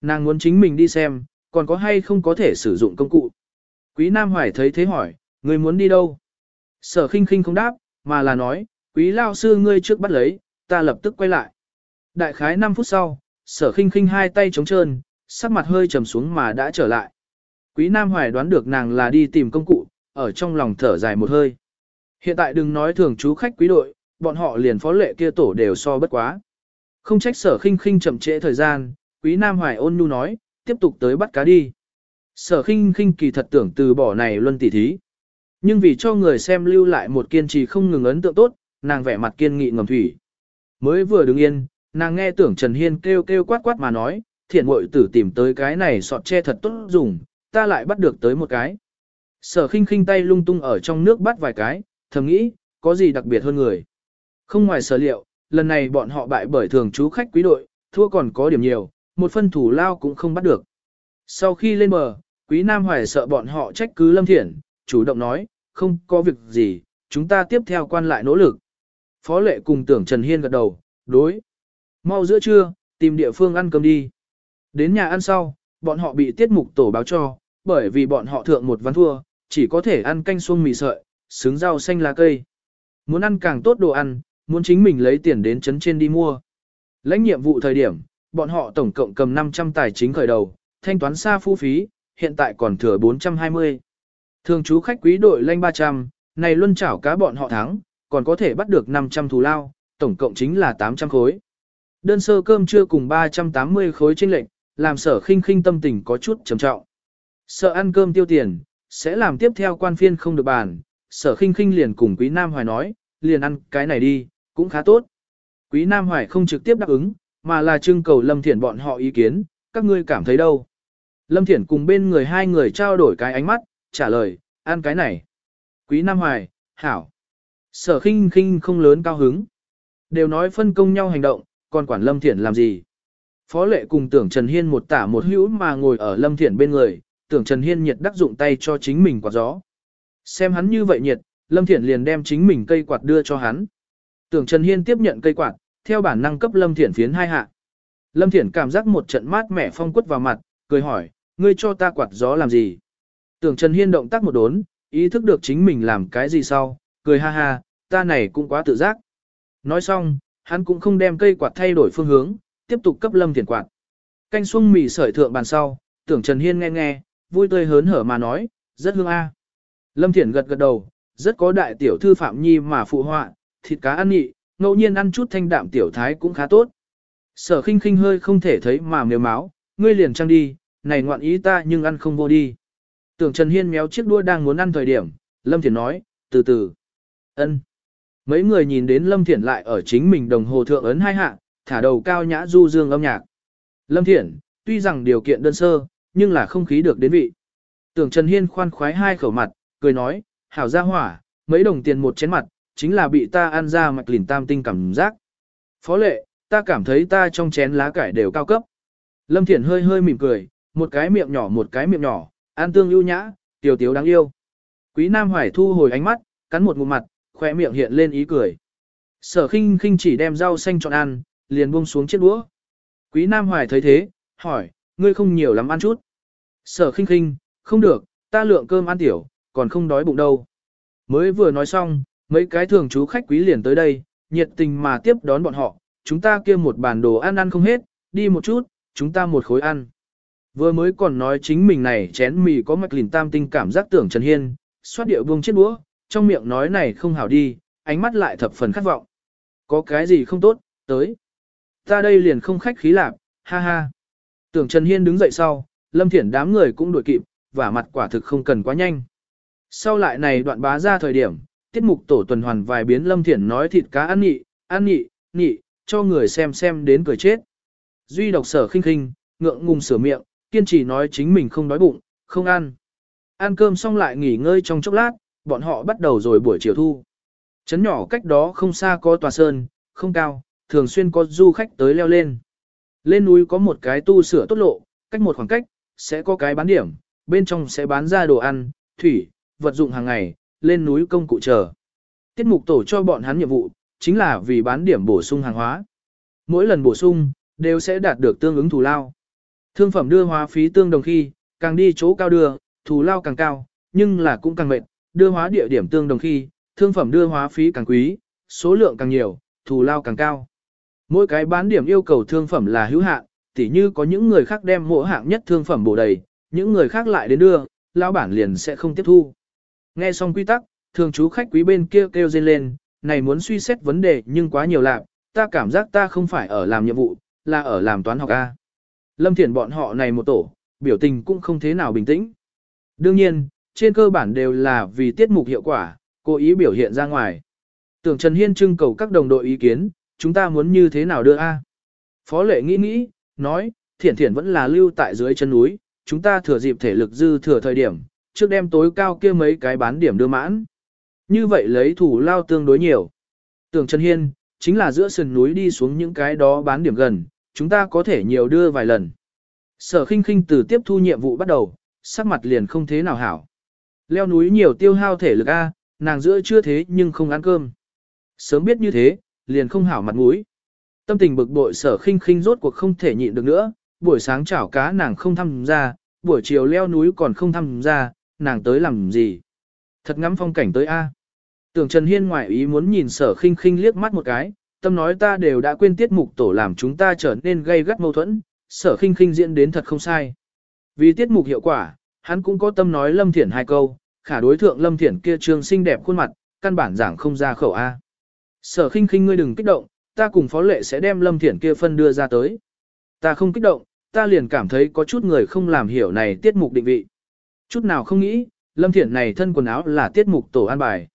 Nàng muốn chính mình đi xem, còn có hay không có thể sử dụng công cụ. Quý Nam Hoài thấy thế hỏi, người muốn đi đâu? Sở khinh khinh không đáp, mà là nói, quý lao sư ngươi trước bắt lấy, ta lập tức quay lại. Đại khái 5 phút sau, sở khinh khinh hai tay trống trơn, sắc mặt hơi trầm xuống mà đã trở lại. Quý Nam Hoài đoán được nàng là đi tìm công cụ, ở trong lòng thở dài một hơi. Hiện tại đừng nói thường chú khách quý đội, bọn họ liền phó lệ kia tổ đều so bất quá. Không trách sở khinh khinh chậm trễ thời gian, quý Nam Hoài ôn nhu nói, tiếp tục tới bắt cá đi. Sở khinh khinh kỳ thật tưởng từ bỏ này luân tỉ thí. Nhưng vì cho người xem lưu lại một kiên trì không ngừng ấn tượng tốt, nàng vẻ mặt kiên nghị ngầm thủy. Mới vừa đứng yên, nàng nghe tưởng Trần Hiên kêu kêu quát quát mà nói, thiện mội tử tìm tới cái này sọt che thật tốt dùng, ta lại bắt được tới một cái. Sở khinh khinh tay lung tung ở trong nước bắt vài cái, thầm nghĩ, có gì đặc biệt hơn người. Không ngoài sở liệu, lần này bọn họ bại bởi thường chú khách quý đội, thua còn có điểm nhiều, một phân thủ lao cũng không bắt được. Sau khi lên bờ, quý Nam Hoài sợ bọn họ trách cứ Lâm Thiển, chủ động nói, không có việc gì, chúng ta tiếp theo quan lại nỗ lực. Phó lệ cùng tưởng Trần Hiên gật đầu, đối. Mau giữa trưa, tìm địa phương ăn cơm đi. Đến nhà ăn sau, bọn họ bị tiết mục tổ báo cho, bởi vì bọn họ thượng một ván thua, chỉ có thể ăn canh xuông mì sợi, xứng rau xanh lá cây. Muốn ăn càng tốt đồ ăn, muốn chính mình lấy tiền đến chấn trên đi mua. Lãnh nhiệm vụ thời điểm, bọn họ tổng cộng cầm 500 tài chính khởi đầu, thanh toán xa phu phí, hiện tại còn thừa 420. Thường chú khách quý đội lanh 300, này luân chảo cá bọn họ thắng, còn có thể bắt được 500 thù lao, tổng cộng chính là 800 khối. Đơn sơ cơm trưa cùng 380 khối trên lệnh, làm sở khinh khinh tâm tình có chút trầm trọng. Sợ ăn cơm tiêu tiền, sẽ làm tiếp theo quan phiên không được bàn, sở khinh khinh liền cùng Quý Nam Hoài nói, liền ăn cái này đi, cũng khá tốt. Quý Nam Hoài không trực tiếp đáp ứng, mà là trưng cầu Lâm Thiển bọn họ ý kiến, các ngươi cảm thấy đâu. Lâm Thiển cùng bên người hai người trao đổi cái ánh mắt, trả lời, ăn cái này. Quý Nam Hoài, hảo. Sở khinh khinh không lớn cao hứng. Đều nói phân công nhau hành động, còn quản Lâm Thiển làm gì. Phó lệ cùng tưởng Trần Hiên một tả một hữu mà ngồi ở Lâm Thiển bên người, tưởng Trần Hiên nhiệt đắc dụng tay cho chính mình quạt gió. Xem hắn như vậy nhiệt, Lâm Thiển liền đem chính mình cây quạt đưa cho hắn. Tưởng Trần Hiên tiếp nhận cây quạt, theo bản năng cấp Lâm Thiển phiến hai hạ. Lâm Thiển cảm giác một trận mát mẻ phong quất vào mặt, cười hỏi, ngươi cho ta quạt gió làm gì? Tưởng Trần Hiên động tác một đốn, ý thức được chính mình làm cái gì sau, cười ha ha, ta này cũng quá tự giác. Nói xong, hắn cũng không đem cây quạt thay đổi phương hướng, tiếp tục cấp Lâm Thiển quạt. Canh xuông mì sợi thượng bàn sau, tưởng Trần Hiên nghe nghe, vui tươi hớn hở mà nói, rất hương a. Lâm Thiển gật gật đầu, rất có đại tiểu thư Phạm Nhi mà phụ họa, thịt cá ăn nhị, ngẫu nhiên ăn chút thanh đạm tiểu thái cũng khá tốt. Sở khinh khinh hơi không thể thấy mà mềm máu, ngươi liền trăng đi, này ngoạn ý ta nhưng ăn không vô đi. Tưởng Trần Hiên méo chiếc đua đang muốn ăn thời điểm, Lâm Thiển nói, từ từ. ân. Mấy người nhìn đến Lâm Thiển lại ở chính mình đồng hồ thượng ấn hai hạ, thả đầu cao nhã du dương âm nhạc. Lâm Thiển, tuy rằng điều kiện đơn sơ, nhưng là không khí được đến vị. Tưởng Trần Hiên khoan khoái hai khẩu mặt, cười nói, hảo ra hỏa, mấy đồng tiền một chén mặt, chính là bị ta ăn ra mạch lìn tam tinh cảm giác. Phó lệ, ta cảm thấy ta trong chén lá cải đều cao cấp. Lâm Thiển hơi hơi mỉm cười, một cái miệng nhỏ một cái miệng nhỏ, an tương ưu nhã, tiểu tiếu đáng yêu. Quý Nam Hoài thu hồi ánh mắt, cắn một ngụm mặt, khỏe miệng hiện lên ý cười. Sở khinh khinh chỉ đem rau xanh chọn ăn, liền buông xuống chiếc đũa. Quý Nam Hoài thấy thế, hỏi, ngươi không nhiều lắm ăn chút. Sở khinh khinh, không được, ta lượng cơm ăn tiểu, còn không đói bụng đâu. Mới vừa nói xong, mấy cái thường chú khách quý liền tới đây, nhiệt tình mà tiếp đón bọn họ, chúng ta kia một bàn đồ ăn ăn không hết, đi một chút, chúng ta một khối ăn. Vừa mới còn nói chính mình này chén mì có mạch lìn tam tinh cảm giác tưởng Trần Hiên, xoát điệu buông chiếc đũa, trong miệng nói này không hảo đi, ánh mắt lại thập phần khát vọng. Có cái gì không tốt, tới. Ta đây liền không khách khí lạc, ha ha. Tưởng Trần Hiên đứng dậy sau, Lâm Thiển đám người cũng đuổi kịp, và mặt quả thực không cần quá nhanh. Sau lại này đoạn bá ra thời điểm, tiết mục tổ tuần hoàn vài biến Lâm Thiển nói thịt cá ăn nhị, ăn nhị, nhị, cho người xem xem đến cười chết. Duy độc sở khinh khinh, ngượng ngùng sửa miệng, kiên trì nói chính mình không đói bụng, không ăn. Ăn cơm xong lại nghỉ ngơi trong chốc lát, bọn họ bắt đầu rồi buổi chiều thu. chấn nhỏ cách đó không xa có tòa sơn, không cao, thường xuyên có du khách tới leo lên. Lên núi có một cái tu sửa tốt lộ, cách một khoảng cách, sẽ có cái bán điểm, bên trong sẽ bán ra đồ ăn, thủy, vật dụng hàng ngày, lên núi công cụ chờ. Tiết mục tổ cho bọn hắn nhiệm vụ, chính là vì bán điểm bổ sung hàng hóa. Mỗi lần bổ sung, đều sẽ đạt được tương ứng thù lao. Thương phẩm đưa hóa phí tương đồng khi, càng đi chỗ cao đưa, thù lao càng cao, nhưng là cũng càng mệt, đưa hóa địa điểm tương đồng khi, thương phẩm đưa hóa phí càng quý, số lượng càng nhiều, thù lao càng cao. Mỗi cái bán điểm yêu cầu thương phẩm là hữu hạn, tỉ như có những người khác đem mỗi hạng nhất thương phẩm bổ đầy, những người khác lại đến đưa, lão bản liền sẽ không tiếp thu. Nghe xong quy tắc, thường chú khách quý bên kia kêu, kêu dên lên, này muốn suy xét vấn đề nhưng quá nhiều lạc, ta cảm giác ta không phải ở làm nhiệm vụ, là ở làm toán học A. Lâm Thiển bọn họ này một tổ, biểu tình cũng không thế nào bình tĩnh. Đương nhiên, trên cơ bản đều là vì tiết mục hiệu quả, cố ý biểu hiện ra ngoài. Tưởng Trần Hiên trưng cầu các đồng đội ý kiến, chúng ta muốn như thế nào đưa A. Phó lệ nghĩ nghĩ, nói, thiển thiển vẫn là lưu tại dưới chân núi, chúng ta thừa dịp thể lực dư thừa thời điểm, trước đem tối cao kia mấy cái bán điểm đưa mãn. Như vậy lấy thủ lao tương đối nhiều. Tưởng Trần Hiên, chính là giữa sườn núi đi xuống những cái đó bán điểm gần, chúng ta có thể nhiều đưa vài lần. Sở khinh khinh từ tiếp thu nhiệm vụ bắt đầu, sắc mặt liền không thế nào hảo. Leo núi nhiều tiêu hao thể lực A, nàng giữa chưa thế nhưng không ăn cơm. Sớm biết như thế, liền không hảo mặt mũi. Tâm tình bực bội sở khinh khinh rốt cuộc không thể nhịn được nữa, buổi sáng chảo cá nàng không tham gia, buổi chiều leo núi còn không tham gia, nàng tới làm gì. Thật ngắm phong cảnh tới A. Tưởng Trần Hiên ngoại ý muốn nhìn sở khinh khinh liếc mắt một cái, tâm nói ta đều đã quên tiết mục tổ làm chúng ta trở nên gây gắt mâu thuẫn, sở khinh khinh diễn đến thật không sai. Vì tiết mục hiệu quả, hắn cũng có tâm nói Lâm Thiển hai câu, khả đối thượng Lâm Thiển kia trương xinh đẹp khuôn mặt, căn bản giảng không ra khẩu A. Sở khinh khinh ngươi đừng kích động, ta cùng phó lệ sẽ đem Lâm Thiển kia phân đưa ra tới. Ta không kích động, ta liền cảm thấy có chút người không làm hiểu này tiết mục định vị. Chút nào không nghĩ, Lâm Thiển này thân quần áo là tiết mục tổ an bài.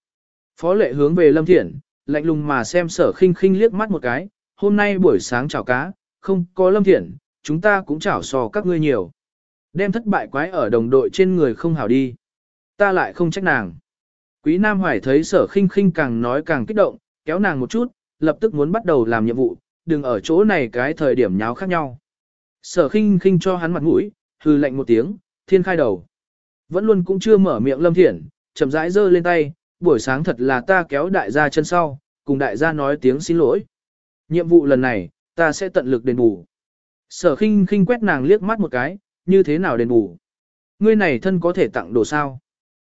Phó lệ hướng về Lâm Thiển, lạnh lùng mà xem sở khinh khinh liếc mắt một cái, hôm nay buổi sáng chảo cá, không có Lâm Thiển, chúng ta cũng chảo sò các ngươi nhiều. Đem thất bại quái ở đồng đội trên người không hảo đi. Ta lại không trách nàng. Quý Nam Hoài thấy sở khinh khinh càng nói càng kích động, kéo nàng một chút, lập tức muốn bắt đầu làm nhiệm vụ, đừng ở chỗ này cái thời điểm nháo khác nhau. Sở khinh khinh cho hắn mặt mũi, hư lạnh một tiếng, thiên khai đầu. Vẫn luôn cũng chưa mở miệng lâm thiển chậm rãi giơ lên tay, buổi sáng thật là ta kéo đại gia chân sau, cùng đại gia nói tiếng xin lỗi. Nhiệm vụ lần này, ta sẽ tận lực đền bù. Sở khinh khinh quét nàng liếc mắt một cái, như thế nào đền bù? Ngươi này thân có thể tặng đồ sao?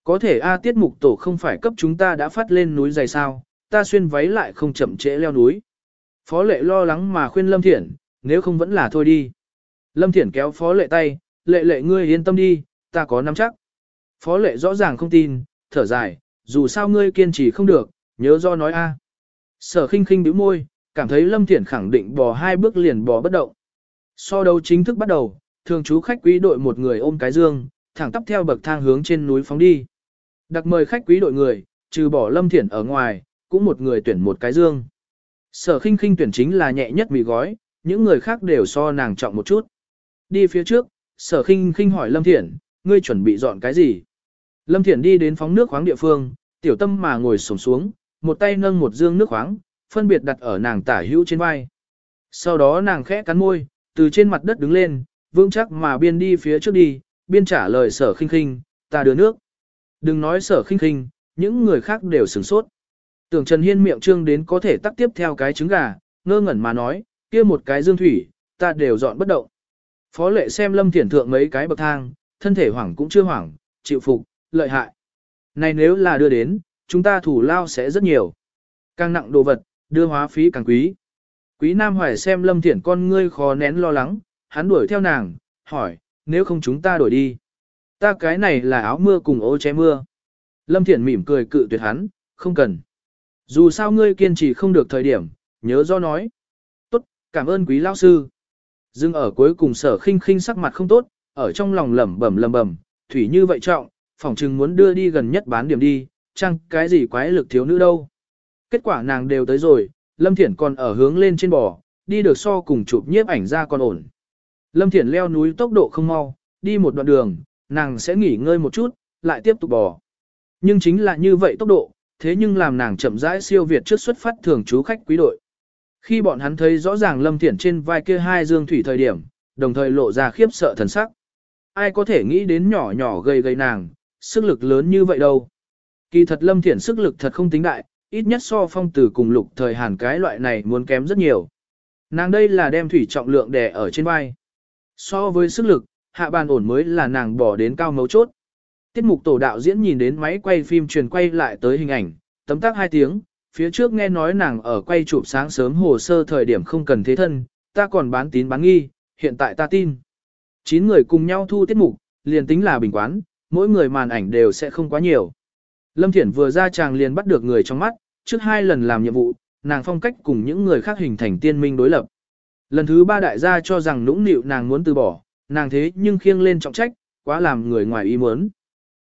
Có thể A tiết mục tổ không phải cấp chúng ta đã phát lên núi dày sao, ta xuyên váy lại không chậm trễ leo núi. Phó lệ lo lắng mà khuyên Lâm Thiển, nếu không vẫn là thôi đi. Lâm Thiển kéo phó lệ tay, lệ lệ ngươi yên tâm đi, ta có nắm chắc. Phó lệ rõ ràng không tin, thở dài, dù sao ngươi kiên trì không được, nhớ do nói a. Sở khinh khinh bĩu môi, cảm thấy Lâm Thiển khẳng định bò hai bước liền bò bất động. So đấu chính thức bắt đầu, thường chú khách quý đội một người ôm cái dương, thẳng tắp theo bậc thang hướng trên núi phóng đi. Đặc mời khách quý đội người, trừ bỏ Lâm Thiển ở ngoài, cũng một người tuyển một cái dương. Sở khinh khinh tuyển chính là nhẹ nhất mì gói, những người khác đều so nàng trọng một chút. Đi phía trước, sở khinh khinh hỏi Lâm Thiển, ngươi chuẩn bị dọn cái gì? Lâm Thiển đi đến phóng nước khoáng địa phương, tiểu tâm mà ngồi sổng xuống, một tay nâng một dương nước khoáng, phân biệt đặt ở nàng tả hữu trên vai. Sau đó nàng khẽ cắn môi, từ trên mặt đất đứng lên, vững chắc mà biên đi phía trước đi, biên trả lời sở khinh khinh, ta đưa nước. Đừng nói sở khinh khinh, những người khác đều sửng sốt. Tưởng Trần Hiên miệng trương đến có thể tắt tiếp theo cái trứng gà, ngơ ngẩn mà nói, kia một cái dương thủy, ta đều dọn bất động. Phó lệ xem lâm thiển thượng mấy cái bậc thang, thân thể hoảng cũng chưa hoảng, chịu phục, lợi hại. Này nếu là đưa đến, chúng ta thủ lao sẽ rất nhiều. Càng nặng đồ vật, đưa hóa phí càng quý. Quý Nam Hoài xem lâm thiển con ngươi khó nén lo lắng, hắn đuổi theo nàng, hỏi, nếu không chúng ta đổi đi. Ta cái này là áo mưa cùng ô che mưa. Lâm thiển mỉm cười cự tuyệt hắn, không cần. Dù sao ngươi kiên trì không được thời điểm, nhớ do nói. Tốt, cảm ơn quý lao sư. Dưng ở cuối cùng sở khinh khinh sắc mặt không tốt, ở trong lòng lẩm bẩm lẩm bẩm, thủy như vậy trọng, phỏng chừng muốn đưa đi gần nhất bán điểm đi, chăng cái gì quái lực thiếu nữ đâu. Kết quả nàng đều tới rồi, Lâm Thiển còn ở hướng lên trên bò, đi được so cùng chụp nhiếp ảnh ra còn ổn. Lâm Thiển leo núi tốc độ không mau, đi một đoạn đường, nàng sẽ nghỉ ngơi một chút, lại tiếp tục bò. Nhưng chính là như vậy tốc độ, thế nhưng làm nàng chậm rãi siêu việt trước xuất phát thường chú khách quý đội. Khi bọn hắn thấy rõ ràng Lâm Thiển trên vai kia hai dương thủy thời điểm, đồng thời lộ ra khiếp sợ thần sắc. Ai có thể nghĩ đến nhỏ nhỏ gầy gầy nàng, sức lực lớn như vậy đâu. Kỳ thật Lâm Thiển sức lực thật không tính đại, ít nhất so phong tử cùng lục thời hàn cái loại này muốn kém rất nhiều. Nàng đây là đem thủy trọng lượng đè ở trên vai. So với sức lực, hạ bàn ổn mới là nàng bỏ đến cao mấu chốt. Tiết mục tổ đạo diễn nhìn đến máy quay phim truyền quay lại tới hình ảnh, tấm tác hai tiếng, phía trước nghe nói nàng ở quay chụp sáng sớm hồ sơ thời điểm không cần thế thân, ta còn bán tín bán nghi, hiện tại ta tin. Chín người cùng nhau thu tiết mục, liền tính là bình quán, mỗi người màn ảnh đều sẽ không quá nhiều. Lâm Thiển vừa ra chàng liền bắt được người trong mắt, trước hai lần làm nhiệm vụ, nàng phong cách cùng những người khác hình thành tiên minh đối lập. Lần thứ ba đại gia cho rằng nũng nịu nàng muốn từ bỏ, nàng thế nhưng khiêng lên trọng trách, quá làm người ngoài ý muốn.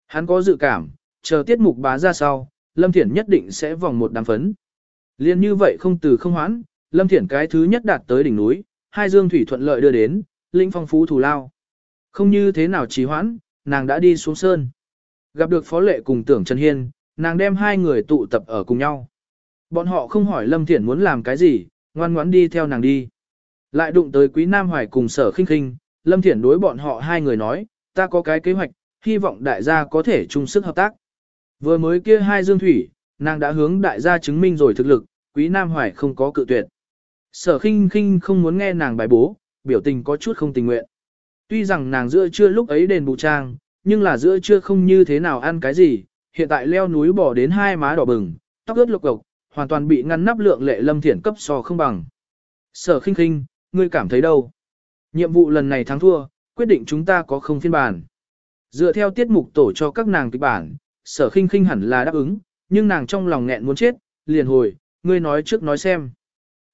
Hắn có dự cảm, chờ tiết mục bá ra sau, Lâm Thiển nhất định sẽ vòng một đám phấn. Liên như vậy không từ không hoãn, Lâm Thiển cái thứ nhất đạt tới đỉnh núi, hai dương thủy thuận lợi đưa đến, linh phong phú thù lao. Không như thế nào trì hoãn, nàng đã đi xuống sơn. Gặp được Phó Lệ cùng Tưởng Trần Hiên, nàng đem hai người tụ tập ở cùng nhau. Bọn họ không hỏi Lâm Thiển muốn làm cái gì, ngoan ngoãn đi theo nàng đi. Lại đụng tới Quý Nam Hoài cùng Sở Khinh Khinh, Lâm Thiển đối bọn họ hai người nói, ta có cái kế hoạch, hy vọng đại gia có thể chung sức hợp tác. Vừa mới kia hai dương thủy, nàng đã hướng đại gia chứng minh rồi thực lực, Quý Nam Hoài không có cự tuyệt. Sở Khinh Khinh không muốn nghe nàng bài bố, biểu tình có chút không tình nguyện. Tuy rằng nàng giữa trưa lúc ấy đền bù trang, nhưng là giữa trưa không như thế nào ăn cái gì, hiện tại leo núi bỏ đến hai má đỏ bừng, tóc ướt lục cộc, hoàn toàn bị ngăn nắp lượng lệ lâm thiển cấp so không bằng. Sở khinh khinh, ngươi cảm thấy đâu? Nhiệm vụ lần này thắng thua, quyết định chúng ta có không phiên bản. Dựa theo tiết mục tổ cho các nàng kịch bản, sở khinh khinh hẳn là đáp ứng, nhưng nàng trong lòng nghẹn muốn chết, liền hồi, ngươi nói trước nói xem.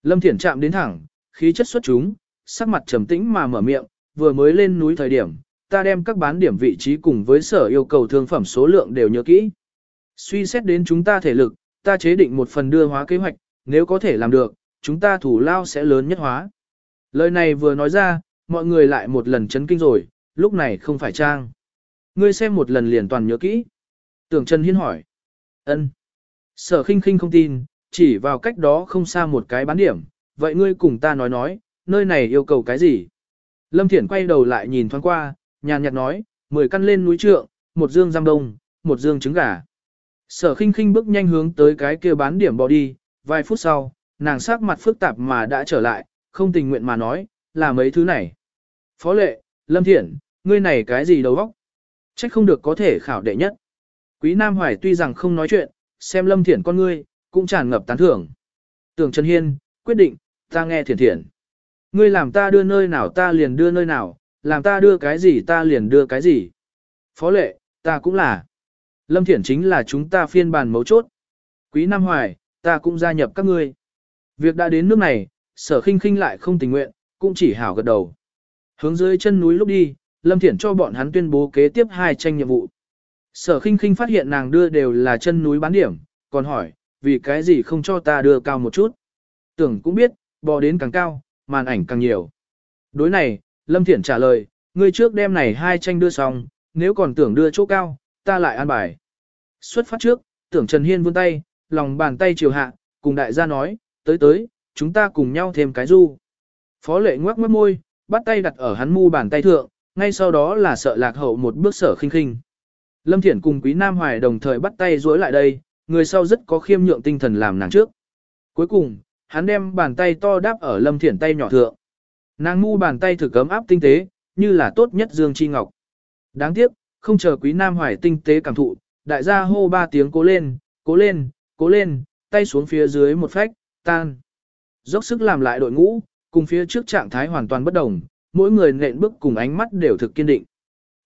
Lâm Thiển chạm đến thẳng, khí chất xuất chúng, sắc mặt trầm tĩnh mà mở miệng, vừa mới lên núi thời điểm, ta đem các bán điểm vị trí cùng với sở yêu cầu thương phẩm số lượng đều nhớ kỹ. Suy xét đến chúng ta thể lực, ta chế định một phần đưa hóa kế hoạch, nếu có thể làm được, chúng ta thủ lao sẽ lớn nhất hóa. Lời này vừa nói ra, mọi người lại một lần chấn kinh rồi, lúc này không phải trang. Ngươi xem một lần liền toàn nhớ kỹ. Tưởng Trần Hiên hỏi. ân. Sở khinh khinh không tin, chỉ vào cách đó không xa một cái bán điểm, vậy ngươi cùng ta nói nói, nơi này yêu cầu cái gì? Lâm Thiển quay đầu lại nhìn thoáng qua, nhàn nhạt nói, mười căn lên núi trượng, một dương giam đông, một dương trứng gà. Sở khinh khinh bước nhanh hướng tới cái kia bán điểm bỏ đi, vài phút sau, nàng sắc mặt phức tạp mà đã trở lại, không tình nguyện mà nói, là mấy thứ này. Phó lệ, Lâm Thiển, ngươi này cái gì đầu óc? Trách không được có thể khảo đệ nhất. Quý Nam Hoài tuy rằng không nói chuyện, xem Lâm Thiển con ngươi, cũng tràn ngập tán thưởng. Tưởng Trần Hiên, quyết định, ta nghe Thiển Thiển. Ngươi làm ta đưa nơi nào ta liền đưa nơi nào, làm ta đưa cái gì ta liền đưa cái gì. Phó lệ, ta cũng là. Lâm Thiển chính là chúng ta phiên bản mấu chốt. Quý Nam Hoài, ta cũng gia nhập các ngươi. Việc đã đến nước này, sở khinh khinh lại không tình nguyện, cũng chỉ hảo gật đầu. Hướng dưới chân núi lúc đi, Lâm Thiển cho bọn hắn tuyên bố kế tiếp hai tranh nhiệm vụ. Sở khinh khinh phát hiện nàng đưa đều là chân núi bán điểm, còn hỏi, vì cái gì không cho ta đưa cao một chút. Tưởng cũng biết, bò đến càng cao, màn ảnh càng nhiều. Đối này, Lâm Thiển trả lời, ngươi trước đêm này hai tranh đưa xong, nếu còn tưởng đưa chỗ cao, ta lại an bài. Xuất phát trước, tưởng Trần Hiên vươn tay, lòng bàn tay chiều hạ, cùng đại gia nói, tới tới, chúng ta cùng nhau thêm cái du. Phó lệ ngoác mất môi, bắt tay đặt ở hắn mu bàn tay thượng, ngay sau đó là sợ lạc hậu một bước sở khinh khinh. Lâm Thiển cùng Quý Nam Hoài đồng thời bắt tay dối lại đây, người sau rất có khiêm nhượng tinh thần làm nàng trước. Cuối cùng, hắn đem bàn tay to đáp ở Lâm Thiển tay nhỏ thượng. Nàng mu bàn tay thử cấm áp tinh tế, như là tốt nhất Dương Chi Ngọc. Đáng tiếc, không chờ Quý Nam Hoài tinh tế cảm thụ, đại gia hô ba tiếng cố lên, cố lên, cố lên, tay xuống phía dưới một phách, tan. Dốc sức làm lại đội ngũ, cùng phía trước trạng thái hoàn toàn bất đồng, mỗi người nện bước cùng ánh mắt đều thực kiên định.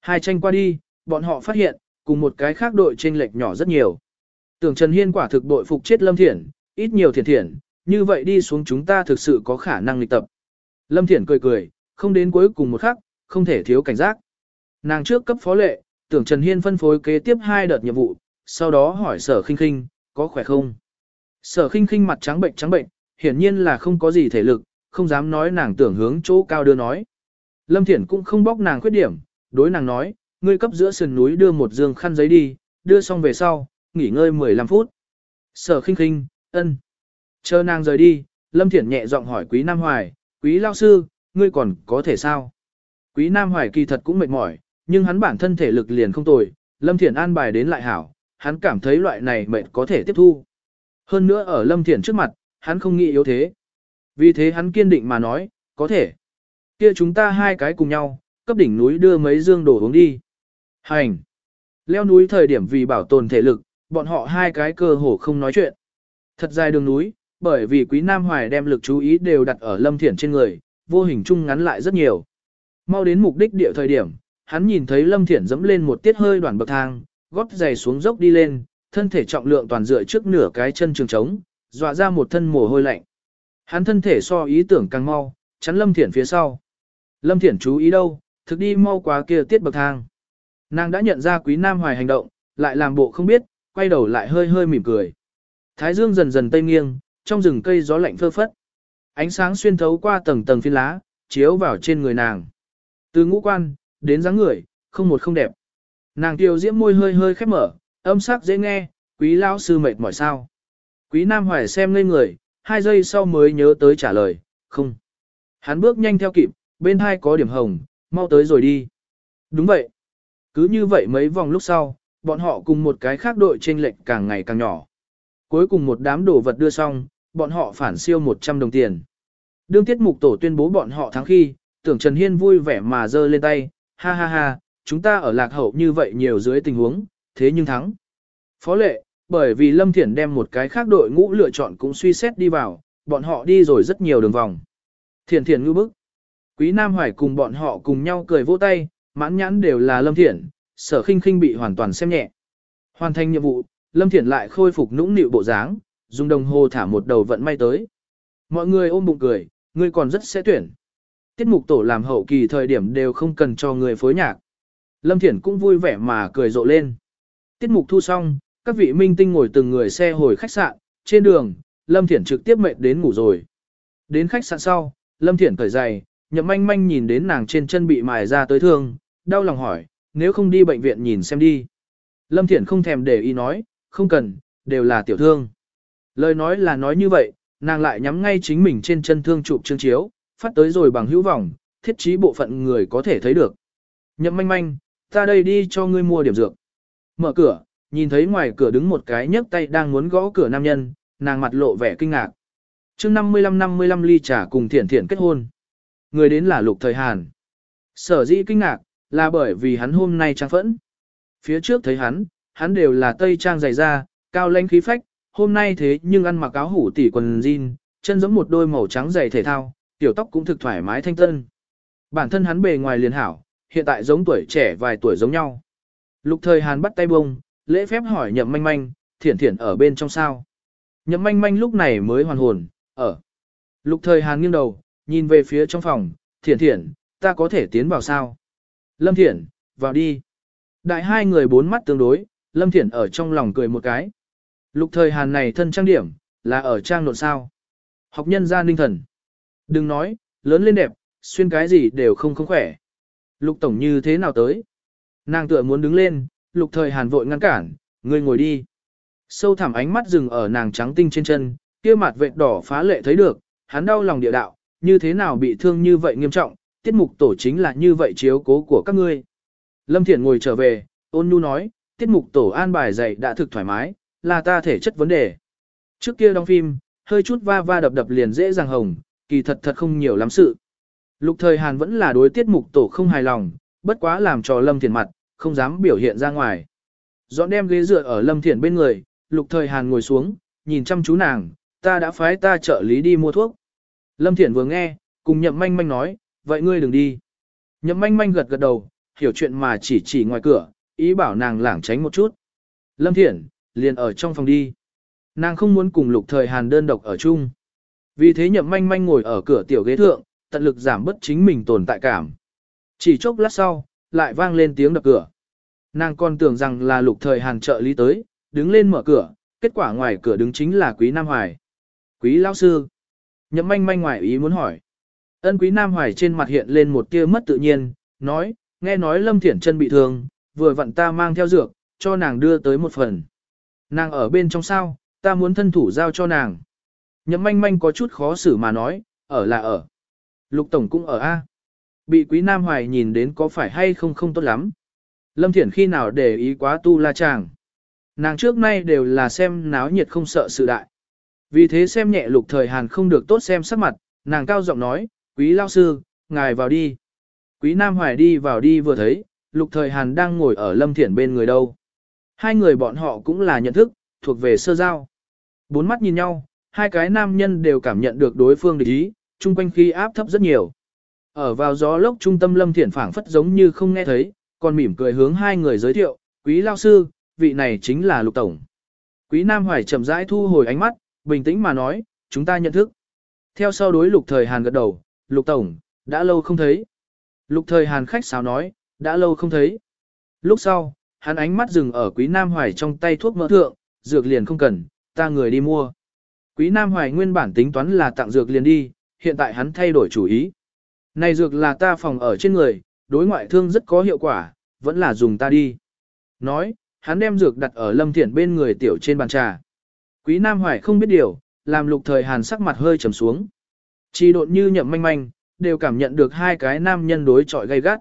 Hai tranh qua đi, bọn họ phát hiện, cùng một cái khác đội chênh lệch nhỏ rất nhiều. Tưởng Trần Hiên quả thực đội phục chết Lâm Thiển, ít nhiều thiển thiển, như vậy đi xuống chúng ta thực sự có khả năng lịch tập. Lâm Thiển cười cười, không đến cuối cùng một khắc, không thể thiếu cảnh giác. Nàng trước cấp phó lệ, tưởng Trần Hiên phân phối kế tiếp hai đợt nhiệm vụ, sau đó hỏi sở khinh khinh, có khỏe không? Sở khinh khinh mặt trắng bệnh trắng bệnh, hiển nhiên là không có gì thể lực, không dám nói nàng tưởng hướng chỗ cao đưa nói. Lâm Thiển cũng không bóc nàng khuyết điểm, đối nàng nói, ngươi cấp giữa sườn núi đưa một giường khăn giấy đi, đưa xong về sau, nghỉ ngơi 15 phút. Sở khinh khinh, ân. Chờ nàng rời đi, Lâm Thiển nhẹ giọng hỏi Quý Nam Hoài, Quý Lao Sư, ngươi còn có thể sao? Quý Nam Hoài kỳ thật cũng mệt mỏi, nhưng hắn bản thân thể lực liền không tồi, Lâm Thiển an bài đến lại hảo, hắn cảm thấy loại này mệt có thể tiếp thu. Hơn nữa ở Lâm Thiển trước mặt, hắn không nghĩ yếu thế. Vì thế hắn kiên định mà nói, có thể. kia chúng ta hai cái cùng nhau, cấp đỉnh núi đưa mấy dương đổ uống đi. Hành. Leo núi thời điểm vì bảo tồn thể lực, bọn họ hai cái cơ hồ không nói chuyện. Thật dài đường núi, bởi vì Quý Nam Hoài đem lực chú ý đều đặt ở Lâm Thiển trên người, vô hình chung ngắn lại rất nhiều. Mau đến mục đích địa thời điểm, hắn nhìn thấy Lâm Thiển dẫm lên một tiết hơi đoạn bậc thang, gót giày xuống dốc đi lên, thân thể trọng lượng toàn dựa trước nửa cái chân trường trống, dọa ra một thân mồ hôi lạnh. Hắn thân thể so ý tưởng càng mau, chắn Lâm Thiển phía sau. Lâm Thiển chú ý đâu, thực đi mau quá kia tiết bậc thang. Nàng đã nhận ra Quý Nam Hoài hành động, lại làm bộ không biết, quay đầu lại hơi hơi mỉm cười. Thái dương dần dần tây nghiêng, trong rừng cây gió lạnh phơ phất. Ánh sáng xuyên thấu qua tầng tầng phiến lá, chiếu vào trên người nàng. Từ ngũ quan, đến dáng người, không một không đẹp. Nàng kiều diễm môi hơi hơi khép mở, âm sắc dễ nghe, quý lão sư mệt mỏi sao. Quý Nam Hoài xem ngây người, hai giây sau mới nhớ tới trả lời, không. Hắn bước nhanh theo kịp, bên hai có điểm hồng, mau tới rồi đi. Đúng vậy. Cứ như vậy mấy vòng lúc sau, bọn họ cùng một cái khác đội trên lệnh càng ngày càng nhỏ. Cuối cùng một đám đồ vật đưa xong, bọn họ phản siêu 100 đồng tiền. Đương tiết mục tổ tuyên bố bọn họ thắng khi, tưởng Trần Hiên vui vẻ mà giơ lên tay, ha ha ha, chúng ta ở lạc hậu như vậy nhiều dưới tình huống, thế nhưng thắng. Phó lệ, bởi vì Lâm Thiển đem một cái khác đội ngũ lựa chọn cũng suy xét đi vào, bọn họ đi rồi rất nhiều đường vòng. Thiển thiển ngư bức. Quý Nam Hoài cùng bọn họ cùng nhau cười vỗ tay, mãn nhãn đều là Lâm Thiển, sở khinh khinh bị hoàn toàn xem nhẹ. Hoàn thành nhiệm vụ, Lâm Thiển lại khôi phục nũng nịu bộ dáng, dùng đồng hồ thả một đầu vận may tới. Mọi người ôm bụng cười, ngươi còn rất sẽ tuyển. Tiết mục tổ làm hậu kỳ thời điểm đều không cần cho người phối nhạc. Lâm Thiển cũng vui vẻ mà cười rộ lên. Tiết mục thu xong, các vị minh tinh ngồi từng người xe hồi khách sạn, trên đường, Lâm Thiển trực tiếp mệt đến ngủ rồi. Đến khách sạn sau, Lâm Thiển cởi giày, nhậm manh manh nhìn đến nàng trên chân bị mài ra tới thương, đau lòng hỏi, nếu không đi bệnh viện nhìn xem đi. Lâm Thiển không thèm để ý nói, không cần, đều là tiểu thương. Lời nói là nói như vậy, nàng lại nhắm ngay chính mình trên chân thương chụp chương chiếu, phát tới rồi bằng hữu vọng, thiết trí bộ phận người có thể thấy được. Nhậm manh manh, ta đây đi cho ngươi mua điểm dược. Mở cửa, nhìn thấy ngoài cửa đứng một cái nhấc tay đang muốn gõ cửa nam nhân, nàng mặt lộ vẻ kinh ngạc. chương 55-55 ly trà cùng thiển thiển kết hôn. Người đến là lục thời Hàn. Sở dĩ kinh ngạc, là bởi vì hắn hôm nay trang phẫn. Phía trước thấy hắn, hắn đều là tây trang dày da, cao lãnh khí phách, hôm nay thế nhưng ăn mặc áo hủ tỉ quần jean, chân giống một đôi màu trắng dày thể thao, tiểu tóc cũng thực thoải mái thanh tân. Bản thân hắn bề ngoài liền hảo, hiện tại giống tuổi trẻ vài tuổi giống nhau. Lục thời Hàn bắt tay bông, lễ phép hỏi nhậm manh manh, thiển thiển ở bên trong sao. Nhậm manh manh lúc này mới hoàn hồn, ở. Lục thời Hàn nghiêng đầu, nhìn về phía trong phòng, thiển thiển, ta có thể tiến vào sao? Lâm thiển, vào đi. Đại hai người bốn mắt tương đối, Lâm thiển ở trong lòng cười một cái. Lục thời Hàn này thân trang điểm, là ở trang nộn sao. Học nhân gia ninh thần. Đừng nói, lớn lên đẹp, xuyên cái gì đều không không khỏe. Lục tổng như thế nào tới? Nàng tựa muốn đứng lên, lục thời hàn vội ngăn cản, ngươi ngồi đi. Sâu thẳm ánh mắt dừng ở nàng trắng tinh trên chân, kia mặt vệt đỏ phá lệ thấy được, hắn đau lòng địa đạo, như thế nào bị thương như vậy nghiêm trọng, tiết mục tổ chính là như vậy chiếu cố của các ngươi. Lâm Thiển ngồi trở về, ôn nhu nói, tiết mục tổ an bài dạy đã thực thoải mái, là ta thể chất vấn đề. Trước kia đóng phim, hơi chút va va đập đập liền dễ dàng hồng, kỳ thật thật không nhiều lắm sự. Lục thời Hàn vẫn là đối tiết mục tổ không hài lòng, bất quá làm cho Lâm Thiển mặt, không dám biểu hiện ra ngoài. Dọn đem ghế dựa ở Lâm Thiển bên người, lục thời Hàn ngồi xuống, nhìn chăm chú nàng, ta đã phái ta trợ lý đi mua thuốc. Lâm Thiển vừa nghe, cùng nhậm manh manh nói, vậy ngươi đừng đi. Nhậm manh manh gật gật đầu, hiểu chuyện mà chỉ chỉ ngoài cửa, ý bảo nàng lảng tránh một chút. Lâm Thiển, liền ở trong phòng đi. Nàng không muốn cùng lục thời Hàn đơn độc ở chung. Vì thế nhậm manh manh ngồi ở cửa tiểu ghế thượng, tận lực giảm bớt chính mình tồn tại cảm. Chỉ chốc lát sau, lại vang lên tiếng đập cửa. Nàng còn tưởng rằng là lục thời hàn trợ lý tới, đứng lên mở cửa, kết quả ngoài cửa đứng chính là quý Nam Hoài. Quý lão sư. Nhậm manh manh ngoài ý muốn hỏi. Ân quý Nam Hoài trên mặt hiện lên một tia mất tự nhiên, nói, nghe nói Lâm Thiển chân bị thương, vừa vặn ta mang theo dược, cho nàng đưa tới một phần. Nàng ở bên trong sao, ta muốn thân thủ giao cho nàng. Nhậm manh manh có chút khó xử mà nói, ở là ở. Lục Tổng cũng ở A. Bị Quý Nam Hoài nhìn đến có phải hay không không tốt lắm. Lâm Thiển khi nào để ý quá tu la chàng. Nàng trước nay đều là xem náo nhiệt không sợ sự đại. Vì thế xem nhẹ lục thời Hàn không được tốt xem sắc mặt, nàng cao giọng nói, quý lao sư, ngài vào đi. Quý Nam Hoài đi vào đi vừa thấy, lục thời Hàn đang ngồi ở Lâm Thiển bên người đâu. Hai người bọn họ cũng là nhận thức, thuộc về sơ giao. Bốn mắt nhìn nhau, hai cái nam nhân đều cảm nhận được đối phương địch ý, chung quanh khi áp thấp rất nhiều. Ở vào gió lốc trung tâm Lâm Thiển phảng phất giống như không nghe thấy, còn mỉm cười hướng hai người giới thiệu, quý lao sư, vị này chính là Lục Tổng. Quý Nam Hoài chậm rãi thu hồi ánh mắt, bình tĩnh mà nói, chúng ta nhận thức. Theo sau đối Lục Thời Hàn gật đầu, Lục Tổng, đã lâu không thấy. Lục Thời Hàn khách sáo nói, đã lâu không thấy. Lúc sau, hắn ánh mắt dừng ở Quý Nam Hoài trong tay thuốc mỡ thượng, dược liền không cần, ta người đi mua. Quý Nam Hoài nguyên bản tính toán là tặng dược liền đi, hiện tại hắn thay đổi chủ ý. Này dược là ta phòng ở trên người, đối ngoại thương rất có hiệu quả, vẫn là dùng ta đi. Nói, hắn đem dược đặt ở Lâm Thiển bên người tiểu trên bàn trà. Quý Nam Hoài không biết điều, làm lục thời hàn sắc mặt hơi trầm xuống. Chỉ độn như nhậm manh manh, đều cảm nhận được hai cái nam nhân đối chọi gay gắt.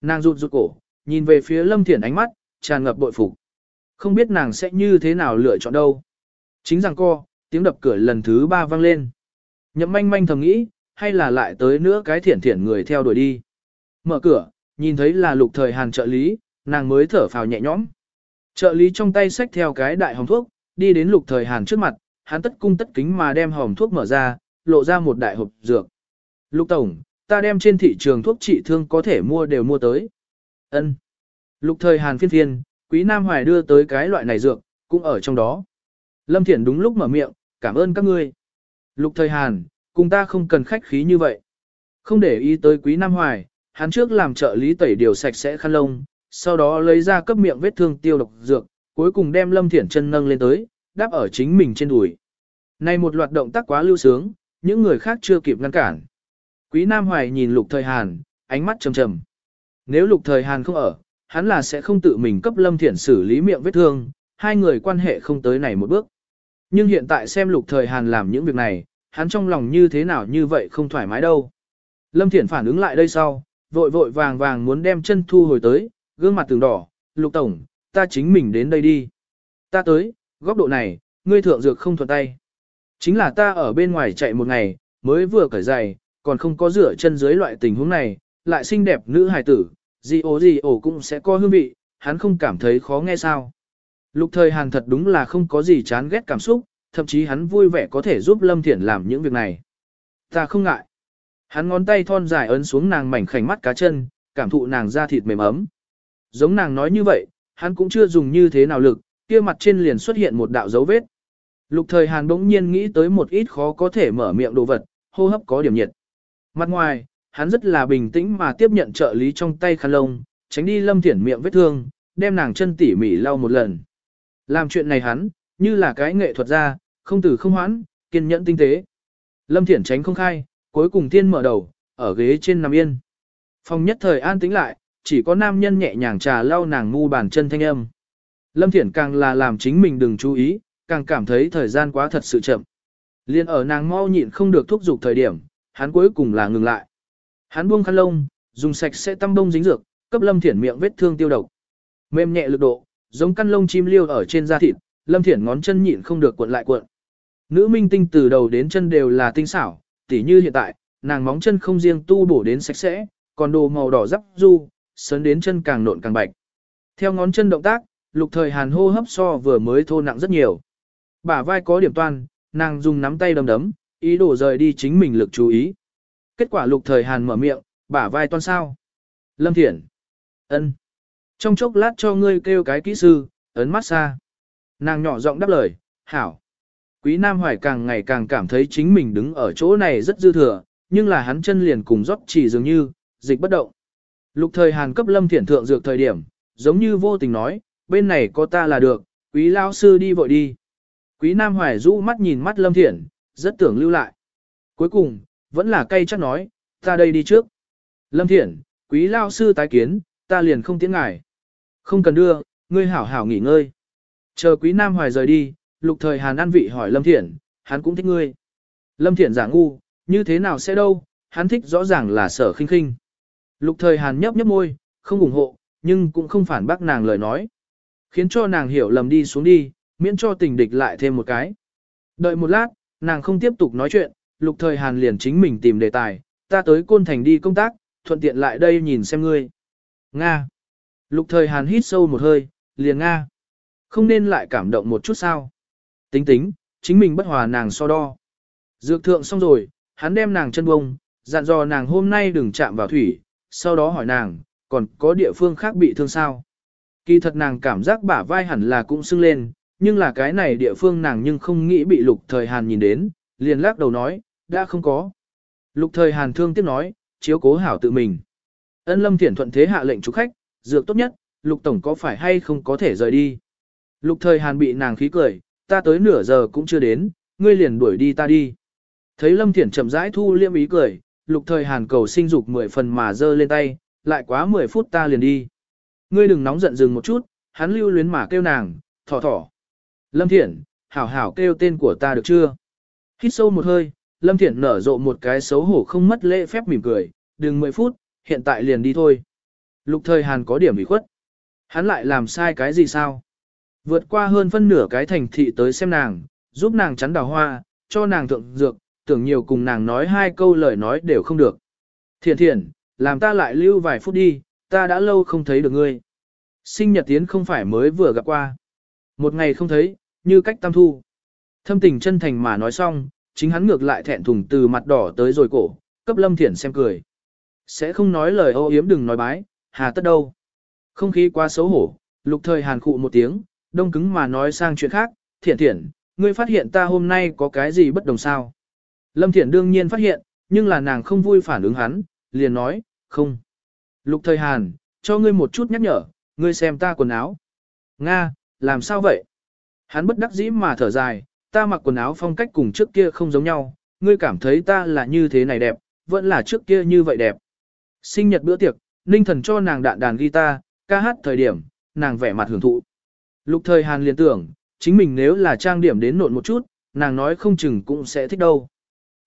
Nàng rụt rụt cổ, nhìn về phía Lâm Thiển ánh mắt, tràn ngập bội phục. Không biết nàng sẽ như thế nào lựa chọn đâu. Chính rằng co, tiếng đập cửa lần thứ ba vang lên. Nhậm manh manh thầm nghĩ, hay là lại tới nữa cái thiển thiển người theo đuổi đi. Mở cửa, nhìn thấy là lục thời hàn trợ lý, nàng mới thở phào nhẹ nhõm. Trợ lý trong tay xách theo cái đại hồng thuốc, đi đến lục thời hàn trước mặt, hắn tất cung tất kính mà đem hồng thuốc mở ra, lộ ra một đại hộp dược. Lục tổng, ta đem trên thị trường thuốc trị thương có thể mua đều mua tới. Ân. Lục thời hàn phiên phiên, quý nam hoài đưa tới cái loại này dược, cũng ở trong đó. Lâm Thiển đúng lúc mở miệng, cảm ơn các ngươi. Lục thời Hàn, cùng ta không cần khách khí như vậy. Không để ý tới quý Nam Hoài, hắn trước làm trợ lý tẩy điều sạch sẽ khăn lông, sau đó lấy ra cấp miệng vết thương tiêu độc dược, cuối cùng đem Lâm Thiển chân nâng lên tới, đáp ở chính mình trên đùi. Này một loạt động tác quá lưu sướng, những người khác chưa kịp ngăn cản. Quý Nam Hoài nhìn Lục Thời Hàn, ánh mắt trầm trầm. Nếu Lục Thời Hàn không ở, hắn là sẽ không tự mình cấp Lâm Thiển xử lý miệng vết thương, hai người quan hệ không tới này một bước. Nhưng hiện tại xem Lục Thời Hàn làm những việc này, hắn trong lòng như thế nào như vậy không thoải mái đâu. Lâm Thiển phản ứng lại đây sau, vội vội vàng vàng muốn đem chân thu hồi tới, gương mặt tường đỏ, Lục Tổng, ta chính mình đến đây đi. Ta tới, góc độ này, ngươi thượng dược không thuận tay. Chính là ta ở bên ngoài chạy một ngày, mới vừa cởi giày, còn không có rửa chân dưới loại tình huống này, lại xinh đẹp nữ hài tử, gì ố gì ổ cũng sẽ có hương vị, hắn không cảm thấy khó nghe sao. Lục thời hàn thật đúng là không có gì chán ghét cảm xúc, thậm chí hắn vui vẻ có thể giúp Lâm Thiển làm những việc này. Ta không ngại. Hắn ngón tay thon dài ấn xuống nàng mảnh khảnh mắt cá chân, cảm thụ nàng da thịt mềm ấm. Giống nàng nói như vậy, hắn cũng chưa dùng như thế nào lực, kia mặt trên liền xuất hiện một đạo dấu vết. Lục thời Hàn bỗng nhiên nghĩ tới một ít khó có thể mở miệng đồ vật, hô hấp có điểm nhiệt. Mặt ngoài, hắn rất là bình tĩnh mà tiếp nhận trợ lý trong tay khăn lông, tránh đi lâm thiển miệng vết thương, đem nàng chân tỉ mỉ lau một lần. Làm chuyện này hắn, như là cái nghệ thuật ra, không từ không hoãn, kiên nhẫn tinh tế. Lâm thiển tránh không khai, cuối cùng tiên mở đầu, ở ghế trên nằm yên. Phòng nhất thời an tĩnh lại, chỉ có nam nhân nhẹ nhàng trà lau nàng ngu bàn chân thanh âm. Lâm Thiển càng là làm chính mình đừng chú ý, càng cảm thấy thời gian quá thật sự chậm. Liên ở nàng mau nhịn không được thúc giục thời điểm, hắn cuối cùng là ngừng lại. Hắn buông khăn lông, dùng sạch sẽ tăm bông dính dược, cấp Lâm Thiển miệng vết thương tiêu độc. Mềm nhẹ lực độ, giống căn lông chim liêu ở trên da thịt, Lâm Thiển ngón chân nhịn không được cuộn lại cuộn. Nữ minh tinh từ đầu đến chân đều là tinh xảo, tỉ như hiện tại, nàng móng chân không riêng tu bổ đến sạch sẽ, còn đồ màu đỏ rắp du, sớn đến chân càng nộn càng bạch. Theo ngón chân động tác, lục thời hàn hô hấp so vừa mới thô nặng rất nhiều. Bả vai có điểm toan, nàng dùng nắm tay đấm đấm, ý đồ rời đi chính mình lực chú ý. Kết quả lục thời hàn mở miệng, bả vai toan sao. Lâm Thiển. ân, Trong chốc lát cho ngươi kêu cái kỹ sư, ấn mát xa. Nàng nhỏ giọng đáp lời, hảo. Quý Nam Hoài càng ngày càng cảm thấy chính mình đứng ở chỗ này rất dư thừa, nhưng là hắn chân liền cùng rót chỉ dường như, dịch bất động. Lục thời Hàn cấp Lâm Thiển thượng dược thời điểm, giống như vô tình nói, bên này có ta là được, quý lao sư đi vội đi. Quý Nam Hoài rũ mắt nhìn mắt Lâm Thiển, rất tưởng lưu lại. Cuối cùng, vẫn là cay chắc nói, ta đây đi trước. Lâm Thiển, quý lao sư tái kiến, ta liền không tiễn ngài. Không cần đưa, ngươi hảo hảo nghỉ ngơi. Chờ quý Nam Hoài rời đi, lục thời Hàn an vị hỏi Lâm Thiển, hắn cũng thích ngươi. Lâm Thiển giả ngu, như thế nào sẽ đâu, hắn thích rõ ràng là sở khinh khinh. Lục thời Hàn nhấp nhấp môi, không ủng hộ, nhưng cũng không phản bác nàng lời nói. Khiến cho nàng hiểu lầm đi xuống đi, miễn cho tình địch lại thêm một cái. Đợi một lát, nàng không tiếp tục nói chuyện, lục thời Hàn liền chính mình tìm đề tài, ta tới Côn Thành đi công tác, thuận tiện lại đây nhìn xem ngươi. Nga. Lục thời Hàn hít sâu một hơi, liền Nga. Không nên lại cảm động một chút sao. Tính tính, chính mình bất hòa nàng so đo. Dược thượng xong rồi, hắn đem nàng chân bông, dặn dò nàng hôm nay đừng chạm vào thủy, sau đó hỏi nàng, còn có địa phương khác bị thương sao? Kỳ thật nàng cảm giác bả vai hẳn là cũng sưng lên, nhưng là cái này địa phương nàng nhưng không nghĩ bị lục thời hàn nhìn đến, liền lắc đầu nói, đã không có. Lục thời hàn thương tiếp nói, chiếu cố hảo tự mình. Ân lâm thiển thuận thế hạ lệnh chủ khách, dược tốt nhất, lục tổng có phải hay không có thể rời đi. Lục thời hàn bị nàng khí cười, ta tới nửa giờ cũng chưa đến, ngươi liền đuổi đi ta đi. Thấy lâm thiển chậm rãi thu liêm ý cười, lục thời hàn cầu sinh dục mười phần mà giơ lên tay, lại quá 10 phút ta liền đi. Ngươi đừng nóng giận dừng một chút, hắn lưu luyến mà kêu nàng, thỏ thỏ. Lâm Thiển, hảo hảo kêu tên của ta được chưa? Hít sâu một hơi, Lâm Thiển nở rộ một cái xấu hổ không mất lễ phép mỉm cười, đừng 10 phút, hiện tại liền đi thôi. Lục thời Hàn có điểm bị khuất. Hắn lại làm sai cái gì sao? Vượt qua hơn phân nửa cái thành thị tới xem nàng, giúp nàng chắn đào hoa, cho nàng thượng dược, tưởng nhiều cùng nàng nói hai câu lời nói đều không được. Thiện thiện, làm ta lại lưu vài phút đi, ta đã lâu không thấy được ngươi. Sinh nhật tiến không phải mới vừa gặp qua. Một ngày không thấy, như cách tam thu. Thâm tình chân thành mà nói xong, chính hắn ngược lại thẹn thùng từ mặt đỏ tới rồi cổ, cấp lâm thiển xem cười. Sẽ không nói lời ô yếm đừng nói bái, hà tất đâu. Không khí quá xấu hổ, lục thời hàn khụ một tiếng, đông cứng mà nói sang chuyện khác, Thiển Thiển ngươi phát hiện ta hôm nay có cái gì bất đồng sao. Lâm Thiển đương nhiên phát hiện, nhưng là nàng không vui phản ứng hắn, liền nói, không. Lục thời Hàn, cho ngươi một chút nhắc nhở, ngươi xem ta quần áo. Nga, làm sao vậy? Hắn bất đắc dĩ mà thở dài, ta mặc quần áo phong cách cùng trước kia không giống nhau, ngươi cảm thấy ta là như thế này đẹp, vẫn là trước kia như vậy đẹp. Sinh nhật bữa tiệc, Ninh Thần cho nàng đạn đàn guitar, ca hát thời điểm, nàng vẻ mặt hưởng thụ. Lục thời Hàn liền tưởng, chính mình nếu là trang điểm đến nộn một chút, nàng nói không chừng cũng sẽ thích đâu.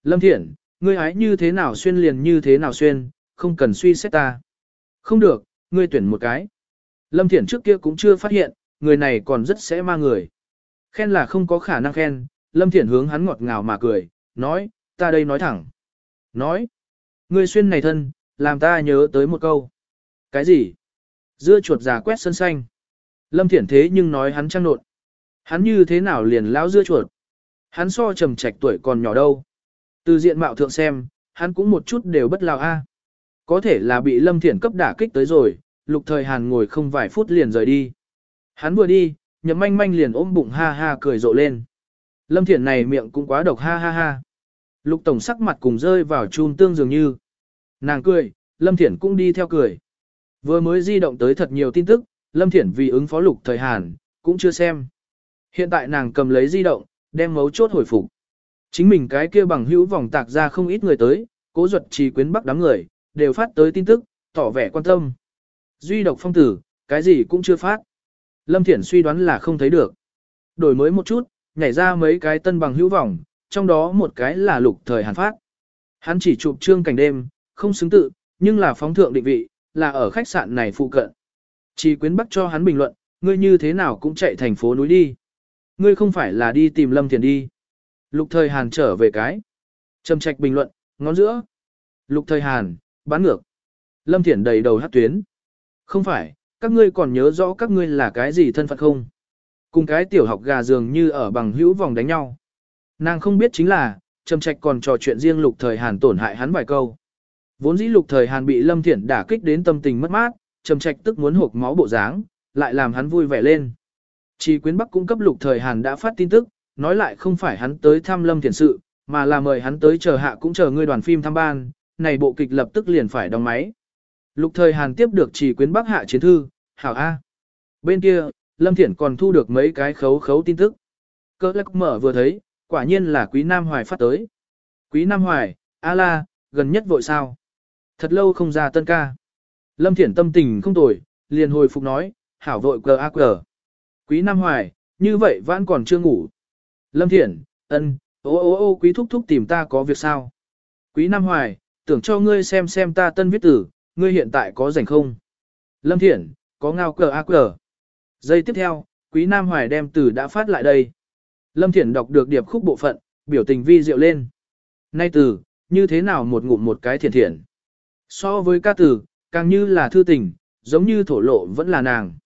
Lâm Thiển, ngươi hái như thế nào xuyên liền như thế nào xuyên, không cần suy xét ta. Không được, ngươi tuyển một cái. Lâm Thiển trước kia cũng chưa phát hiện, người này còn rất sẽ ma người. Khen là không có khả năng khen, Lâm Thiển hướng hắn ngọt ngào mà cười, nói, ta đây nói thẳng. Nói, ngươi xuyên này thân, làm ta nhớ tới một câu. Cái gì? Dưa chuột già quét sân xanh. Lâm Thiển thế nhưng nói hắn trăng nộn. Hắn như thế nào liền lão dưa chuột? Hắn so trầm trạch tuổi còn nhỏ đâu. Từ diện mạo thượng xem, hắn cũng một chút đều bất lao a. Có thể là bị Lâm Thiển cấp đả kích tới rồi, lục thời Hàn ngồi không vài phút liền rời đi. Hắn vừa đi, nhậm manh manh liền ôm bụng ha ha cười rộ lên. Lâm Thiển này miệng cũng quá độc ha ha ha. Lục tổng sắc mặt cùng rơi vào chun tương dường như. Nàng cười, Lâm Thiển cũng đi theo cười. Vừa mới di động tới thật nhiều tin tức, Lâm Thiển vì ứng phó lục thời Hàn, cũng chưa xem. Hiện tại nàng cầm lấy di động, đem mấu chốt hồi phục. Chính mình cái kia bằng hữu vòng tạc ra không ít người tới, cố duật trì quyến bắc đám người, đều phát tới tin tức, tỏ vẻ quan tâm. Duy độc phong tử, cái gì cũng chưa phát. Lâm Thiển suy đoán là không thấy được. Đổi mới một chút, nhảy ra mấy cái tân bằng hữu vọng, trong đó một cái là lục thời hàn phát. Hắn chỉ chụp trương cảnh đêm, không xứng tự, nhưng là phóng thượng định vị, là ở khách sạn này phụ cận. Chỉ quyến bắc cho hắn bình luận, ngươi như thế nào cũng chạy thành phố núi đi. Ngươi không phải là đi tìm Lâm Thiển đi. Lục thời Hàn trở về cái. Trầm trạch bình luận, ngón giữa. Lục thời Hàn, bán ngược. Lâm Thiển đầy đầu hát tuyến. Không phải, các ngươi còn nhớ rõ các ngươi là cái gì thân phận không? Cùng cái tiểu học gà dường như ở bằng hữu vòng đánh nhau. Nàng không biết chính là, Trầm Trạch còn trò chuyện riêng Lục Thời Hàn tổn hại hắn vài câu. Vốn dĩ Lục Thời Hàn bị Lâm Thiển đả kích đến tâm tình mất mát, Trầm Trạch tức muốn hộp máu bộ dáng, lại làm hắn vui vẻ lên. Chỉ quyến Bắc cung cấp Lục Thời Hàn đã phát tin tức, nói lại không phải hắn tới thăm Lâm Thiển sự, mà là mời hắn tới chờ hạ cũng chờ ngươi đoàn phim thăm ban, này bộ kịch lập tức liền phải đóng máy. Lục thời Hàn tiếp được chỉ quyến Bắc hạ chiến thư, hảo A. Bên kia, Lâm Thiển còn thu được mấy cái khấu khấu tin tức. Cơ lắc mở vừa thấy, quả nhiên là Quý Nam Hoài phát tới. Quý Nam Hoài, a la, gần nhất vội sao. Thật lâu không ra tân ca. Lâm Thiển tâm tình không tồi, liền hồi phục nói, hảo vội cờ a cờ. Quý Nam Hoài, như vậy vẫn còn chưa ngủ. Lâm Thiển, ân, ô ô ô quý thúc thúc tìm ta có việc sao? Quý Nam Hoài, tưởng cho ngươi xem xem ta tân viết tử, ngươi hiện tại có rảnh không? Lâm Thiển, có ngao cờ ác cờ. Giây tiếp theo, Quý Nam Hoài đem từ đã phát lại đây. Lâm Thiển đọc được điệp khúc bộ phận, biểu tình vi diệu lên. Nay từ, như thế nào một ngụm một cái thiển thiển. So với ca từ, càng như là thư tình, giống như thổ lộ vẫn là nàng.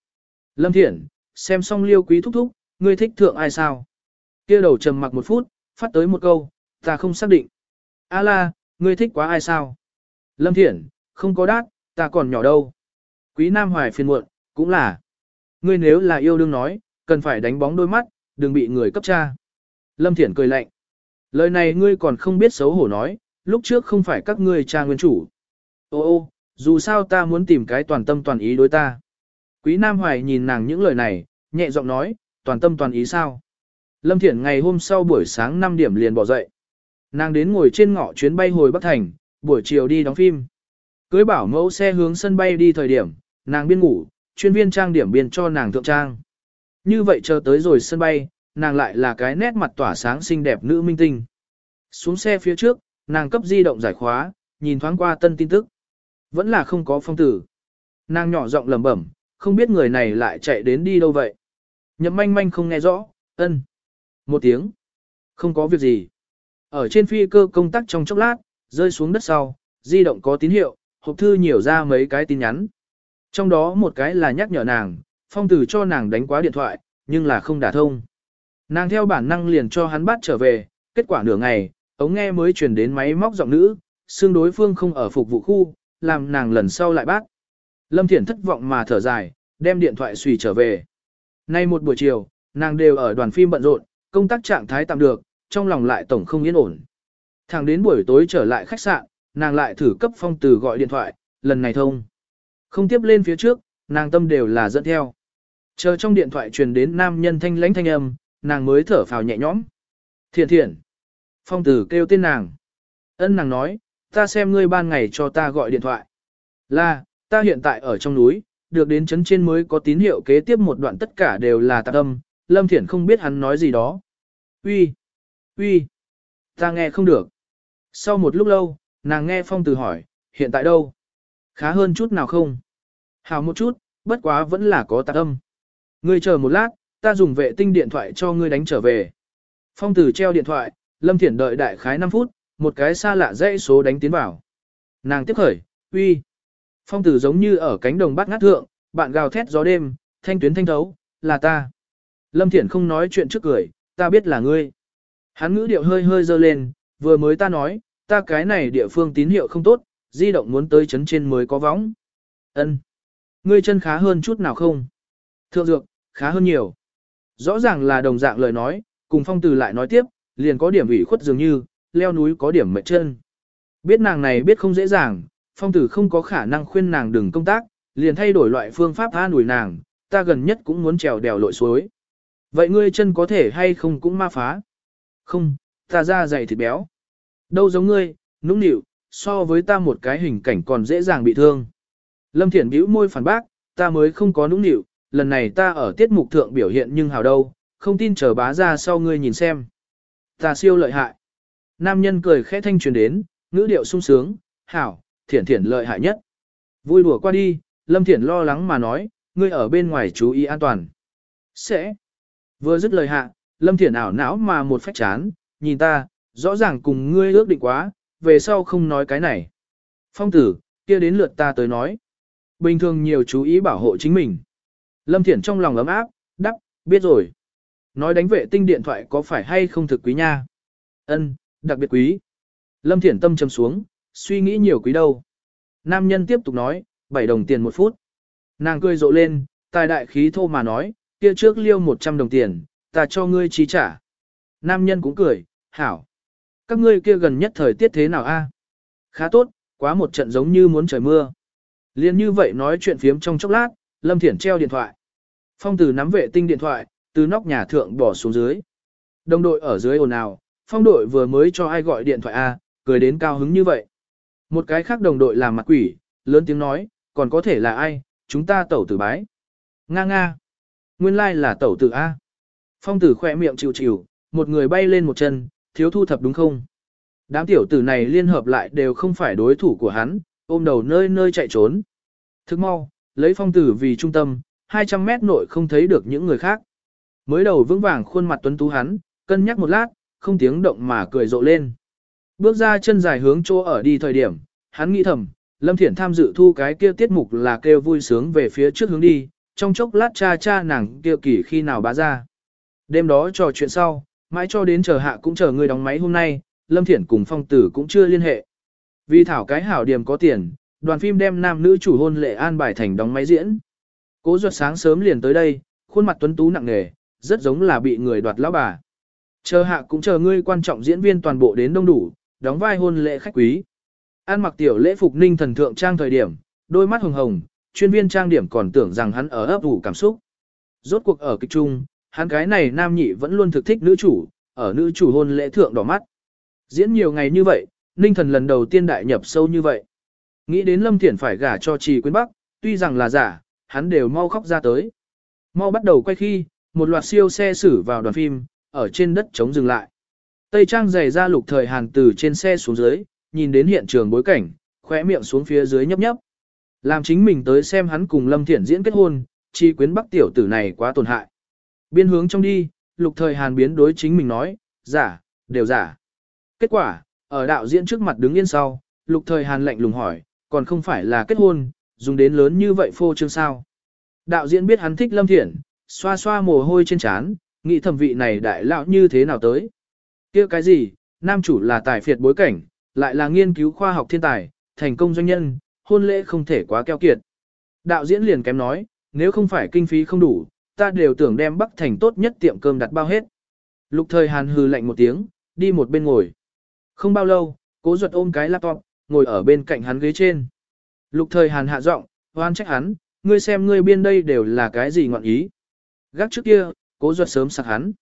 Lâm Thiển, xem xong liêu quý thúc thúc, ngươi thích thượng ai sao? kia đầu trầm mặc một phút, phát tới một câu, ta không xác định. A la, ngươi thích quá ai sao? Lâm Thiển, không có đát, ta còn nhỏ đâu. Quý Nam Hoài phiền muộn, cũng là. Ngươi nếu là yêu đương nói, cần phải đánh bóng đôi mắt, đừng bị người cấp tra. Lâm Thiển cười lạnh. Lời này ngươi còn không biết xấu hổ nói, lúc trước không phải các ngươi cha nguyên chủ. Ô ô, dù sao ta muốn tìm cái toàn tâm toàn ý đối ta. Quý Nam Hoài nhìn nàng những lời này, nhẹ giọng nói, toàn tâm toàn ý sao? Lâm Thiển ngày hôm sau buổi sáng 5 điểm liền bỏ dậy. Nàng đến ngồi trên ngõ chuyến bay hồi Bắc Thành, buổi chiều đi đóng phim. Cưới bảo mẫu xe hướng sân bay đi thời điểm, nàng biên ngủ, chuyên viên trang điểm biên cho nàng thượng trang. Như vậy chờ tới rồi sân bay, nàng lại là cái nét mặt tỏa sáng xinh đẹp nữ minh tinh. Xuống xe phía trước, nàng cấp di động giải khóa, nhìn thoáng qua tân tin tức. Vẫn là không có phong tử. Nàng nhỏ giọng lẩm bẩm, không biết người này lại chạy đến đi đâu vậy. Nhậm manh manh không nghe rõ, ân. Một tiếng. Không có việc gì. Ở trên phi cơ công tác trong chốc lát, rơi xuống đất sau, di động có tín hiệu, hộp thư nhiều ra mấy cái tin nhắn. Trong đó một cái là nhắc nhở nàng, phong tử cho nàng đánh quá điện thoại, nhưng là không đả thông. Nàng theo bản năng liền cho hắn bắt trở về, kết quả nửa ngày, ống nghe mới truyền đến máy móc giọng nữ, xương đối phương không ở phục vụ khu, làm nàng lần sau lại bắt. Lâm Thiển thất vọng mà thở dài, đem điện thoại xùy trở về. Nay một buổi chiều, nàng đều ở đoàn phim bận rộn, công tác trạng thái tạm được, trong lòng lại tổng không yên ổn. Thẳng đến buổi tối trở lại khách sạn, nàng lại thử cấp phong từ gọi điện thoại, lần này thông. Không tiếp lên phía trước, nàng tâm đều là dẫn theo. Chờ trong điện thoại truyền đến nam nhân thanh lãnh thanh âm, nàng mới thở phào nhẹ nhõm. Thiện thiện. Phong tử kêu tên nàng. Ân nàng nói, ta xem ngươi ban ngày cho ta gọi điện thoại. Là, ta hiện tại ở trong núi, được đến chấn trên mới có tín hiệu kế tiếp một đoạn tất cả đều là tạc âm, Lâm Thiển không biết hắn nói gì đó. Uy, uy, ta nghe không được. Sau một lúc lâu, nàng nghe Phong tử hỏi, hiện tại đâu? Khá hơn chút nào không? Hào một chút, bất quá vẫn là có tạc âm. Ngươi chờ một lát, ta dùng vệ tinh điện thoại cho ngươi đánh trở về. Phong tử treo điện thoại, Lâm Thiển đợi đại khái 5 phút, một cái xa lạ dãy số đánh tiến vào. Nàng tiếp khởi, uy. Phong tử giống như ở cánh đồng bát ngát thượng, bạn gào thét gió đêm, thanh tuyến thanh thấu, là ta. Lâm Thiển không nói chuyện trước cười, ta biết là ngươi. Hắn ngữ điệu hơi hơi dơ lên, vừa mới ta nói, ta cái này địa phương tín hiệu không tốt, di động muốn tới chấn trên mới có võng. Ân, Ngươi chân khá hơn chút nào không? Thượng dược, khá hơn nhiều. Rõ ràng là đồng dạng lời nói, cùng phong từ lại nói tiếp, liền có điểm ủy khuất dường như, leo núi có điểm mệt chân. Biết nàng này biết không dễ dàng, phong tử không có khả năng khuyên nàng đừng công tác, liền thay đổi loại phương pháp tha đuổi nàng, ta gần nhất cũng muốn trèo đèo lội suối. Vậy ngươi chân có thể hay không cũng ma phá? Không, ta ra dày thịt béo. Đâu giống ngươi, nũng nịu, so với ta một cái hình cảnh còn dễ dàng bị thương. Lâm Thiển bĩu môi phản bác, ta mới không có nũng nịu, lần này ta ở tiết mục thượng biểu hiện nhưng hào đâu, không tin chờ bá ra sau ngươi nhìn xem. Ta siêu lợi hại. Nam nhân cười khẽ thanh truyền đến, ngữ điệu sung sướng, hảo, thiển thiển lợi hại nhất. Vui đùa qua đi, Lâm Thiển lo lắng mà nói, ngươi ở bên ngoài chú ý an toàn. Sẽ. Vừa dứt lời hạ, Lâm Thiển ảo não mà một phách chán, nhìn ta, rõ ràng cùng ngươi ước định quá, về sau không nói cái này. Phong tử, kia đến lượt ta tới nói. Bình thường nhiều chú ý bảo hộ chính mình. Lâm Thiển trong lòng ấm áp, đắc, biết rồi. Nói đánh vệ tinh điện thoại có phải hay không thực quý nha? Ân, đặc biệt quý. Lâm Thiển tâm trầm xuống, suy nghĩ nhiều quý đâu. Nam nhân tiếp tục nói, 7 đồng tiền một phút. Nàng cười rộ lên, tài đại khí thô mà nói, kia trước liêu 100 đồng tiền, ta cho ngươi trí trả. Nam nhân cũng cười, hảo. Các ngươi kia gần nhất thời tiết thế nào a? Khá tốt, quá một trận giống như muốn trời mưa. Liên như vậy nói chuyện phiếm trong chốc lát, Lâm Thiển treo điện thoại. Phong tử nắm vệ tinh điện thoại, từ nóc nhà thượng bỏ xuống dưới. Đồng đội ở dưới ồn ào, phong đội vừa mới cho ai gọi điện thoại A, cười đến cao hứng như vậy. Một cái khác đồng đội làm mặt quỷ, lớn tiếng nói, còn có thể là ai, chúng ta tẩu tử bái. Nga nga. Nguyên lai like là tẩu tử A. Phong tử khỏe miệng chịu chịu, một người bay lên một chân, thiếu thu thập đúng không? Đám tiểu tử này liên hợp lại đều không phải đối thủ của hắn, ôm đầu nơi nơi chạy trốn. Thức mau, lấy phong tử vì trung tâm, 200 mét nội không thấy được những người khác. Mới đầu vững vàng khuôn mặt tuấn tú hắn, cân nhắc một lát, không tiếng động mà cười rộ lên. Bước ra chân dài hướng chỗ ở đi thời điểm, hắn nghĩ thầm, Lâm Thiển tham dự thu cái kia tiết mục là kêu vui sướng về phía trước hướng đi, trong chốc lát cha cha nàng kia kỳ khi nào bá ra. Đêm đó trò chuyện sau, mãi cho đến chờ hạ cũng chờ người đóng máy hôm nay, Lâm Thiển cùng phong tử cũng chưa liên hệ. Vì thảo cái hảo điểm có tiền, đoàn phim đem nam nữ chủ hôn lệ an bài thành đóng máy diễn. Cố ruột sáng sớm liền tới đây, khuôn mặt tuấn tú nặng nề, rất giống là bị người đoạt lão bà. Chờ hạ cũng chờ ngươi quan trọng diễn viên toàn bộ đến đông đủ, đóng vai hôn lễ khách quý. An mặc tiểu lễ phục ninh thần thượng trang thời điểm, đôi mắt hồng hồng, chuyên viên trang điểm còn tưởng rằng hắn ở ấp ủ cảm xúc. Rốt cuộc ở kịch trung, hắn cái này nam nhị vẫn luôn thực thích nữ chủ, ở nữ chủ hôn lễ thượng đỏ mắt. Diễn nhiều ngày như vậy, ninh thần lần đầu tiên đại nhập sâu như vậy. Nghĩ đến Lâm Thiển phải gả cho Trì Quyến Bắc, tuy rằng là giả, hắn đều mau khóc ra tới. Mau bắt đầu quay khi, một loạt siêu xe xử vào đoàn phim, ở trên đất chống dừng lại. Tây Trang giày ra lục thời hàn từ trên xe xuống dưới, nhìn đến hiện trường bối cảnh, khóe miệng xuống phía dưới nhấp nhấp. Làm chính mình tới xem hắn cùng Lâm Thiển diễn kết hôn, chi quyến bắc tiểu tử này quá tổn hại. Biên hướng trong đi, lục thời hàn biến đối chính mình nói, giả, đều giả. Kết quả, ở đạo diễn trước mặt đứng yên sau, lục thời hàn lạnh lùng hỏi, còn không phải là kết hôn, dùng đến lớn như vậy phô trương sao. Đạo diễn biết hắn thích Lâm thiện, xoa xoa mồ hôi trên trán, nghĩ thẩm vị này đại lão như thế nào tới. kia cái gì, nam chủ là tài phiệt bối cảnh, lại là nghiên cứu khoa học thiên tài, thành công doanh nhân, hôn lễ không thể quá keo kiệt. Đạo diễn liền kém nói, nếu không phải kinh phí không đủ, ta đều tưởng đem Bắc Thành tốt nhất tiệm cơm đặt bao hết. Lục thời Hàn hừ lạnh một tiếng, đi một bên ngồi. Không bao lâu, cố ruột ôm cái laptop, ngồi ở bên cạnh hắn ghế trên. Lục thời Hàn hạ giọng, hoan trách hắn, ngươi xem ngươi biên đây đều là cái gì ngọn ý. Gác trước kia, cố ruột sớm sạc hắn.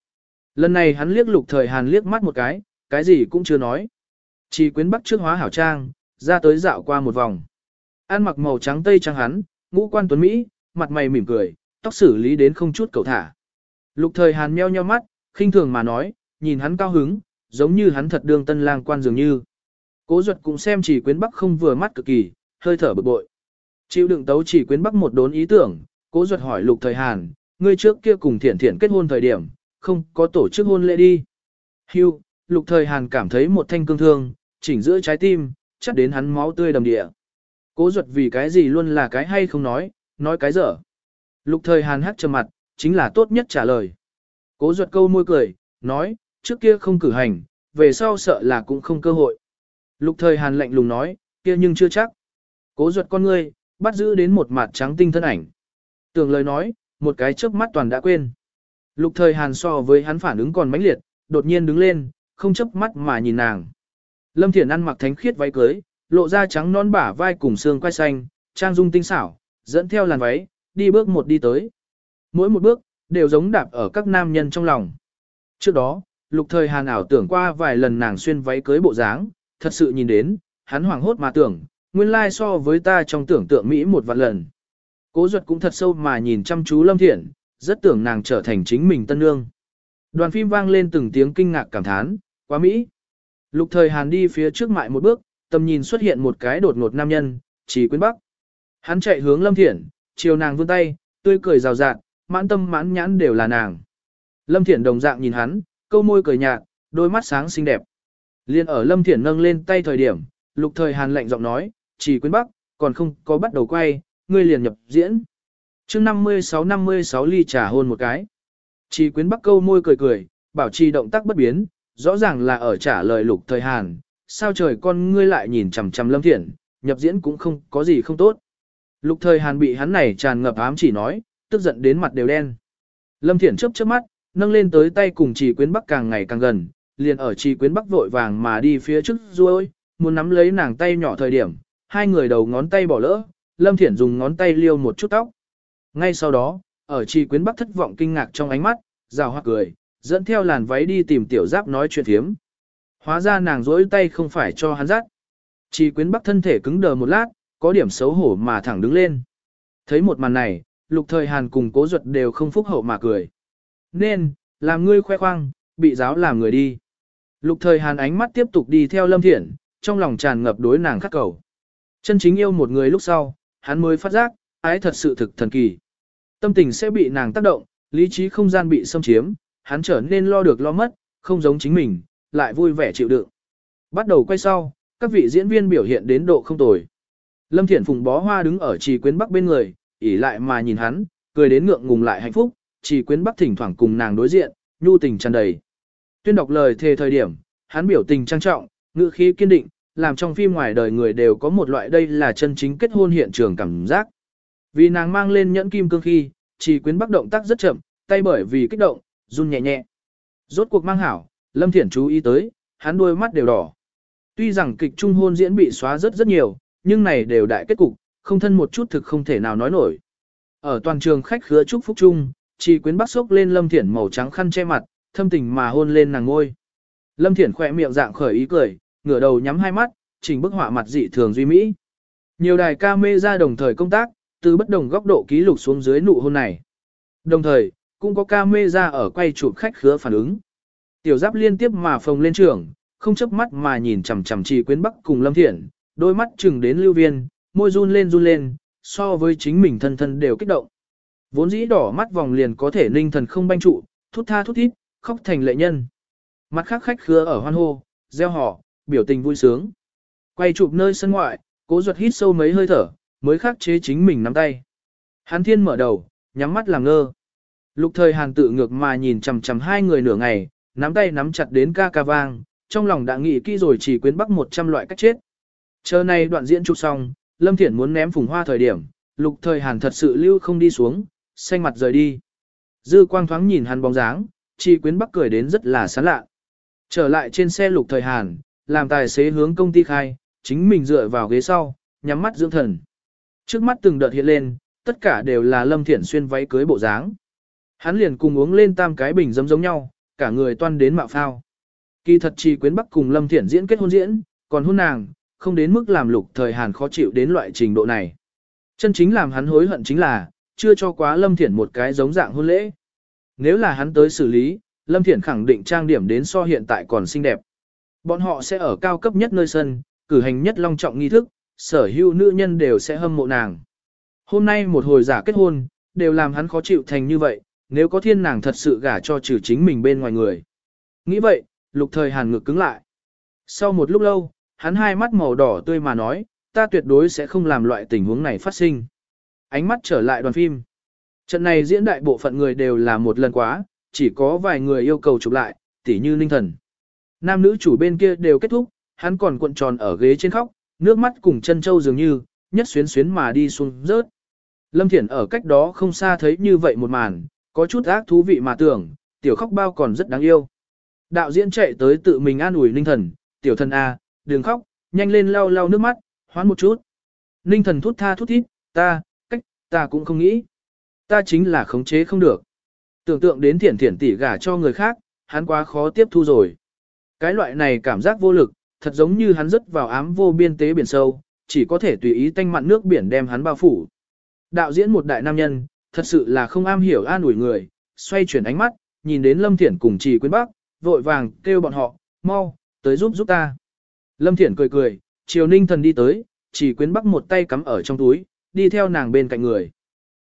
Lần này hắn liếc lục thời hàn liếc mắt một cái, cái gì cũng chưa nói. Chỉ quyến bắc trước hóa hảo trang, ra tới dạo qua một vòng. Ăn mặc màu trắng tây trang hắn, ngũ quan tuấn Mỹ, mặt mày mỉm cười, tóc xử lý đến không chút cầu thả. Lục thời hàn meo nheo mắt, khinh thường mà nói, nhìn hắn cao hứng, giống như hắn thật đương tân lang quan dường như. Cố duật cũng xem chỉ quyến bắc không vừa mắt cực kỳ, hơi thở bực bội. Chịu đựng tấu chỉ quyến bắc một đốn ý tưởng, cố duật hỏi lục thời hàn, ngươi trước kia cùng thiển thiển kết hôn thời điểm, không có tổ chức hôn lễ đi. Hưu, lục thời hàn cảm thấy một thanh cương thương, chỉnh giữa trái tim, chắc đến hắn máu tươi đầm địa. Cố duật vì cái gì luôn là cái hay không nói, nói cái dở. Lục thời hàn hát trầm mặt, chính là tốt nhất trả lời. Cố duật câu môi cười, nói, trước kia không cử hành, về sau sợ là cũng không cơ hội. Lục thời hàn lạnh lùng nói, kia nhưng chưa chắc. Cố duật con ngươi, bắt giữ đến một mặt trắng tinh thân ảnh. Tưởng lời nói, một cái chớp mắt toàn đã quên. Lục thời hàn so với hắn phản ứng còn mãnh liệt, đột nhiên đứng lên, không chớp mắt mà nhìn nàng. Lâm Thiển ăn mặc thánh khiết váy cưới, lộ ra trắng non bả vai cùng xương quai xanh, trang dung tinh xảo, dẫn theo làn váy, đi bước một đi tới. Mỗi một bước, đều giống đạp ở các nam nhân trong lòng. Trước đó, lục thời hàn ảo tưởng qua vài lần nàng xuyên váy cưới bộ dáng, thật sự nhìn đến, hắn hoảng hốt mà tưởng, nguyên lai so với ta trong tưởng tượng Mỹ một vạn lần. Cố duật cũng thật sâu mà nhìn chăm chú Lâm Thiển, rất tưởng nàng trở thành chính mình tân nương. Đoàn phim vang lên từng tiếng kinh ngạc cảm thán, quá Mỹ. Lục thời Hàn đi phía trước mại một bước, tầm nhìn xuất hiện một cái đột ngột nam nhân, chỉ quyến bắc. Hắn chạy hướng Lâm Thiển, chiều nàng vươn tay, tươi cười rào rạt, mãn tâm mãn nhãn đều là nàng. Lâm Thiển đồng dạng nhìn hắn, câu môi cười nhạt, đôi mắt sáng xinh đẹp. Liên ở Lâm Thiển nâng lên tay thời điểm, lục thời Hàn lạnh giọng nói, chỉ quyến bắc, còn không có bắt đầu quay, ngươi liền nhập diễn. chương 56-56 ly trà hôn một cái. Chỉ quyến bắc câu môi cười cười, bảo trì động tác bất biến, rõ ràng là ở trả lời lục thời Hàn, sao trời con ngươi lại nhìn chằm chằm Lâm Thiển, nhập diễn cũng không có gì không tốt. Lục thời Hàn bị hắn này tràn ngập ám chỉ nói, tức giận đến mặt đều đen. Lâm Thiển chớp chớp mắt, nâng lên tới tay cùng Trì Quyến Bắc càng ngày càng gần, liền ở Trì Quyến Bắc vội vàng mà đi phía trước ruôi, muốn nắm lấy nàng tay nhỏ thời điểm, hai người đầu ngón tay bỏ lỡ, Lâm Thiển dùng ngón tay liêu một chút tóc. Ngay sau đó, ở Trì Quyến Bắc thất vọng kinh ngạc trong ánh mắt, rào hoa cười, dẫn theo làn váy đi tìm tiểu giáp nói chuyện thiếm. Hóa ra nàng rỗi tay không phải cho hắn rát. Chỉ quyến bắc thân thể cứng đờ một lát, có điểm xấu hổ mà thẳng đứng lên. Thấy một màn này, lục thời hàn cùng cố duật đều không phúc hậu mà cười. Nên, làm ngươi khoe khoang, bị giáo làm người đi. Lục thời hàn ánh mắt tiếp tục đi theo lâm thiện, trong lòng tràn ngập đối nàng khắc cầu. Chân chính yêu một người lúc sau, hắn mới phát giác, ái thật sự thực thần kỳ. Tâm tình sẽ bị nàng tác động, lý trí không gian bị xâm chiếm, hắn trở nên lo được lo mất, không giống chính mình, lại vui vẻ chịu đựng. Bắt đầu quay sau, các vị diễn viên biểu hiện đến độ không tồi. Lâm Thiện Phùng bó hoa đứng ở trì quyến bắc bên người, ỉ lại mà nhìn hắn, cười đến ngượng ngùng lại hạnh phúc, trì quyến bắc thỉnh thoảng cùng nàng đối diện, nhu tình tràn đầy. Tuyên đọc lời thề thời điểm, hắn biểu tình trang trọng, ngữ khí kiên định, làm trong phim ngoài đời người đều có một loại đây là chân chính kết hôn hiện trường cảm giác. Vì nàng mang lên nhẫn kim cương khi, trì quyến bắc động tác rất chậm, tay bởi vì kích động, run nhẹ nhẹ. Rốt cuộc mang hảo, Lâm Thiển chú ý tới, hắn đôi mắt đều đỏ. Tuy rằng kịch trung hôn diễn bị xóa rất rất nhiều, nhưng này đều đại kết cục, không thân một chút thực không thể nào nói nổi. Ở toàn trường khách khứa chúc phúc chung, chỉ quyến bắt sốc lên Lâm Thiển màu trắng khăn che mặt, thâm tình mà hôn lên nàng ngôi. Lâm Thiển khỏe miệng dạng khởi ý cười, ngửa đầu nhắm hai mắt, chỉnh bức họa mặt dị thường duy mỹ. Nhiều đài ca mê ra đồng thời công tác, từ bất đồng góc độ ký lục xuống dưới nụ hôn này. Đồng thời, cũng có ca mê ra ở quay chụp khách khứa phản ứng. Tiểu giáp liên tiếp mà phồng lên trường, không chớp mắt mà nhìn chằm chằm chỉ quyến bắc cùng lâm thiển đôi mắt chừng đến lưu viên, môi run lên run lên, so với chính mình thân thân đều kích động. Vốn dĩ đỏ mắt vòng liền có thể ninh thần không banh trụ, thút tha thút thít, khóc thành lệ nhân. Mặt khác khách khứa ở hoan hô, gieo họ, biểu tình vui sướng. Quay chụp nơi sân ngoại, cố ruột hít sâu mấy hơi thở, mới khắc chế chính mình nắm tay. Hán thiên mở đầu, nhắm mắt làm ngơ. Lục thời hàn tự ngược mà nhìn chằm chằm hai người nửa ngày, nắm tay nắm chặt đến ca ca vang, trong lòng đã nghĩ kỹ rồi chỉ quyến bắc 100 loại cách chết. Chờ này đoạn diễn chụp xong, Lâm Thiển muốn ném phùng hoa thời điểm, lục thời hàn thật sự lưu không đi xuống, xanh mặt rời đi. Dư quang thoáng nhìn hắn bóng dáng, chỉ quyến bắc cười đến rất là sán lạ. Trở lại trên xe lục thời hàn, làm tài xế hướng công ty khai, chính mình dựa vào ghế sau, nhắm mắt dưỡng thần. Trước mắt từng đợt hiện lên, tất cả đều là Lâm Thiển xuyên váy cưới bộ dáng. Hắn liền cùng uống lên tam cái bình dấm giống nhau, cả người toan đến mạo phao. Kỳ thật Trì Quyến Bắc cùng Lâm Thiển diễn kết hôn diễn, còn hôn nàng, không đến mức làm lục thời Hàn khó chịu đến loại trình độ này. Chân chính làm hắn hối hận chính là, chưa cho quá Lâm Thiển một cái giống dạng hôn lễ. Nếu là hắn tới xử lý, Lâm Thiển khẳng định trang điểm đến so hiện tại còn xinh đẹp. Bọn họ sẽ ở cao cấp nhất nơi sân, cử hành nhất long trọng nghi thức, sở hữu nữ nhân đều sẽ hâm mộ nàng. Hôm nay một hồi giả kết hôn, đều làm hắn khó chịu thành như vậy, nếu có thiên nàng thật sự gả cho trừ chính mình bên ngoài người. Nghĩ vậy, lục thời hàn ngực cứng lại. Sau một lúc lâu, hắn hai mắt màu đỏ tươi mà nói, ta tuyệt đối sẽ không làm loại tình huống này phát sinh. Ánh mắt trở lại đoàn phim. Trận này diễn đại bộ phận người đều là một lần quá, chỉ có vài người yêu cầu chụp lại, tỉ như ninh thần. Nam nữ chủ bên kia đều kết thúc, hắn còn cuộn tròn ở ghế trên khóc, nước mắt cùng chân châu dường như, nhất xuyến xuyến mà đi xuống rớt. Lâm Thiển ở cách đó không xa thấy như vậy một màn, có chút ác thú vị mà tưởng, tiểu khóc bao còn rất đáng yêu. Đạo diễn chạy tới tự mình an ủi ninh thần, tiểu thần A, đừng khóc, nhanh lên lau lau nước mắt, hoán một chút. Ninh thần thút tha thút thít, ta, cách, ta cũng không nghĩ. Ta chính là khống chế không được. Tưởng tượng đến thiển thiển tỉ gả cho người khác, hắn quá khó tiếp thu rồi. Cái loại này cảm giác vô lực, thật giống như hắn rớt vào ám vô biên tế biển sâu, chỉ có thể tùy ý tanh mặn nước biển đem hắn bao phủ. Đạo diễn một đại nam nhân, thật sự là không am hiểu an ủi người, xoay chuyển ánh mắt, nhìn đến Lâm Thiển cùng Trì Quyến Bắc, vội vàng kêu bọn họ, mau, tới giúp giúp ta. Lâm Thiển cười cười, chiều ninh thần đi tới, chỉ Quyến Bắc một tay cắm ở trong túi, đi theo nàng bên cạnh người.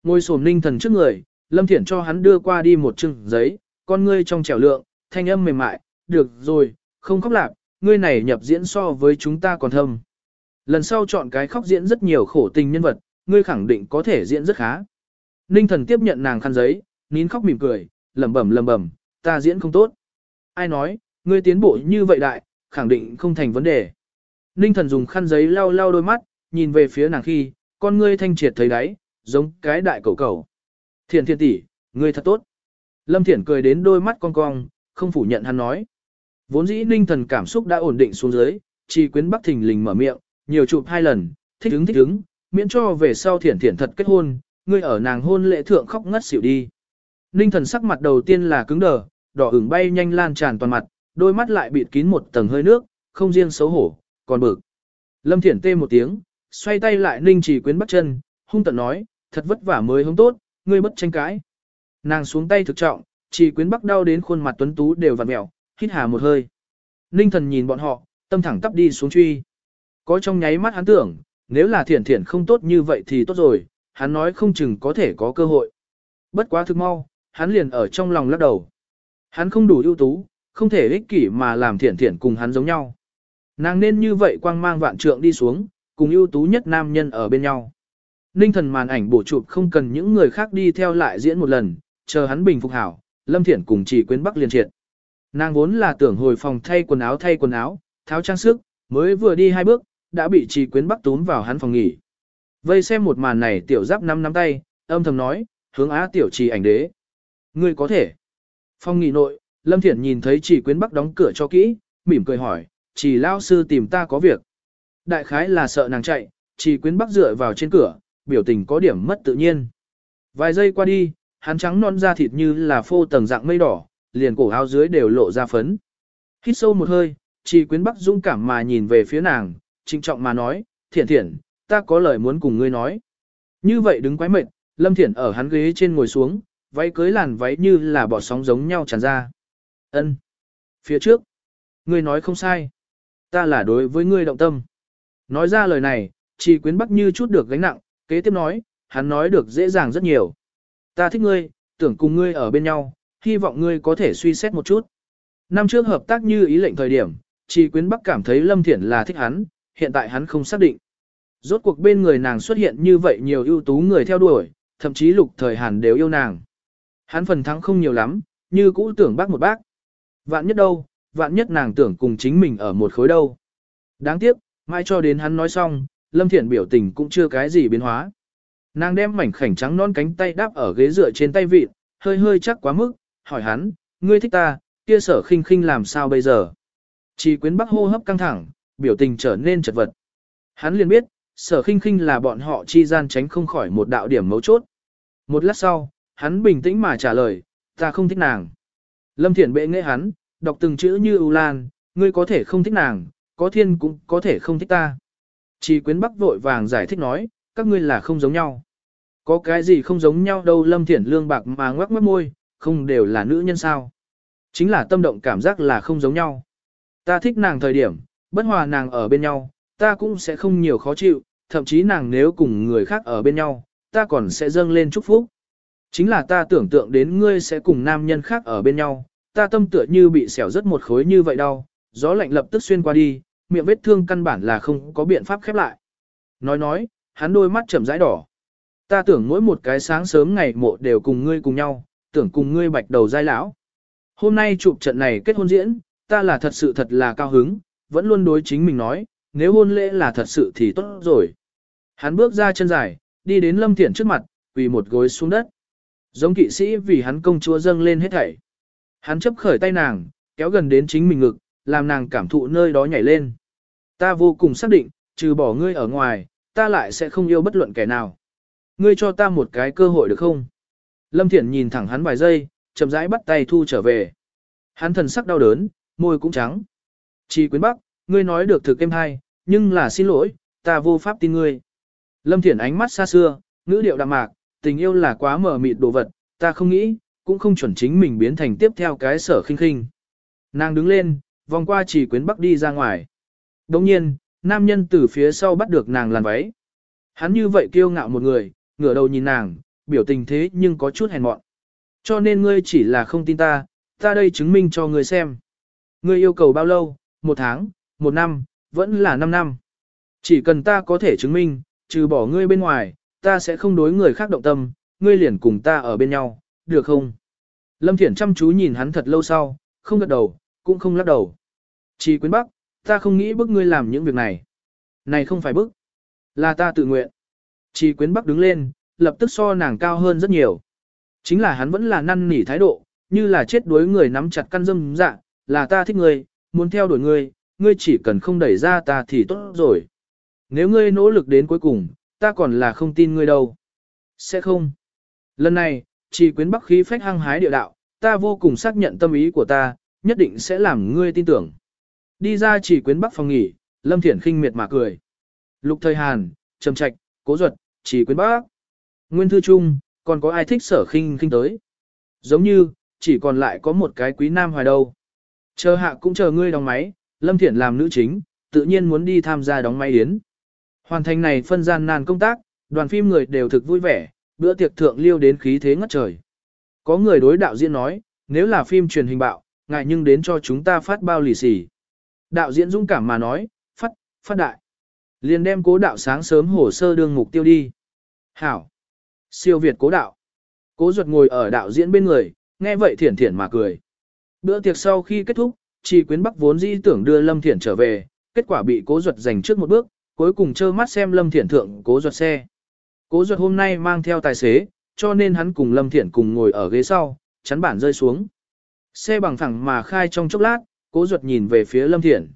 Ngồi sổm ninh thần trước người, Lâm Thiển cho hắn đưa qua đi một chừng giấy, con ngươi trong trẻo lượng, thanh âm mềm mại, được rồi, không khóc lạc, ngươi này nhập diễn so với chúng ta còn thâm. Lần sau chọn cái khóc diễn rất nhiều khổ tình nhân vật, ngươi khẳng định có thể diễn rất khá. Ninh thần tiếp nhận nàng khăn giấy, nín khóc mỉm cười, lẩm bẩm lẩm bẩm, ta diễn không tốt. Ai nói, ngươi tiến bộ như vậy đại, khẳng định không thành vấn đề. Ninh thần dùng khăn giấy lau lau đôi mắt, nhìn về phía nàng khi, con ngươi thanh triệt thấy đáy, giống cái đại cầu cầu. Thiện thiện tỷ, ngươi thật tốt. Lâm Thiển cười đến đôi mắt cong cong, không phủ nhận hắn nói. Vốn dĩ ninh thần cảm xúc đã ổn định xuống dưới, chỉ quyến bắc thình lình mở miệng, nhiều chụp hai lần, thích ứng thích ứng, miễn cho về sau thiển thiển thật kết hôn, ngươi ở nàng hôn lễ thượng khóc ngất xỉu đi. Ninh thần sắc mặt đầu tiên là cứng đờ, đỏ ửng bay nhanh lan tràn toàn mặt, đôi mắt lại bịt kín một tầng hơi nước, không riêng xấu hổ, còn bực. Lâm thiển tê một tiếng, xoay tay lại ninh chỉ quyến bắt chân, hung tận nói, thật vất vả mới hống tốt, ngươi bất tranh cãi. Nàng xuống tay thực trọng, chỉ quyến bắc đau đến khuôn mặt tuấn tú đều vặn mẹo, hít hà một hơi. Ninh thần nhìn bọn họ, tâm thẳng tắp đi xuống truy. Có trong nháy mắt hắn tưởng, nếu là thiển thiển không tốt như vậy thì tốt rồi, hắn nói không chừng có thể có cơ hội. Bất quá thực mau, hắn liền ở trong lòng lắc đầu. Hắn không đủ ưu tú, không thể ích kỷ mà làm thiện thiện cùng hắn giống nhau. Nàng nên như vậy quang mang vạn trượng đi xuống, cùng ưu tú nhất nam nhân ở bên nhau. Ninh thần màn ảnh bổ chụp không cần những người khác đi theo lại diễn một lần, chờ hắn bình phục hảo, Lâm Thiển cùng chỉ quyến bắc liền triệt. Nàng vốn là tưởng hồi phòng thay quần áo thay quần áo, tháo trang sức, mới vừa đi hai bước, đã bị chỉ quyến bắc túm vào hắn phòng nghỉ. Vây xem một màn này tiểu giáp năm nắm tay, âm thầm nói, hướng á tiểu trì ảnh đế. Ngươi có thể. Phòng nghỉ nội, Lâm Thiển nhìn thấy Chỉ quyến bắc đóng cửa cho kỹ, mỉm cười hỏi, Chỉ lao sư tìm ta có việc. Đại khái là sợ nàng chạy, Chỉ quyến bắc dựa vào trên cửa, biểu tình có điểm mất tự nhiên. Vài giây qua đi, hắn trắng non da thịt như là phô tầng dạng mây đỏ, liền cổ áo dưới đều lộ ra phấn. Hít sâu một hơi, Chỉ Quyến Bắc dũng cảm mà nhìn về phía nàng, trinh trọng mà nói, Thiển Thiển, ta có lời muốn cùng ngươi nói. Như vậy đứng quái mệt, Lâm Thiển ở hắn ghế trên ngồi xuống, váy cưới làn váy như là bỏ sóng giống nhau tràn ra. Ân, Phía trước. Ngươi nói không sai. Ta là đối với ngươi động tâm. Nói ra lời này, chỉ Quyến Bắc như chút được gánh nặng, kế tiếp nói, hắn nói được dễ dàng rất nhiều. Ta thích ngươi, tưởng cùng ngươi ở bên nhau, hy vọng ngươi có thể suy xét một chút. Năm trước hợp tác như ý lệnh thời điểm, chỉ Quyến Bắc cảm thấy Lâm Thiển là thích hắn, hiện tại hắn không xác định. Rốt cuộc bên người nàng xuất hiện như vậy nhiều ưu tú người theo đuổi, thậm chí lục thời Hàn đều yêu nàng. Hắn phần thắng không nhiều lắm, như cũ tưởng bác một bác. Vạn nhất đâu, vạn nhất nàng tưởng cùng chính mình ở một khối đâu. Đáng tiếc, mãi cho đến hắn nói xong, Lâm Thiển biểu tình cũng chưa cái gì biến hóa. Nàng đem mảnh khảnh trắng non cánh tay đáp ở ghế dựa trên tay vịt, hơi hơi chắc quá mức, hỏi hắn, ngươi thích ta, kia sở khinh khinh làm sao bây giờ? Chỉ quyến bắc hô hấp căng thẳng, biểu tình trở nên chật vật. Hắn liền biết, sở khinh khinh là bọn họ chi gian tránh không khỏi một đạo điểm mấu chốt. Một lát sau, hắn bình tĩnh mà trả lời, ta không thích nàng. Lâm Thiển bệ nghệ hắn, đọc từng chữ như ưu lan, ngươi có thể không thích nàng, có thiên cũng có thể không thích ta. Chỉ quyến bắc vội vàng giải thích nói, các ngươi là không giống nhau. Có cái gì không giống nhau đâu Lâm Thiển lương bạc mà ngoắc mất môi, không đều là nữ nhân sao. Chính là tâm động cảm giác là không giống nhau. Ta thích nàng thời điểm, bất hòa nàng ở bên nhau, ta cũng sẽ không nhiều khó chịu, thậm chí nàng nếu cùng người khác ở bên nhau, ta còn sẽ dâng lên chúc phúc. Chính là ta tưởng tượng đến ngươi sẽ cùng nam nhân khác ở bên nhau, ta tâm tựa như bị xẻo rất một khối như vậy đau, gió lạnh lập tức xuyên qua đi, miệng vết thương căn bản là không có biện pháp khép lại. Nói nói, hắn đôi mắt chậm rãi đỏ. Ta tưởng mỗi một cái sáng sớm ngày mộ đều cùng ngươi cùng nhau, tưởng cùng ngươi bạch đầu giai lão. Hôm nay chụp trận này kết hôn diễn, ta là thật sự thật là cao hứng, vẫn luôn đối chính mình nói, nếu hôn lễ là thật sự thì tốt rồi. Hắn bước ra chân dài, đi đến Lâm Thiển trước mặt, quỳ một gối xuống đất. Giống kỵ sĩ vì hắn công chúa dâng lên hết thảy. Hắn chấp khởi tay nàng, kéo gần đến chính mình ngực, làm nàng cảm thụ nơi đó nhảy lên. Ta vô cùng xác định, trừ bỏ ngươi ở ngoài, ta lại sẽ không yêu bất luận kẻ nào. Ngươi cho ta một cái cơ hội được không? Lâm Thiển nhìn thẳng hắn vài giây, chậm rãi bắt tay thu trở về. Hắn thần sắc đau đớn, môi cũng trắng. Chi quyến bắc, ngươi nói được thực êm hay, nhưng là xin lỗi, ta vô pháp tin ngươi. Lâm Thiển ánh mắt xa xưa, ngữ điệu đạm mạc, tình yêu là quá mở mịt đồ vật, ta không nghĩ, cũng không chuẩn chính mình biến thành tiếp theo cái sở khinh khinh. Nàng đứng lên, vòng qua chỉ quyến bắc đi ra ngoài. Đồng nhiên, nam nhân từ phía sau bắt được nàng làn váy. Hắn như vậy kiêu ngạo một người, ngửa đầu nhìn nàng, biểu tình thế nhưng có chút hèn mọn. Cho nên ngươi chỉ là không tin ta, ta đây chứng minh cho ngươi xem. Ngươi yêu cầu bao lâu, một tháng, một năm, vẫn là năm năm. Chỉ cần ta có thể chứng minh, trừ bỏ ngươi bên ngoài, ta sẽ không đối người khác động tâm, ngươi liền cùng ta ở bên nhau, được không? Lâm Thiển chăm chú nhìn hắn thật lâu sau, không gật đầu, cũng không lắc đầu. Chỉ quyến bắc, ta không nghĩ bức ngươi làm những việc này. Này không phải bức, là ta tự nguyện. Chỉ quyến bắc đứng lên, lập tức so nàng cao hơn rất nhiều. Chính là hắn vẫn là năn nỉ thái độ, như là chết đuối người nắm chặt căn dâm dạ, là ta thích ngươi, muốn theo đuổi ngươi, ngươi chỉ cần không đẩy ra ta thì tốt rồi. Nếu ngươi nỗ lực đến cuối cùng, ta còn là không tin ngươi đâu. Sẽ không. Lần này, chỉ quyến bắc khí phách hăng hái địa đạo, ta vô cùng xác nhận tâm ý của ta, nhất định sẽ làm ngươi tin tưởng. Đi ra chỉ quyến bắc phòng nghỉ, Lâm Thiển khinh miệt mà cười. Lục thời Hàn, Trầm Trạch, Cố Duật, chỉ quyến bắc. Nguyên thư Trung, còn có ai thích sở khinh khinh tới. Giống như, chỉ còn lại có một cái quý nam hoài đâu. Chờ hạ cũng chờ ngươi đóng máy, Lâm Thiển làm nữ chính, tự nhiên muốn đi tham gia đóng máy yến. Hoàn thành này phân gian nan công tác, đoàn phim người đều thực vui vẻ, bữa tiệc thượng liêu đến khí thế ngất trời. Có người đối đạo diễn nói, nếu là phim truyền hình bạo, ngại nhưng đến cho chúng ta phát bao lì xì. Đạo diễn dũng cảm mà nói, phát, phát đại. Liền đem cố đạo sáng sớm hồ sơ đương mục tiêu đi. Hảo. Siêu Việt cố đạo. Cố ruột ngồi ở đạo diễn bên người, nghe vậy thiển thiển mà cười. Bữa tiệc sau khi kết thúc, chỉ quyến bắc vốn dĩ tưởng đưa Lâm Thiển trở về, kết quả bị cố ruột giành trước một bước, cuối cùng trơ mắt xem Lâm Thiển thượng cố ruột xe. Cố ruột hôm nay mang theo tài xế, cho nên hắn cùng Lâm Thiển cùng ngồi ở ghế sau, chắn bản rơi xuống. Xe bằng thẳng mà khai trong chốc lát, cố ruột nhìn về phía Lâm Thiển.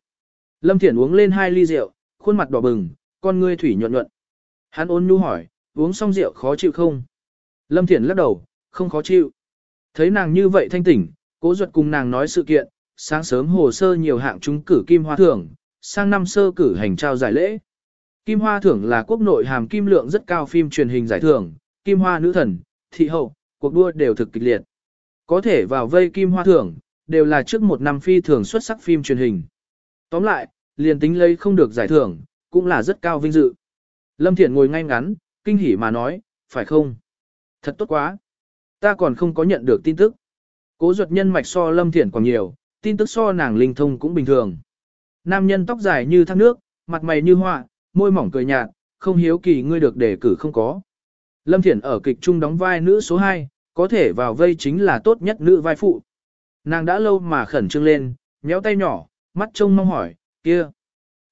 Lâm Thiển uống lên hai ly rượu, khuôn mặt đỏ bừng, con ngươi thủy nhuận nhuận. Hắn ôn nhu hỏi, uống xong rượu khó chịu không? Lâm Thiển lắc đầu, không khó chịu. Thấy nàng như vậy thanh tỉnh, cố ruột cùng nàng nói sự kiện, sáng sớm hồ sơ nhiều hạng trúng cử kim hoa thưởng, sang năm sơ cử hành trao giải lễ. Kim hoa thưởng là quốc nội hàm kim lượng rất cao phim truyền hình giải thưởng, kim hoa nữ thần, thị hậu, cuộc đua đều thực kịch liệt. Có thể vào vây kim hoa thưởng, đều là trước một năm phi thường xuất sắc phim truyền hình. Tóm lại, liền tính lấy không được giải thưởng, cũng là rất cao vinh dự. Lâm Thiện ngồi ngay ngắn, kinh hỉ mà nói, phải không? Thật tốt quá. Ta còn không có nhận được tin tức. Cố duật nhân mạch so lâm Thiện còn nhiều, tin tức so nàng linh thông cũng bình thường. Nam nhân tóc dài như thác nước, mặt mày như họa, môi mỏng cười nhạt, không hiếu kỳ ngươi được đề cử không có. Lâm Thiển ở kịch trung đóng vai nữ số 2, có thể vào vây chính là tốt nhất nữ vai phụ. Nàng đã lâu mà khẩn trương lên, nhéo tay nhỏ, mắt trông mong hỏi, kia,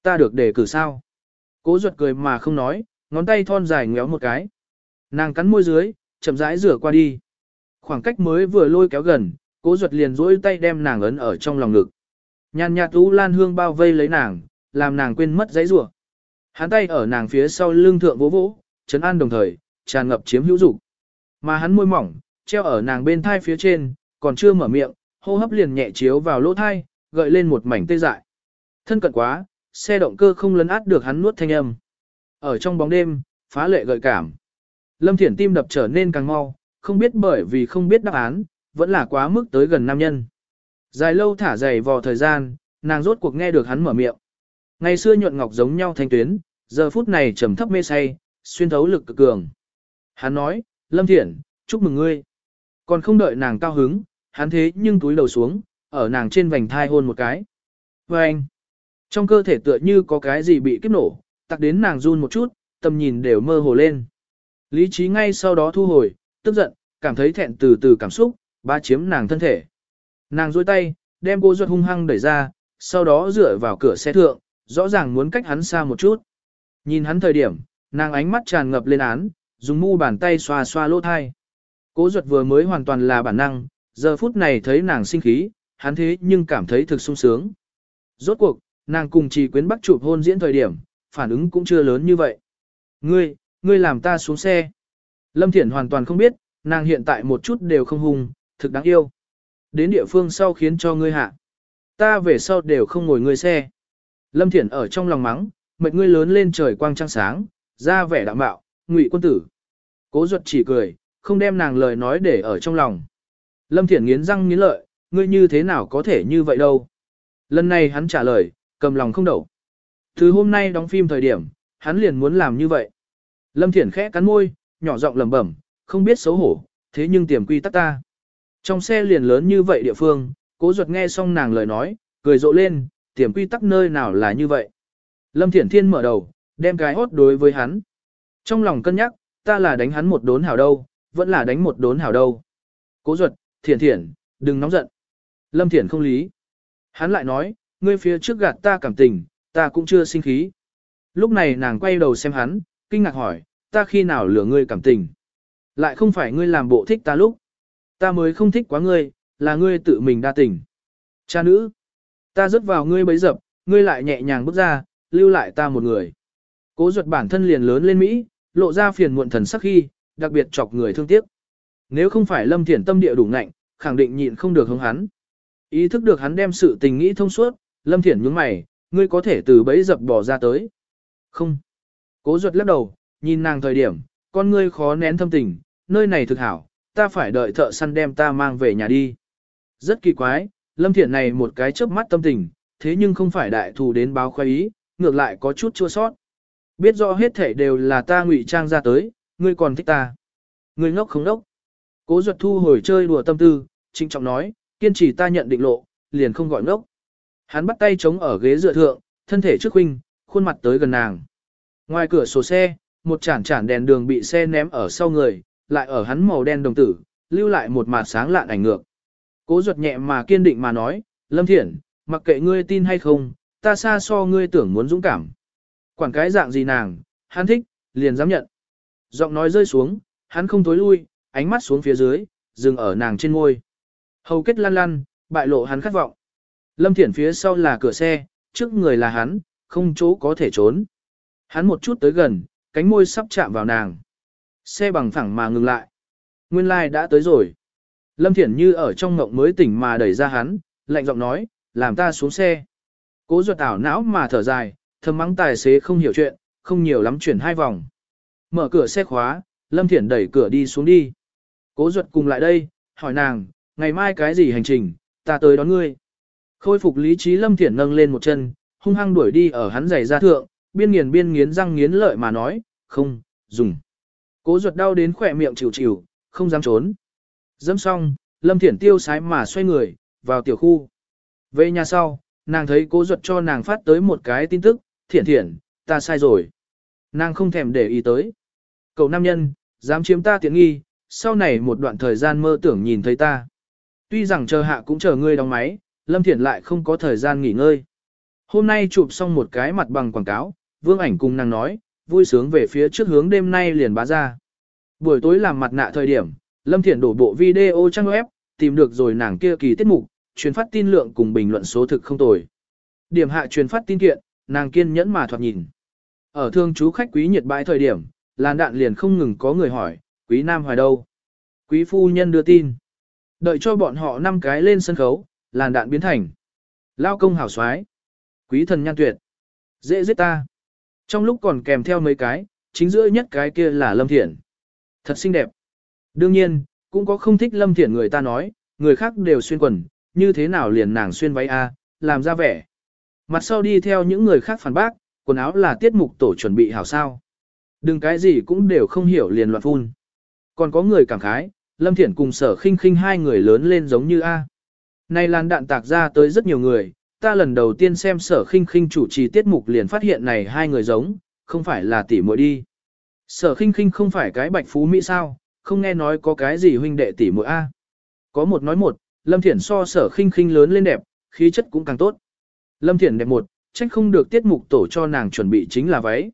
ta được đề cử sao? Cố ruột cười mà không nói, ngón tay thon dài ngéo một cái. Nàng cắn môi dưới, chậm rãi rửa qua đi. Khoảng cách mới vừa lôi kéo gần, cố ruột liền duỗi tay đem nàng ấn ở trong lòng ngực. Nhàn nhạt u lan hương bao vây lấy nàng, làm nàng quên mất giấy rủa hắn tay ở nàng phía sau lưng thượng vỗ vỗ, chấn an đồng thời, tràn ngập chiếm hữu dục. Mà hắn môi mỏng, treo ở nàng bên thai phía trên, còn chưa mở miệng, hô hấp liền nhẹ chiếu vào lỗ thai, gợi lên một mảnh tê dại. Thân cận quá, xe động cơ không lấn át được hắn nuốt thanh âm. Ở trong bóng đêm, phá lệ gợi cảm. Lâm Thiển tim đập trở nên càng mau, không biết bởi vì không biết đáp án, vẫn là quá mức tới gần nam nhân. Dài lâu thả dày vò thời gian, nàng rốt cuộc nghe được hắn mở miệng. Ngày xưa nhuận ngọc giống nhau thanh tuyến, giờ phút này trầm thấp mê say, xuyên thấu lực cực cường. Hắn nói, Lâm Thiển, chúc mừng ngươi. Còn không đợi nàng cao hứng, hắn thế nhưng túi đầu xuống, ở nàng trên vành thai hôn một cái. Và anh, trong cơ thể tựa như có cái gì bị kiếp nổ, tặc đến nàng run một chút, tầm nhìn đều mơ hồ lên. Lý trí ngay sau đó thu hồi, tức giận, cảm thấy thẹn từ từ cảm xúc, ba chiếm nàng thân thể. Nàng dôi tay, đem cô ruột hung hăng đẩy ra, sau đó dựa vào cửa xe thượng, rõ ràng muốn cách hắn xa một chút. Nhìn hắn thời điểm, nàng ánh mắt tràn ngập lên án, dùng mu bàn tay xoa xoa lỗ thai. Cố ruột vừa mới hoàn toàn là bản năng, giờ phút này thấy nàng sinh khí, hắn thế nhưng cảm thấy thực sung sướng. Rốt cuộc, nàng cùng trì quyến bắt chụp hôn diễn thời điểm, phản ứng cũng chưa lớn như vậy. Ngươi, ngươi làm ta xuống xe. Lâm Thiển hoàn toàn không biết, nàng hiện tại một chút đều không hùng thực đáng yêu. Đến địa phương sau khiến cho ngươi hạ. Ta về sau đều không ngồi ngươi xe. Lâm Thiển ở trong lòng mắng, mệt ngươi lớn lên trời quang trăng sáng, ra vẻ đạm bạo, ngụy quân tử. Cố ruột chỉ cười, không đem nàng lời nói để ở trong lòng. Lâm Thiển nghiến răng nghiến lợi, ngươi như thế nào có thể như vậy đâu. Lần này hắn trả lời, cầm lòng không đậu. Từ hôm nay đóng phim thời điểm, hắn liền muốn làm như vậy. Lâm Thiển khẽ cắn môi, nhỏ giọng lẩm bẩm, không biết xấu hổ, thế nhưng tiềm quy tắc ta. Trong xe liền lớn như vậy địa phương, cố ruột nghe xong nàng lời nói, cười rộ lên, tiềm quy tắc nơi nào là như vậy. Lâm Thiển Thiên mở đầu, đem cái hốt đối với hắn. Trong lòng cân nhắc, ta là đánh hắn một đốn hảo đâu, vẫn là đánh một đốn hảo đâu. Cố ruột, Thiển Thiển, đừng nóng giận. Lâm Thiển không lý. Hắn lại nói, ngươi phía trước gạt ta cảm tình, ta cũng chưa sinh khí. Lúc này nàng quay đầu xem hắn, kinh ngạc hỏi, ta khi nào lừa ngươi cảm tình. Lại không phải ngươi làm bộ thích ta lúc. Ta mới không thích quá ngươi, là ngươi tự mình đa tình. Cha nữ, ta rớt vào ngươi bấy dập, ngươi lại nhẹ nhàng bước ra, lưu lại ta một người. Cố ruột bản thân liền lớn lên Mỹ, lộ ra phiền muộn thần sắc khi, đặc biệt chọc người thương tiếc. Nếu không phải lâm thiển tâm địa đủ ngạnh, khẳng định nhịn không được hứng hắn. Ý thức được hắn đem sự tình nghĩ thông suốt, lâm thiển nhướng mày, ngươi có thể từ bẫy dập bỏ ra tới. Không. Cố ruột lắc đầu, nhìn nàng thời điểm, con ngươi khó nén thâm tình, nơi này thực hảo, ta phải đợi thợ săn đem ta mang về nhà đi. Rất kỳ quái, lâm Thiển này một cái chớp mắt tâm tình, thế nhưng không phải đại thù đến báo khoái ý, ngược lại có chút chua sót. Biết rõ hết thể đều là ta ngụy trang ra tới, ngươi còn thích ta. Ngươi ngốc không ngốc. Cố duật thu hồi chơi đùa tâm tư, trịnh trọng nói, kiên trì ta nhận định lộ, liền không gọi ngốc. Hắn bắt tay chống ở ghế dựa thượng, thân thể trước huynh, khuôn mặt tới gần nàng. Ngoài cửa sổ xe, một chản chản đèn đường bị xe ném ở sau người, lại ở hắn màu đen đồng tử, lưu lại một mạt sáng lạn ảnh ngược. Cố ruột nhẹ mà kiên định mà nói, Lâm Thiển, mặc kệ ngươi tin hay không, ta xa so ngươi tưởng muốn dũng cảm. Quản cái dạng gì nàng, hắn thích, liền dám nhận. Giọng nói rơi xuống, hắn không tối lui, ánh mắt xuống phía dưới, dừng ở nàng trên môi. Hầu kết lăn lăn, bại lộ hắn khát vọng. Lâm Thiển phía sau là cửa xe, trước người là hắn, không chỗ có thể trốn. Hắn một chút tới gần, cánh môi sắp chạm vào nàng. Xe bằng phẳng mà ngừng lại. Nguyên lai like đã tới rồi. Lâm Thiển như ở trong ngộng mới tỉnh mà đẩy ra hắn, lạnh giọng nói, làm ta xuống xe. Cố ruột ảo não mà thở dài, thầm mắng tài xế không hiểu chuyện, không nhiều lắm chuyển hai vòng. Mở cửa xe khóa, Lâm Thiển đẩy cửa đi xuống đi. Cố ruột cùng lại đây, hỏi nàng, ngày mai cái gì hành trình, ta tới đón ngươi. Khôi phục lý trí Lâm Thiển nâng lên một chân, hung hăng đuổi đi ở hắn giày ra thượng, biên nghiền biên nghiến răng nghiến lợi mà nói, không, dùng. Cố ruột đau đến khỏe miệng chịu chịu, không dám trốn. Dẫm xong, Lâm Thiển tiêu sái mà xoay người, vào tiểu khu. Về nhà sau, nàng thấy cố ruột cho nàng phát tới một cái tin tức, thiện thiện, ta sai rồi. Nàng không thèm để ý tới. Cậu nam nhân, dám chiếm ta tiện nghi, sau này một đoạn thời gian mơ tưởng nhìn thấy ta. Tuy rằng chờ hạ cũng chờ ngươi đóng máy, Lâm Thiển lại không có thời gian nghỉ ngơi. Hôm nay chụp xong một cái mặt bằng quảng cáo, vương ảnh cùng nàng nói, vui sướng về phía trước hướng đêm nay liền bá ra. Buổi tối làm mặt nạ thời điểm, Lâm Thiển đổ bộ video trang web, tìm được rồi nàng kia kỳ tiết mục, truyền phát tin lượng cùng bình luận số thực không tồi. Điểm hạ truyền phát tin kiện, nàng kiên nhẫn mà thoạt nhìn. Ở thương chú khách quý nhiệt bãi thời điểm, làn đạn liền không ngừng có người hỏi, quý nam hoài đâu? Quý phu nhân đưa tin. Đợi cho bọn họ năm cái lên sân khấu, làn đạn biến thành. Lao công hảo soái Quý thần nhan tuyệt. Dễ giết ta. Trong lúc còn kèm theo mấy cái, chính giữa nhất cái kia là Lâm Thiển. Thật xinh đẹp. Đương nhiên, cũng có không thích Lâm Thiển người ta nói, người khác đều xuyên quần, như thế nào liền nàng xuyên váy A, làm ra vẻ. Mặt sau đi theo những người khác phản bác, quần áo là tiết mục tổ chuẩn bị hảo sao. Đừng cái gì cũng đều không hiểu liền loạn phun. Còn có người cảm khái, Lâm Thiển cùng sở khinh khinh hai người lớn lên giống như A. nay làn đạn tạc ra tới rất nhiều người, ta lần đầu tiên xem sở khinh khinh chủ trì tiết mục liền phát hiện này hai người giống, không phải là tỷ muội đi. Sở khinh khinh không phải cái bạch phú Mỹ sao, không nghe nói có cái gì huynh đệ tỷ muội A. Có một nói một, Lâm Thiển so sở khinh khinh lớn lên đẹp, khí chất cũng càng tốt. Lâm Thiển đẹp một, trách không được tiết mục tổ cho nàng chuẩn bị chính là váy.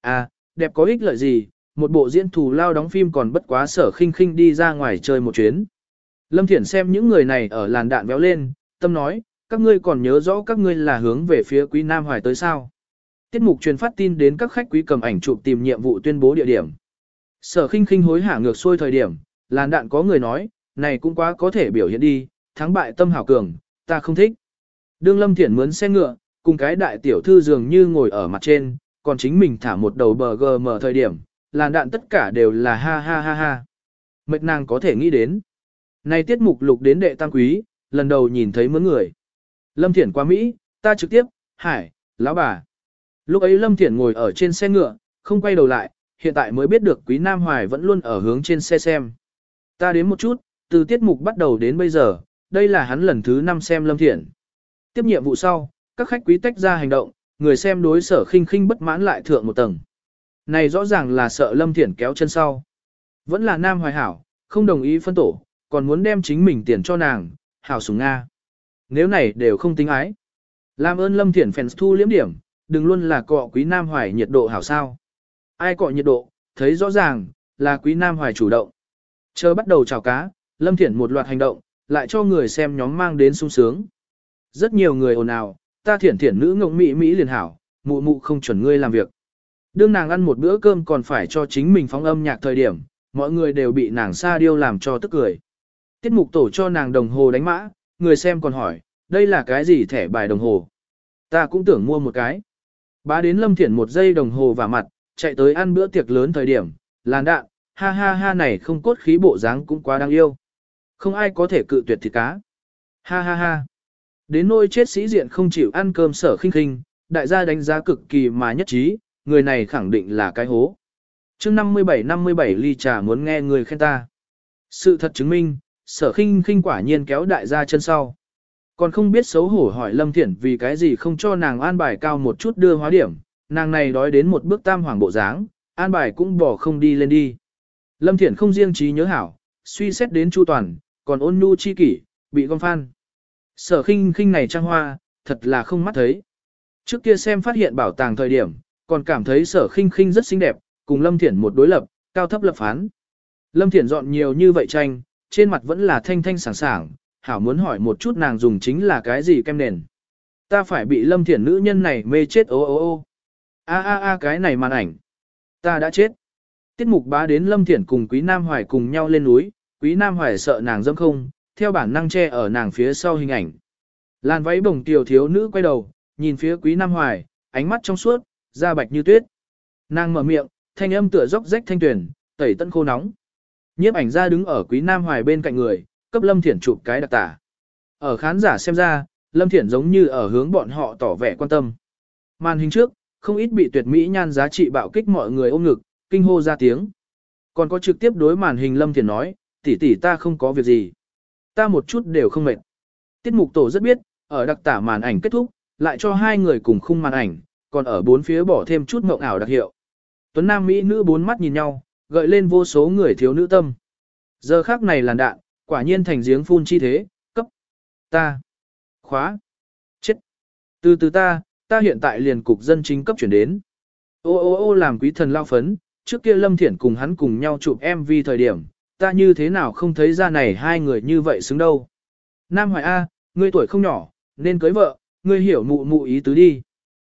À, đẹp có ích lợi gì, một bộ diễn thù lao đóng phim còn bất quá sở khinh khinh đi ra ngoài chơi một chuyến. Lâm Thiển xem những người này ở làn đạn béo lên, tâm nói, các ngươi còn nhớ rõ các ngươi là hướng về phía quý Nam Hoài tới sao. Tiết mục truyền phát tin đến các khách quý cầm ảnh chụp tìm nhiệm vụ tuyên bố địa điểm. Sở khinh khinh hối hả ngược xuôi thời điểm, làn đạn có người nói, này cũng quá có thể biểu hiện đi, thắng bại tâm hảo cường, ta không thích. Đương Lâm Thiển mướn xe ngựa, cùng cái đại tiểu thư dường như ngồi ở mặt trên, còn chính mình thả một đầu bờ gờ mở thời điểm, làn đạn tất cả đều là ha ha ha ha. Mệt nàng có thể nghĩ đến. Này tiết mục lục đến đệ tam quý, lần đầu nhìn thấy mướn người. Lâm Thiển qua Mỹ, ta trực tiếp, hải, lão bà. Lúc ấy Lâm Thiển ngồi ở trên xe ngựa, không quay đầu lại, hiện tại mới biết được Quý Nam Hoài vẫn luôn ở hướng trên xe xem. Ta đến một chút, từ tiết mục bắt đầu đến bây giờ, đây là hắn lần thứ 5 xem Lâm Thiển. Tiếp nhiệm vụ sau, các khách quý tách ra hành động, người xem đối sở khinh khinh bất mãn lại thượng một tầng. Này rõ ràng là sợ Lâm Thiển kéo chân sau. Vẫn là Nam Hoài Hảo, không đồng ý phân tổ, còn muốn đem chính mình tiền cho nàng, Hảo sùng Nga. Nếu này đều không tính ái. Làm ơn Lâm Thiển fans thu liếm điểm, đừng luôn là cọ quý Nam Hoài nhiệt độ hảo sao. Ai cọ nhiệt độ, thấy rõ ràng, là quý Nam Hoài chủ động. Chờ bắt đầu chào cá, Lâm Thiển một loạt hành động, lại cho người xem nhóm mang đến sung sướng. Rất nhiều người ồn ào, ta thiển thiển nữ ngộng mỹ mỹ liền hảo, mụ mụ không chuẩn ngươi làm việc. Đương nàng ăn một bữa cơm còn phải cho chính mình phóng âm nhạc thời điểm, mọi người đều bị nàng xa điêu làm cho tức cười. Tiết mục tổ cho nàng đồng hồ đánh mã, người xem còn hỏi, đây là cái gì thẻ bài đồng hồ? Ta cũng tưởng mua một cái. Bá đến Lâm Thiển một giây đồng hồ và mặt, chạy tới ăn bữa tiệc lớn thời điểm, làn đạn, ha ha ha này không cốt khí bộ dáng cũng quá đáng yêu. Không ai có thể cự tuyệt thịt cá. Ha ha ha. Đến nôi chết sĩ diện không chịu ăn cơm sở khinh khinh, đại gia đánh giá cực kỳ mà nhất trí, người này khẳng định là cái hố. chương 57-57 ly trà muốn nghe người khen ta. Sự thật chứng minh, sở khinh khinh quả nhiên kéo đại gia chân sau. Còn không biết xấu hổ hỏi Lâm Thiển vì cái gì không cho nàng an bài cao một chút đưa hóa điểm, nàng này đói đến một bước tam hoàng bộ dáng, an bài cũng bỏ không đi lên đi. Lâm Thiển không riêng trí nhớ hảo, suy xét đến chu toàn, còn ôn nhu chi kỷ, bị gom phan. Sở khinh khinh này trang hoa, thật là không mắt thấy. Trước kia xem phát hiện bảo tàng thời điểm, còn cảm thấy sở khinh khinh rất xinh đẹp, cùng Lâm Thiển một đối lập, cao thấp lập phán. Lâm Thiển dọn nhiều như vậy tranh, trên mặt vẫn là thanh thanh sảng sảng, hảo muốn hỏi một chút nàng dùng chính là cái gì kem nền. Ta phải bị Lâm Thiển nữ nhân này mê chết ô ô ô. A a a cái này màn ảnh. Ta đã chết. Tiết mục bá đến Lâm Thiển cùng Quý Nam Hoài cùng nhau lên núi, Quý Nam Hoài sợ nàng dâm không, theo bản năng che ở nàng phía sau hình ảnh. Làn váy bồng tiểu thiếu nữ quay đầu, nhìn phía Quý Nam Hoài, ánh mắt trong suốt, da bạch như tuyết. Nàng mở miệng, thanh âm tựa dốc rách thanh tuyển, tẩy tân khô nóng. Nhiếp ảnh ra đứng ở Quý Nam Hoài bên cạnh người, cấp Lâm Thiển chụp cái đặc tả. Ở khán giả xem ra, Lâm Thiển giống như ở hướng bọn họ tỏ vẻ quan tâm. Màn hình trước, không ít bị tuyệt mỹ nhan giá trị bạo kích mọi người ôm ngực, kinh hô ra tiếng. Còn có trực tiếp đối màn hình Lâm Thiển nói, tỷ tỷ ta không có việc gì. Ta một chút đều không mệt. Tiết mục tổ rất biết, ở đặc tả màn ảnh kết thúc, lại cho hai người cùng khung màn ảnh, còn ở bốn phía bỏ thêm chút mộng ảo đặc hiệu. Tuấn Nam Mỹ nữ bốn mắt nhìn nhau, gợi lên vô số người thiếu nữ tâm. Giờ khác này làn đạn, quả nhiên thành giếng phun chi thế, cấp, ta, khóa, chết. Từ từ ta, ta hiện tại liền cục dân chính cấp chuyển đến. Ô ô ô làm quý thần lao phấn, trước kia Lâm Thiển cùng hắn cùng nhau chụp MV thời điểm, ta như thế nào không thấy ra này hai người như vậy xứng đâu. Nam Hoài A, ngươi tuổi không nhỏ, nên cưới vợ, ngươi hiểu mụ mụ ý tứ đi.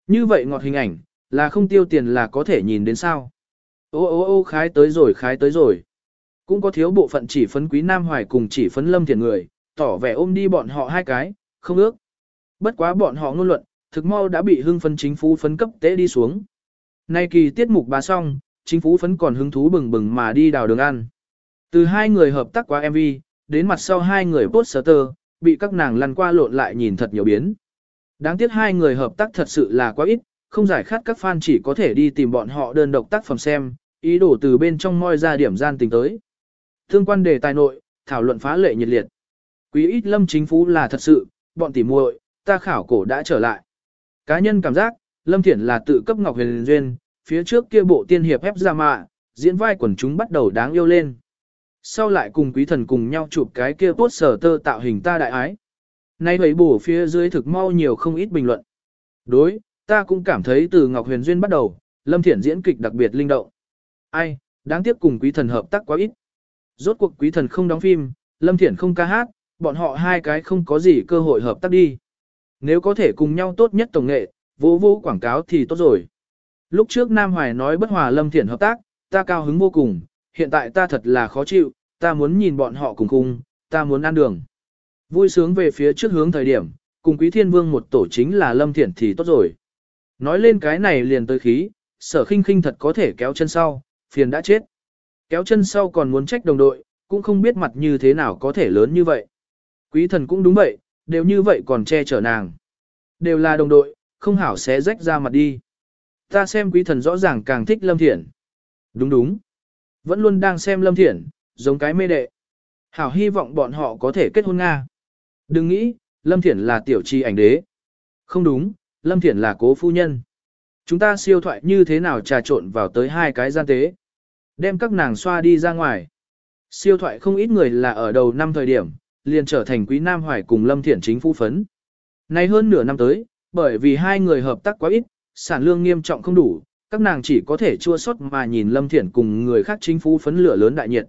Như vậy ngọt hình ảnh, là không tiêu tiền là có thể nhìn đến sao. Ô ô ô khái tới rồi khái tới rồi. Cũng có thiếu bộ phận chỉ phấn quý Nam Hoài cùng chỉ phấn lâm thiền người, tỏ vẻ ôm đi bọn họ hai cái, không ước. Bất quá bọn họ ngôn luận, thực mau đã bị hưng phấn chính phủ phấn cấp tế đi xuống. Nay kỳ tiết mục bà xong, chính phủ phấn còn hứng thú bừng bừng mà đi đào đường ăn. Từ hai người hợp tác qua MV, đến mặt sau hai người poster, bị các nàng lăn qua lộn lại nhìn thật nhiều biến. Đáng tiếc hai người hợp tác thật sự là quá ít, không giải khát các fan chỉ có thể đi tìm bọn họ đơn độc tác phẩm xem, ý đồ từ bên trong moi ra điểm gian tình tới. Thương quan đề tài nội, thảo luận phá lệ nhiệt liệt. Quý ít lâm chính phủ là thật sự, bọn tỉ muội, ta khảo cổ đã trở lại. Cá nhân cảm giác, Lâm Thiển là tự cấp Ngọc Huyền Duyên, phía trước kia bộ tiên hiệp ép ra mạ, diễn vai quần chúng bắt đầu đáng yêu lên. Sau lại cùng quý thần cùng nhau chụp cái kia tốt sở tơ tạo hình ta đại ái. Nay bầy bổ phía dưới thực mau nhiều không ít bình luận. Đối, ta cũng cảm thấy từ Ngọc Huyền Duyên bắt đầu, Lâm Thiển diễn kịch đặc biệt linh động. Ai, đáng tiếc cùng quý thần hợp tác quá ít. Rốt cuộc quý thần không đóng phim, Lâm Thiển không ca hát, bọn họ hai cái không có gì cơ hội hợp tác đi. Nếu có thể cùng nhau tốt nhất tổng nghệ, vô vô quảng cáo thì tốt rồi. Lúc trước Nam Hoài nói bất hòa Lâm Thiển hợp tác, ta cao hứng vô cùng, hiện tại ta thật là khó chịu, ta muốn nhìn bọn họ cùng khung, ta muốn ăn đường. Vui sướng về phía trước hướng thời điểm, cùng Quý Thiên Vương một tổ chính là Lâm Thiển thì tốt rồi. Nói lên cái này liền tới khí, sở khinh khinh thật có thể kéo chân sau, phiền đã chết. Kéo chân sau còn muốn trách đồng đội, cũng không biết mặt như thế nào có thể lớn như vậy. Quý thần cũng đúng vậy, đều như vậy còn che chở nàng. Đều là đồng đội, không hảo xé rách ra mặt đi. Ta xem quý thần rõ ràng càng thích Lâm Thiển. Đúng đúng. Vẫn luôn đang xem Lâm Thiển, giống cái mê đệ. Hảo hy vọng bọn họ có thể kết hôn Nga. Đừng nghĩ, Lâm Thiển là tiểu trì ảnh đế. Không đúng, Lâm Thiển là cố phu nhân. Chúng ta siêu thoại như thế nào trà trộn vào tới hai cái gian tế. Đem các nàng xoa đi ra ngoài. Siêu thoại không ít người là ở đầu năm thời điểm, liền trở thành quý Nam Hoài cùng Lâm Thiển chính phu phấn. Nay hơn nửa năm tới, bởi vì hai người hợp tác quá ít, sản lương nghiêm trọng không đủ, các nàng chỉ có thể chua xót mà nhìn Lâm Thiển cùng người khác chính phủ phấn lửa lớn đại nhiệt.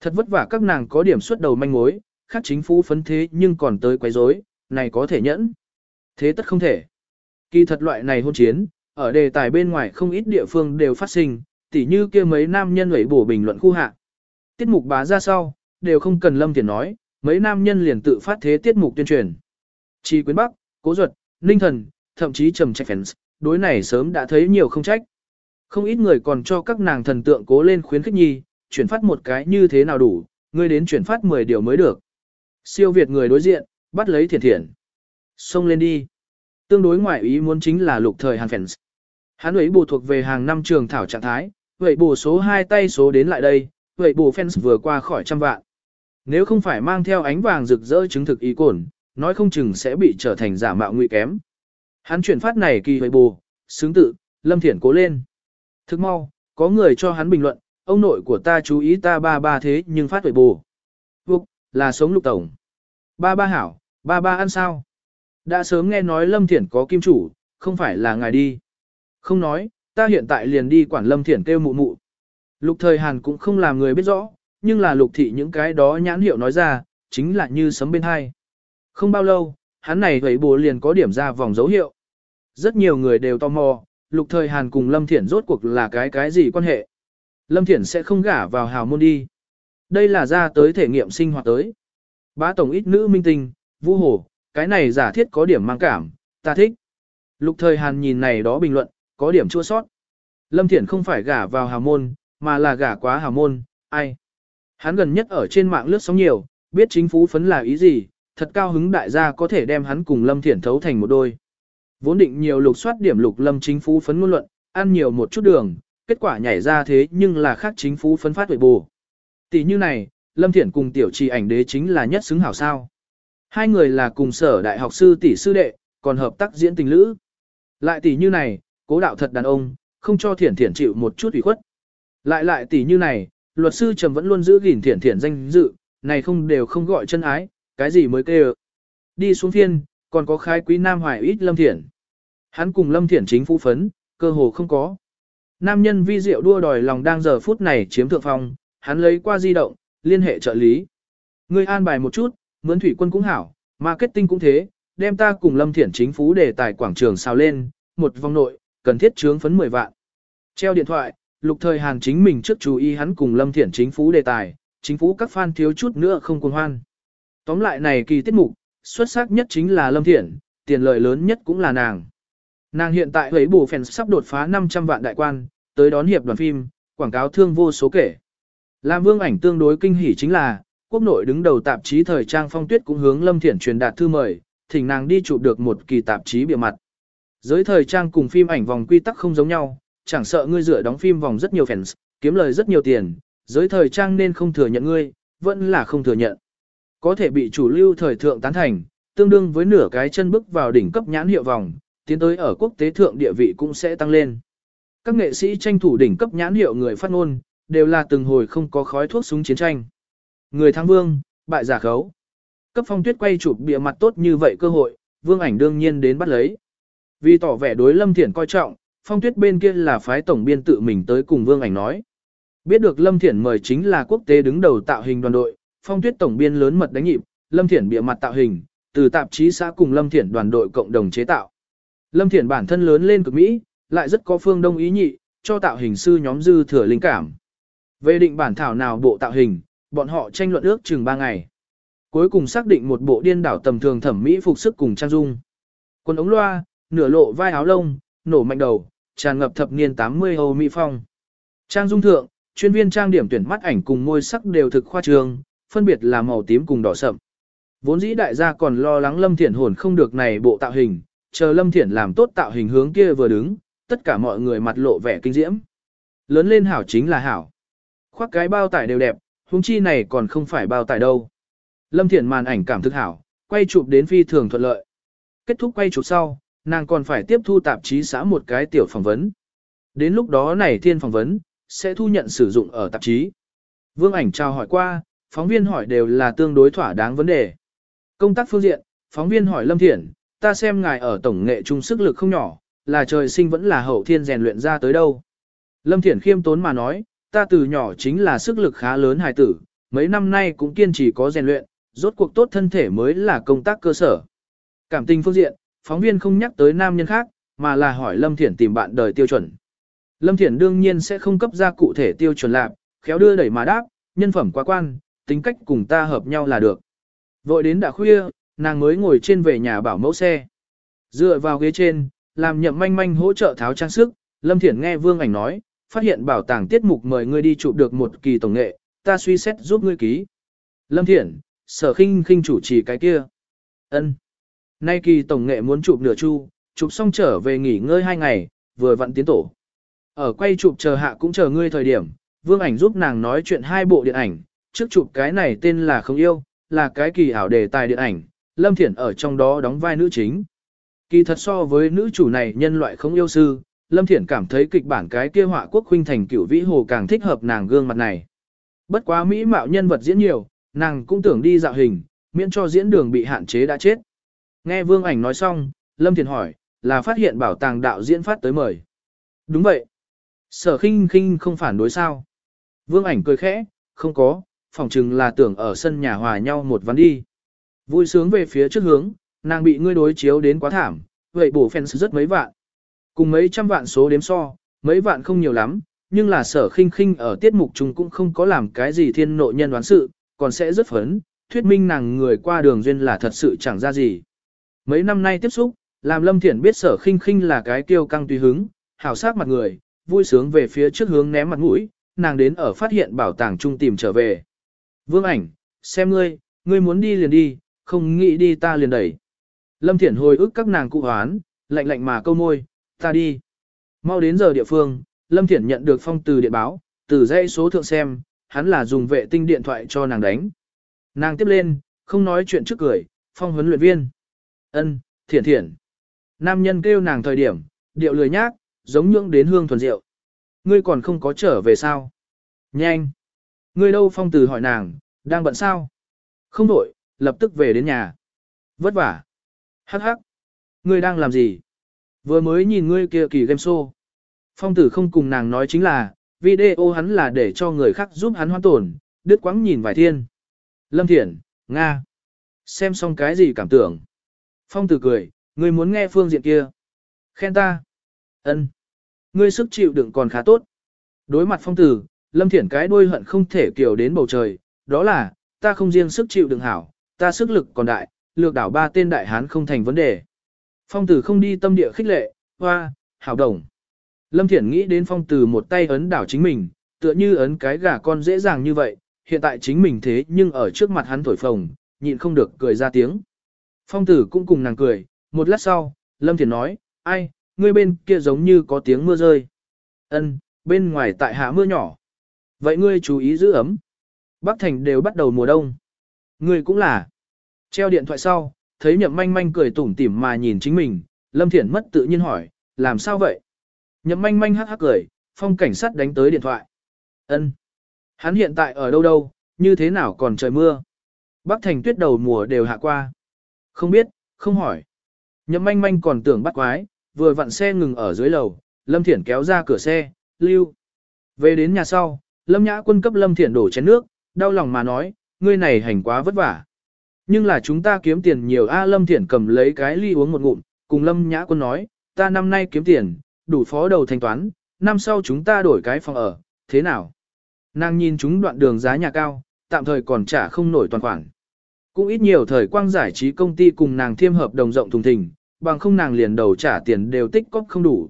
Thật vất vả các nàng có điểm xuất đầu manh mối, khác chính phủ phấn thế nhưng còn tới quấy rối, này có thể nhẫn. Thế tất không thể. Kỳ thật loại này hôn chiến, ở đề tài bên ngoài không ít địa phương đều phát sinh, tỉ như kia mấy nam nhân ấy bổ bình luận khu hạ. Tiết mục bá ra sau, đều không cần Lâm Thiển nói, mấy nam nhân liền tự phát thế tiết mục tuyên truyền. Chi Quyến Bắc, Cố Duật, Ninh Thần, thậm chí Trầm Trạch Fans, đối này sớm đã thấy nhiều không trách. Không ít người còn cho các nàng thần tượng cố lên khuyến khích nhi, chuyển phát một cái như thế nào đủ, ngươi đến chuyển phát 10 điều mới được. Siêu Việt người đối diện, bắt lấy thiền thiền, Xông lên đi. Tương đối ngoại ý muốn chính là lục thời Hàn Fans. Hắn ấy bù thuộc về hàng năm trường thảo trạng thái, vậy bù số 2 tay số đến lại đây, vậy bù fans vừa qua khỏi trăm vạn. Nếu không phải mang theo ánh vàng rực rỡ chứng thực ý cổn, nói không chừng sẽ bị trở thành giả mạo nguy kém. Hắn chuyển phát này kỳ vậy bù, xứng tự, Lâm Thiển cố lên. Thức mau, có người cho hắn bình luận, ông nội của ta chú ý ta ba ba thế nhưng phát tuổi bù. Vục, là sống lục tổng. Ba ba hảo, ba ba ăn sao? Đã sớm nghe nói Lâm Thiển có kim chủ, không phải là ngài đi. Không nói, ta hiện tại liền đi quản Lâm Thiển kêu mụ mụ. Lục thời Hàn cũng không làm người biết rõ, nhưng là lục thị những cái đó nhãn hiệu nói ra, chính là như sấm bên hai. Không bao lâu, hắn này thấy bố liền có điểm ra vòng dấu hiệu. Rất nhiều người đều tò mò, lục thời Hàn cùng Lâm Thiển rốt cuộc là cái cái gì quan hệ. Lâm Thiển sẽ không gả vào hào môn đi. Đây là ra tới thể nghiệm sinh hoạt tới. Bá tổng ít nữ minh tinh, vũ hồ, cái này giả thiết có điểm mang cảm, ta thích. Lục thời Hàn nhìn này đó bình luận, có điểm chua sót. Lâm Thiển không phải gả vào hào môn, mà là gả quá hào môn, ai. Hắn gần nhất ở trên mạng lướt sóng nhiều, biết chính phú phấn là ý gì, thật cao hứng đại gia có thể đem hắn cùng Lâm Thiển thấu thành một đôi. Vốn định nhiều lục soát điểm lục Lâm chính phú phấn ngôn luận, ăn nhiều một chút đường, kết quả nhảy ra thế nhưng là khác chính phú phấn phát huệ bù. Tỷ như này, Lâm Thiển cùng tiểu trì ảnh đế chính là nhất xứng hảo sao. Hai người là cùng sở đại học sư tỷ sư đệ, còn hợp tác diễn tình lữ. Lại tỷ như này, cố đạo thật đàn ông, không cho Thiển Thiển chịu một chút ủy khuất. Lại lại tỷ như này, luật sư Trầm vẫn luôn giữ gìn Thiển Thiển danh dự, này không đều không gọi chân ái, cái gì mới kêu. Đi xuống phiên, còn có khai quý Nam Hoài ít Lâm Thiển. Hắn cùng Lâm Thiển chính phú phấn, cơ hồ không có. Nam nhân vi diệu đua đòi lòng đang giờ phút này chiếm thượng phong, hắn lấy qua di động, liên hệ trợ lý. Người an bài một chút, mướn thủy quân cũng hảo, marketing cũng thế, đem ta cùng Lâm Thiển chính phú để tài quảng trường sao lên, một vòng nội, cần thiết chướng phấn 10 vạn. Treo điện thoại, lục thời hàn chính mình trước chú ý hắn cùng Lâm Thiển chính phủ đề tài, chính phủ các fan thiếu chút nữa không cuồng hoan. Tóm lại này kỳ tiết mục, xuất sắc nhất chính là Lâm Thiển, tiền lợi lớn nhất cũng là nàng. Nàng hiện tại hấy bù phèn sắp đột phá 500 vạn đại quan, tới đón hiệp đoàn phim, quảng cáo thương vô số kể. Làm vương ảnh tương đối kinh hỉ chính là, quốc nội đứng đầu tạp chí thời trang phong tuyết cũng hướng Lâm Thiển truyền đạt thư mời, thỉnh nàng đi chụp được một kỳ tạp chí bìa mặt. Giới thời trang cùng phim ảnh vòng quy tắc không giống nhau, chẳng sợ ngươi dựa đóng phim vòng rất nhiều fans, kiếm lời rất nhiều tiền, giới thời trang nên không thừa nhận ngươi, vẫn là không thừa nhận. Có thể bị chủ lưu thời thượng tán thành, tương đương với nửa cái chân bước vào đỉnh cấp nhãn hiệu vòng, tiến tới ở quốc tế thượng địa vị cũng sẽ tăng lên. Các nghệ sĩ tranh thủ đỉnh cấp nhãn hiệu người phát ngôn, đều là từng hồi không có khói thuốc súng chiến tranh. Người thắng vương, bại giả khấu. Cấp phong tuyết quay chụp bìa mặt tốt như vậy cơ hội, vương ảnh đương nhiên đến bắt lấy. Vì tỏ vẻ đối lâm thiển coi trọng, phong tuyết bên kia là phái tổng biên tự mình tới cùng vương ảnh nói. Biết được lâm thiển mời chính là quốc tế đứng đầu tạo hình đoàn đội, phong tuyết tổng biên lớn mật đánh nhịp, lâm thiển bịa mặt tạo hình, từ tạp chí xã cùng lâm thiển đoàn đội cộng đồng chế tạo. Lâm thiển bản thân lớn lên cực Mỹ, lại rất có phương đông ý nhị, cho tạo hình sư nhóm dư thừa linh cảm. Về định bản thảo nào bộ tạo hình, bọn họ tranh luận ước chừng 3 ngày. Cuối cùng xác định một bộ điên đảo tầm thường thẩm mỹ phục sức cùng trang dung. Quần ống loa, nửa lộ vai áo lông, nổ mạnh đầu, tràn ngập thập niên 80 Âu Mỹ phong. Trang dung thượng, chuyên viên trang điểm tuyển mắt ảnh cùng môi sắc đều thực khoa trường, phân biệt là màu tím cùng đỏ sậm. Vốn dĩ đại gia còn lo lắng Lâm Thiển hồn không được này bộ tạo hình, chờ Lâm Thiển làm tốt tạo hình hướng kia vừa đứng, tất cả mọi người mặt lộ vẻ kinh diễm. Lớn lên hảo chính là hảo. Khoác cái bao tải đều đẹp, huống chi này còn không phải bao tải đâu. Lâm Thiển màn ảnh cảm thức hảo, quay chụp đến phi thường thuận lợi. Kết thúc quay chụp sau, nàng còn phải tiếp thu tạp chí xã một cái tiểu phỏng vấn. Đến lúc đó này thiên phỏng vấn, sẽ thu nhận sử dụng ở tạp chí. Vương ảnh chào hỏi qua, phóng viên hỏi đều là tương đối thỏa đáng vấn đề. Công tác phương diện, phóng viên hỏi Lâm Thiển, ta xem ngài ở tổng nghệ trung sức lực không nhỏ, là trời sinh vẫn là hậu thiên rèn luyện ra tới đâu. Lâm Thiển khiêm tốn mà nói, ta từ nhỏ chính là sức lực khá lớn hài tử, mấy năm nay cũng kiên trì có rèn luyện, rốt cuộc tốt thân thể mới là công tác cơ sở. Cảm tình phương diện, phóng viên không nhắc tới nam nhân khác, mà là hỏi Lâm Thiển tìm bạn đời tiêu chuẩn. Lâm Thiển đương nhiên sẽ không cấp ra cụ thể tiêu chuẩn lạc, khéo đưa đẩy mà đáp, nhân phẩm quá quan, tính cách cùng ta hợp nhau là được. Vội đến đã khuya, nàng mới ngồi trên về nhà bảo mẫu xe. Dựa vào ghế trên, làm nhậm manh manh hỗ trợ tháo trang sức, Lâm Thiển nghe Vương Ảnh nói, phát hiện bảo tàng tiết mục mời ngươi đi chụp được một kỳ tổng nghệ, ta suy xét giúp ngươi ký. Lâm Thiển, sở khinh khinh chủ trì cái kia. ân Nay kỳ tổng nghệ muốn chụp nửa chu, chụp xong trở về nghỉ ngơi hai ngày, vừa vặn tiến tổ. Ở quay chụp chờ hạ cũng chờ ngươi thời điểm, Vương Ảnh giúp nàng nói chuyện hai bộ điện ảnh, trước chụp cái này tên là Không Yêu, là cái kỳ ảo đề tài điện ảnh, Lâm Thiển ở trong đó đóng vai nữ chính. Kỳ thật so với nữ chủ này nhân loại không yêu sư, Lâm Thiển cảm thấy kịch bản cái kia họa quốc huynh thành cửu vĩ hồ càng thích hợp nàng gương mặt này. Bất quá mỹ mạo nhân vật diễn nhiều, nàng cũng tưởng đi dạo hình, miễn cho diễn đường bị hạn chế đã chết. Nghe Vương Ảnh nói xong, Lâm Thiển hỏi, là phát hiện bảo tàng đạo diễn phát tới mời. Đúng vậy. Sở khinh khinh không phản đối sao. Vương Ảnh cười khẽ, không có, phỏng chừng là tưởng ở sân nhà hòa nhau một ván đi. Vui sướng về phía trước hướng, nàng bị ngươi đối chiếu đến quá thảm, vậy bổ fans rất mấy vạn. Cùng mấy trăm vạn số đếm so, mấy vạn không nhiều lắm, nhưng là sở khinh khinh ở tiết mục chúng cũng không có làm cái gì thiên nội nhân đoán sự, còn sẽ rất phấn, thuyết minh nàng người qua đường duyên là thật sự chẳng ra gì. Mấy năm nay tiếp xúc, làm Lâm Thiển biết sở khinh khinh là cái kiêu căng tùy hứng, hảo sát mặt người, vui sướng về phía trước hướng ném mặt mũi, nàng đến ở phát hiện bảo tàng trung tìm trở về. Vương ảnh, xem ngươi, ngươi muốn đi liền đi, không nghĩ đi ta liền đẩy. Lâm Thiển hồi ức các nàng cụ hoán, lạnh lạnh mà câu môi, ta đi. Mau đến giờ địa phương, Lâm Thiển nhận được phong từ điện báo, từ dãy số thượng xem, hắn là dùng vệ tinh điện thoại cho nàng đánh. Nàng tiếp lên, không nói chuyện trước cười, phong huấn luyện viên. ân thiển thiển. Nam nhân kêu nàng thời điểm, điệu lười nhác, giống nhưỡng đến hương thuần rượu. Ngươi còn không có trở về sao? Nhanh! Ngươi đâu phong từ hỏi nàng, đang bận sao? Không đổi, lập tức về đến nhà. Vất vả. Hắc hắc. Ngươi đang làm gì? Vừa mới nhìn ngươi kia kỳ game show. Phong tử không cùng nàng nói chính là, video hắn là để cho người khác giúp hắn hoan tổn, đứt quãng nhìn vài thiên. Lâm Thiển, Nga. Xem xong cái gì cảm tưởng. Phong tử cười, ngươi muốn nghe phương diện kia. Khen ta. Ân, Ngươi sức chịu đựng còn khá tốt. Đối mặt phong tử, Lâm Thiển cái đuôi hận không thể kiểu đến bầu trời, đó là, ta không riêng sức chịu đựng hảo, ta sức lực còn đại, lược đảo ba tên đại hán không thành vấn đề. Phong tử không đi tâm địa khích lệ, hoa, hảo đồng. Lâm Thiển nghĩ đến phong tử một tay ấn đảo chính mình, tựa như ấn cái gà con dễ dàng như vậy, hiện tại chính mình thế nhưng ở trước mặt hắn thổi phồng, nhịn không được cười ra tiếng. Phong tử cũng cùng nàng cười, một lát sau, Lâm Thiển nói, ai, ngươi bên kia giống như có tiếng mưa rơi. Ân, bên ngoài tại hạ mưa nhỏ. Vậy ngươi chú ý giữ ấm. Bắc Thành đều bắt đầu mùa đông. Ngươi cũng là. Treo điện thoại sau, thấy nhậm manh manh cười tủm tỉm mà nhìn chính mình, Lâm Thiển mất tự nhiên hỏi, làm sao vậy? Nhậm manh manh hắc hắc cười, phong cảnh sát đánh tới điện thoại. Ân, Hắn hiện tại ở đâu đâu, như thế nào còn trời mưa? Bắc Thành tuyết đầu mùa đều hạ qua. Không biết, không hỏi. Nhậm manh manh còn tưởng bắt quái, vừa vặn xe ngừng ở dưới lầu, Lâm Thiển kéo ra cửa xe, lưu. Về đến nhà sau, Lâm Nhã quân cấp Lâm Thiển đổ chén nước, đau lòng mà nói, ngươi này hành quá vất vả. Nhưng là chúng ta kiếm tiền nhiều a Lâm Thiển cầm lấy cái ly uống một ngụm, cùng Lâm Nhã quân nói, ta năm nay kiếm tiền, đủ phó đầu thanh toán, năm sau chúng ta đổi cái phòng ở, thế nào? Nàng nhìn chúng đoạn đường giá nhà cao, tạm thời còn trả không nổi toàn khoản. Cũng ít nhiều thời quang giải trí công ty cùng nàng thiêm hợp đồng rộng thùng thình, bằng không nàng liền đầu trả tiền đều tích cóp không đủ.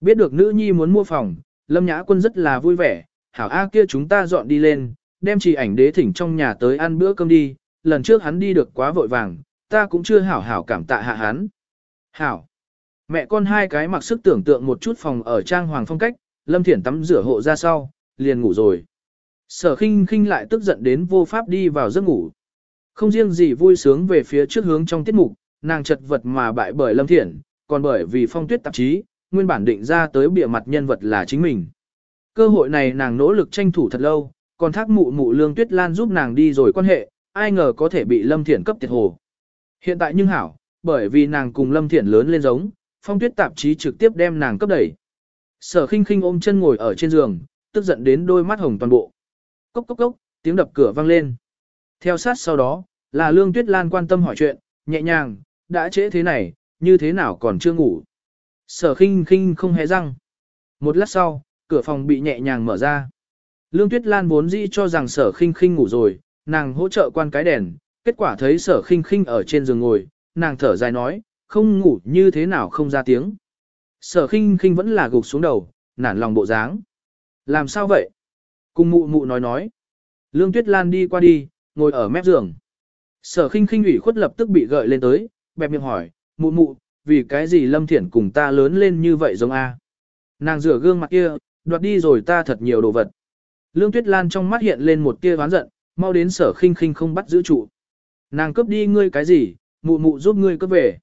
Biết được nữ nhi muốn mua phòng, Lâm Nhã Quân rất là vui vẻ, hảo A kia chúng ta dọn đi lên, đem chỉ ảnh đế thỉnh trong nhà tới ăn bữa cơm đi, lần trước hắn đi được quá vội vàng, ta cũng chưa hảo hảo cảm tạ hạ hắn. Hảo. Mẹ con hai cái mặc sức tưởng tượng một chút phòng ở trang hoàng phong cách, Lâm Thiển tắm rửa hộ ra sau, liền ngủ rồi. Sở khinh khinh lại tức giận đến vô pháp đi vào giấc ngủ. Không riêng gì vui sướng về phía trước hướng trong tiết mục, nàng chật vật mà bại bởi Lâm Thiển, còn bởi vì phong tuyết tạp chí, nguyên bản định ra tới bịa mặt nhân vật là chính mình. Cơ hội này nàng nỗ lực tranh thủ thật lâu, còn thác mụ mụ lương tuyết lan giúp nàng đi rồi quan hệ, ai ngờ có thể bị Lâm Thiển cấp tiệt hồ. Hiện tại nhưng hảo, bởi vì nàng cùng Lâm Thiển lớn lên giống, phong tuyết tạp chí trực tiếp đem nàng cấp đẩy. Sở khinh khinh ôm chân ngồi ở trên giường, tức giận đến đôi mắt hồng toàn bộ. Cốc cốc cốc, tiếng đập cửa vang lên. Theo sát sau đó, là Lương Tuyết Lan quan tâm hỏi chuyện, nhẹ nhàng, đã trễ thế này, như thế nào còn chưa ngủ. Sở khinh khinh không hề răng. Một lát sau, cửa phòng bị nhẹ nhàng mở ra. Lương Tuyết Lan vốn dĩ cho rằng sở khinh khinh ngủ rồi, nàng hỗ trợ quan cái đèn, kết quả thấy sở khinh khinh ở trên giường ngồi, nàng thở dài nói, không ngủ như thế nào không ra tiếng. Sở khinh khinh vẫn là gục xuống đầu, nản lòng bộ dáng. Làm sao vậy? Cùng mụ mụ nói nói. Lương Tuyết Lan đi qua đi, ngồi ở mép giường. Sở khinh khinh ủy khuất lập tức bị gợi lên tới, bẹp miệng hỏi, mụ mụ, vì cái gì Lâm Thiển cùng ta lớn lên như vậy giống A. Nàng rửa gương mặt kia, đoạt đi rồi ta thật nhiều đồ vật. Lương Tuyết Lan trong mắt hiện lên một tia oán giận, mau đến sở khinh khinh không bắt giữ trụ. Nàng cướp đi ngươi cái gì, mụ mụ giúp ngươi cướp về.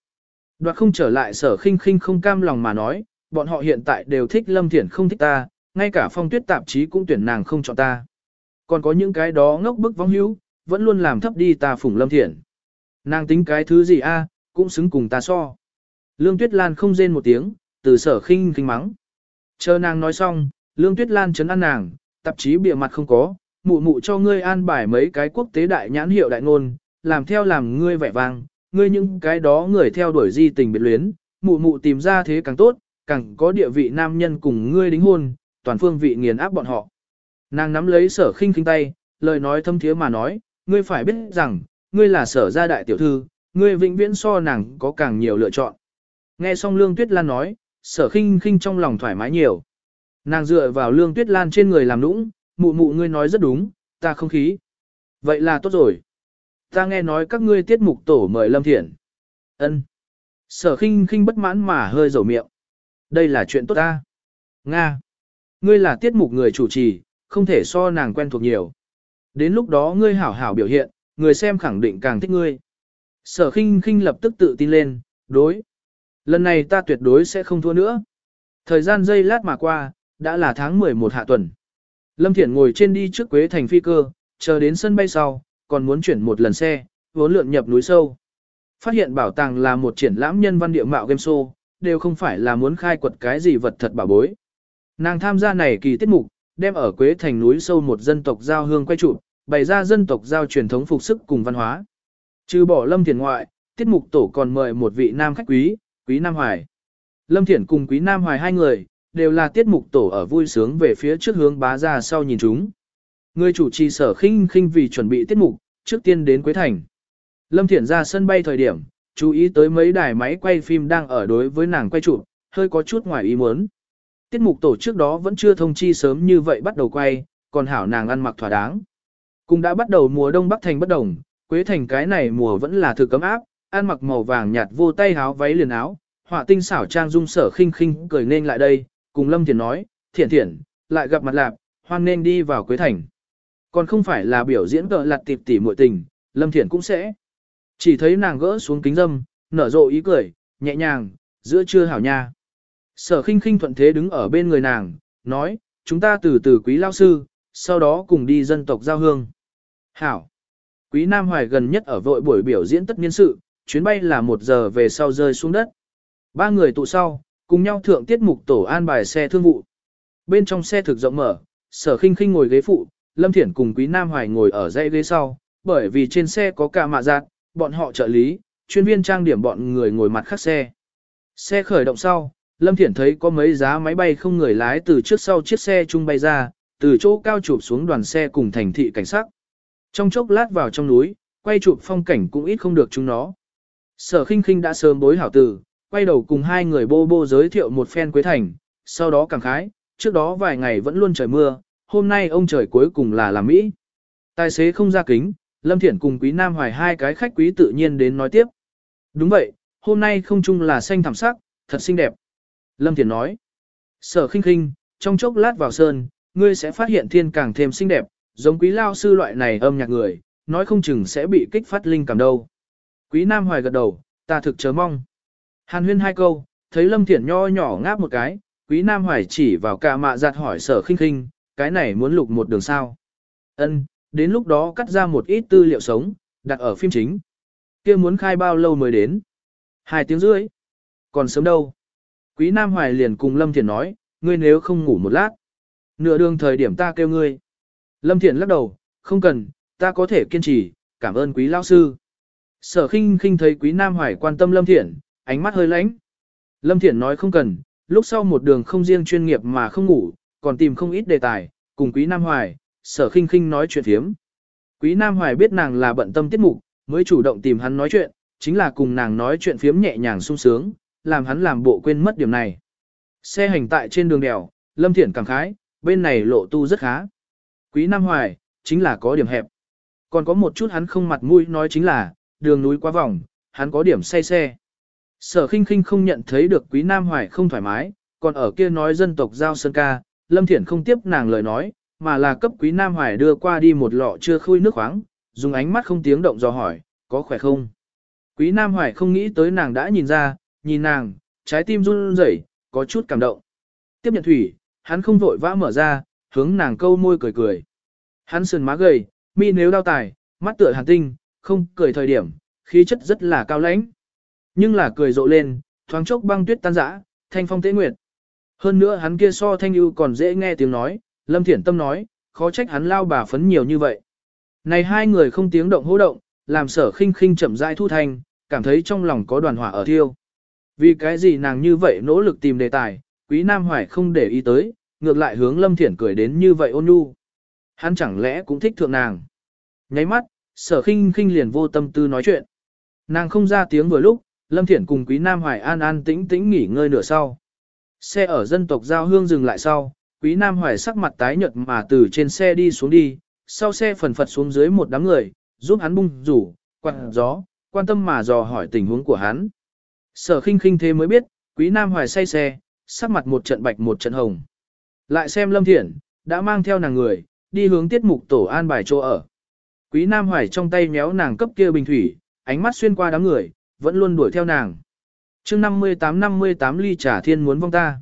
Đoạt không trở lại sở khinh khinh không cam lòng mà nói, bọn họ hiện tại đều thích Lâm Thiển không thích ta, ngay cả phong tuyết tạp chí cũng tuyển nàng không chọn ta. Còn có những cái đó ngốc bức vong hữu, vẫn luôn làm thấp đi ta phủng Lâm Thiển. Nàng tính cái thứ gì a, cũng xứng cùng ta so. Lương Tuyết Lan không rên một tiếng, từ sở khinh khinh mắng. Chờ nàng nói xong, Lương Tuyết Lan chấn an nàng, tạp chí bìa mặt không có, mụ mụ cho ngươi an bài mấy cái quốc tế đại nhãn hiệu đại ngôn, làm theo làm ngươi vẻ vang, ngươi những cái đó người theo đuổi di tình biệt luyến, mụ mụ tìm ra thế càng tốt, càng có địa vị nam nhân cùng ngươi đính hôn, toàn phương vị nghiền áp bọn họ. Nàng nắm lấy sở khinh khinh tay, lời nói thâm thiế mà nói, ngươi phải biết rằng, ngươi là sở gia đại tiểu thư, ngươi vĩnh viễn so nàng có càng nhiều lựa chọn. Nghe xong Lương Tuyết Lan nói, sở khinh khinh trong lòng thoải mái nhiều. Nàng dựa vào Lương Tuyết Lan trên người làm nũng, mụ mụ ngươi nói rất đúng, ta không khí. Vậy là tốt rồi. Ta nghe nói các ngươi tiết mục tổ mời Lâm Thiện. ân Sở khinh khinh bất mãn mà hơi dầu miệng. Đây là chuyện tốt ta. Nga. Ngươi là tiết mục người chủ trì, không thể so nàng quen thuộc nhiều. Đến lúc đó ngươi hảo hảo biểu hiện, người xem khẳng định càng thích ngươi. Sở khinh khinh lập tức tự tin lên, đối. Lần này ta tuyệt đối sẽ không thua nữa. Thời gian giây lát mà qua, đã là tháng 11 hạ tuần. Lâm Thiển ngồi trên đi trước Quế Thành phi cơ, chờ đến sân bay sau, còn muốn chuyển một lần xe, vốn lượn nhập núi sâu. Phát hiện bảo tàng là một triển lãm nhân văn địa mạo game show, đều không phải là muốn khai quật cái gì vật thật bảo bối. Nàng tham gia này kỳ tiết mục, đem ở Quế Thành núi sâu một dân tộc giao hương quay trụ, bày ra dân tộc giao truyền thống phục sức cùng văn hóa. Trừ bỏ Lâm Thiền ngoại, tiết mục tổ còn mời một vị nam khách quý, quý Nam Hoài. Lâm Thiển cùng Quý Nam Hoài hai người, đều là tiết mục tổ ở vui sướng về phía trước hướng bá ra sau nhìn chúng. Người chủ trì sở khinh khinh vì chuẩn bị tiết mục, trước tiên đến Quế Thành. Lâm Thiển ra sân bay thời điểm, chú ý tới mấy đài máy quay phim đang ở đối với nàng quay chụp, hơi có chút ngoài ý muốn. Tiết mục tổ trước đó vẫn chưa thông chi sớm như vậy bắt đầu quay, còn hảo nàng ăn mặc thỏa đáng. Cũng đã bắt đầu mùa đông bắc thành bất đồng, Quế Thành cái này mùa vẫn là thực cấm áp, ăn mặc màu vàng nhạt vô tay áo váy liền áo, họa tinh xảo trang dung sở khinh khinh cười nên lại đây, cùng Lâm Thiển nói, Thiển Thiển, lại gặp mặt lạp, hoan nên đi vào Quế Thành. Còn không phải là biểu diễn cờ lặt tịp tỉ muội tình, Lâm Thiển cũng sẽ. Chỉ thấy nàng gỡ xuống kính dâm, nở rộ ý cười, nhẹ nhàng, giữa trưa hảo nha. Sở khinh khinh thuận thế đứng ở bên người nàng, nói, chúng ta từ từ quý lao sư, sau đó cùng đi dân tộc giao hương. Hảo. Quý Nam Hoài gần nhất ở vội buổi biểu diễn tất niên sự, chuyến bay là một giờ về sau rơi xuống đất. Ba người tụ sau, cùng nhau thượng tiết mục tổ an bài xe thương vụ. Bên trong xe thực rộng mở, sở khinh khinh ngồi ghế phụ, Lâm Thiển cùng Quý Nam Hoài ngồi ở dãy ghế sau, bởi vì trên xe có cả mạ giạt, bọn họ trợ lý, chuyên viên trang điểm bọn người ngồi mặt khác xe. Xe khởi động sau, Lâm Thiển thấy có mấy giá máy bay không người lái từ trước sau chiếc xe chung bay ra, từ chỗ cao chụp xuống đoàn xe cùng thành thị cảnh sát. Trong chốc lát vào trong núi, quay chụp phong cảnh cũng ít không được chúng nó. Sở khinh khinh đã sớm bối hảo từ, quay đầu cùng hai người bô bô giới thiệu một phen quế thành, sau đó cảm khái, trước đó vài ngày vẫn luôn trời mưa, hôm nay ông trời cuối cùng là làm Mỹ. Tài xế không ra kính, Lâm Thiển cùng Quý Nam Hoài hai cái khách quý tự nhiên đến nói tiếp. Đúng vậy, hôm nay không chung là xanh thảm sắc, thật xinh đẹp. Lâm Thiển nói. Sở khinh khinh, trong chốc lát vào sơn, ngươi sẽ phát hiện thiên càng thêm xinh đẹp, giống quý lao sư loại này âm nhạc người, nói không chừng sẽ bị kích phát linh cảm đâu. Quý Nam Hoài gật đầu, ta thực chớ mong. Hàn huyên hai câu, thấy Lâm Thiển nho nhỏ ngáp một cái, Quý Nam Hoài chỉ vào cả mạ giặt hỏi sở khinh khinh, cái này muốn lục một đường sao. Ân, đến lúc đó cắt ra một ít tư liệu sống, đặt ở phim chính. kia muốn khai bao lâu mới đến? Hai tiếng rưỡi. Còn sớm đâu? Quý Nam Hoài liền cùng Lâm Thiển nói, ngươi nếu không ngủ một lát. Nửa đường thời điểm ta kêu ngươi. Lâm Thiển lắc đầu, không cần, ta có thể kiên trì, cảm ơn quý lao sư. Sở khinh khinh thấy quý Nam Hoài quan tâm Lâm Thiển, ánh mắt hơi lánh. Lâm Thiển nói không cần, lúc sau một đường không riêng chuyên nghiệp mà không ngủ, còn tìm không ít đề tài, cùng quý Nam Hoài, sở khinh khinh nói chuyện thiếm. Quý Nam Hoài biết nàng là bận tâm tiết mục, mới chủ động tìm hắn nói chuyện, chính là cùng nàng nói chuyện phiếm nhẹ nhàng sung sướng, làm hắn làm bộ quên mất điểm này. Xe hành tại trên đường đèo, Lâm Thiển cảm khái, bên này lộ tu rất khá. Quý Nam Hoài, chính là có điểm hẹp. Còn có một chút hắn không mặt mũi nói chính là, đường núi quá vòng, hắn có điểm say xe. Sở khinh khinh không nhận thấy được Quý Nam Hoài không thoải mái, còn ở kia nói dân tộc giao sơn ca, Lâm Thiển không tiếp nàng lời nói, mà là cấp Quý Nam Hoài đưa qua đi một lọ chưa khui nước khoáng, dùng ánh mắt không tiếng động dò hỏi, có khỏe không? Quý Nam Hoài không nghĩ tới nàng đã nhìn ra, nhìn nàng, trái tim run rẩy, có chút cảm động. Tiếp nhận thủy, hắn không vội vã mở ra, hướng nàng câu môi cười cười. Hắn sườn má gầy, mi nếu đau tài, mắt tựa hàn tinh, không cười thời điểm, khí chất rất là cao lãnh. Nhưng là cười rộ lên, thoáng chốc băng tuyết tan rã, thanh phong tế nguyệt. Hơn nữa hắn kia so thanh ưu còn dễ nghe tiếng nói, lâm thiển tâm nói, khó trách hắn lao bà phấn nhiều như vậy. Này hai người không tiếng động hô động, làm sở khinh khinh chậm rãi thu thanh, cảm thấy trong lòng có đoàn hỏa ở thiêu. Vì cái gì nàng như vậy nỗ lực tìm đề tài, quý nam hoài không để ý tới, ngược lại hướng lâm thiển cười đến như vậy ôn nhu. Hắn chẳng lẽ cũng thích thượng nàng. Nháy mắt, sở khinh khinh liền vô tâm tư nói chuyện. Nàng không ra tiếng vừa lúc, lâm thiển cùng quý nam hoài an an tĩnh tĩnh nghỉ ngơi nửa sau. Xe ở dân tộc giao hương dừng lại sau, quý nam hoài sắc mặt tái nhợt mà từ trên xe đi xuống đi, sau xe phần phật xuống dưới một đám người, giúp hắn bung rủ, quạt gió, quan tâm mà dò hỏi tình huống của hắn. Sở khinh khinh thế mới biết, quý nam hoài say xe, sắc mặt một trận bạch một trận hồng. Lại xem lâm thiện, đã mang theo nàng người, đi hướng tiết mục tổ an bài chỗ ở. Quý nam hoài trong tay méo nàng cấp kia bình thủy, ánh mắt xuyên qua đám người, vẫn luôn đuổi theo nàng. chương 58-58 ly trả thiên muốn vong ta.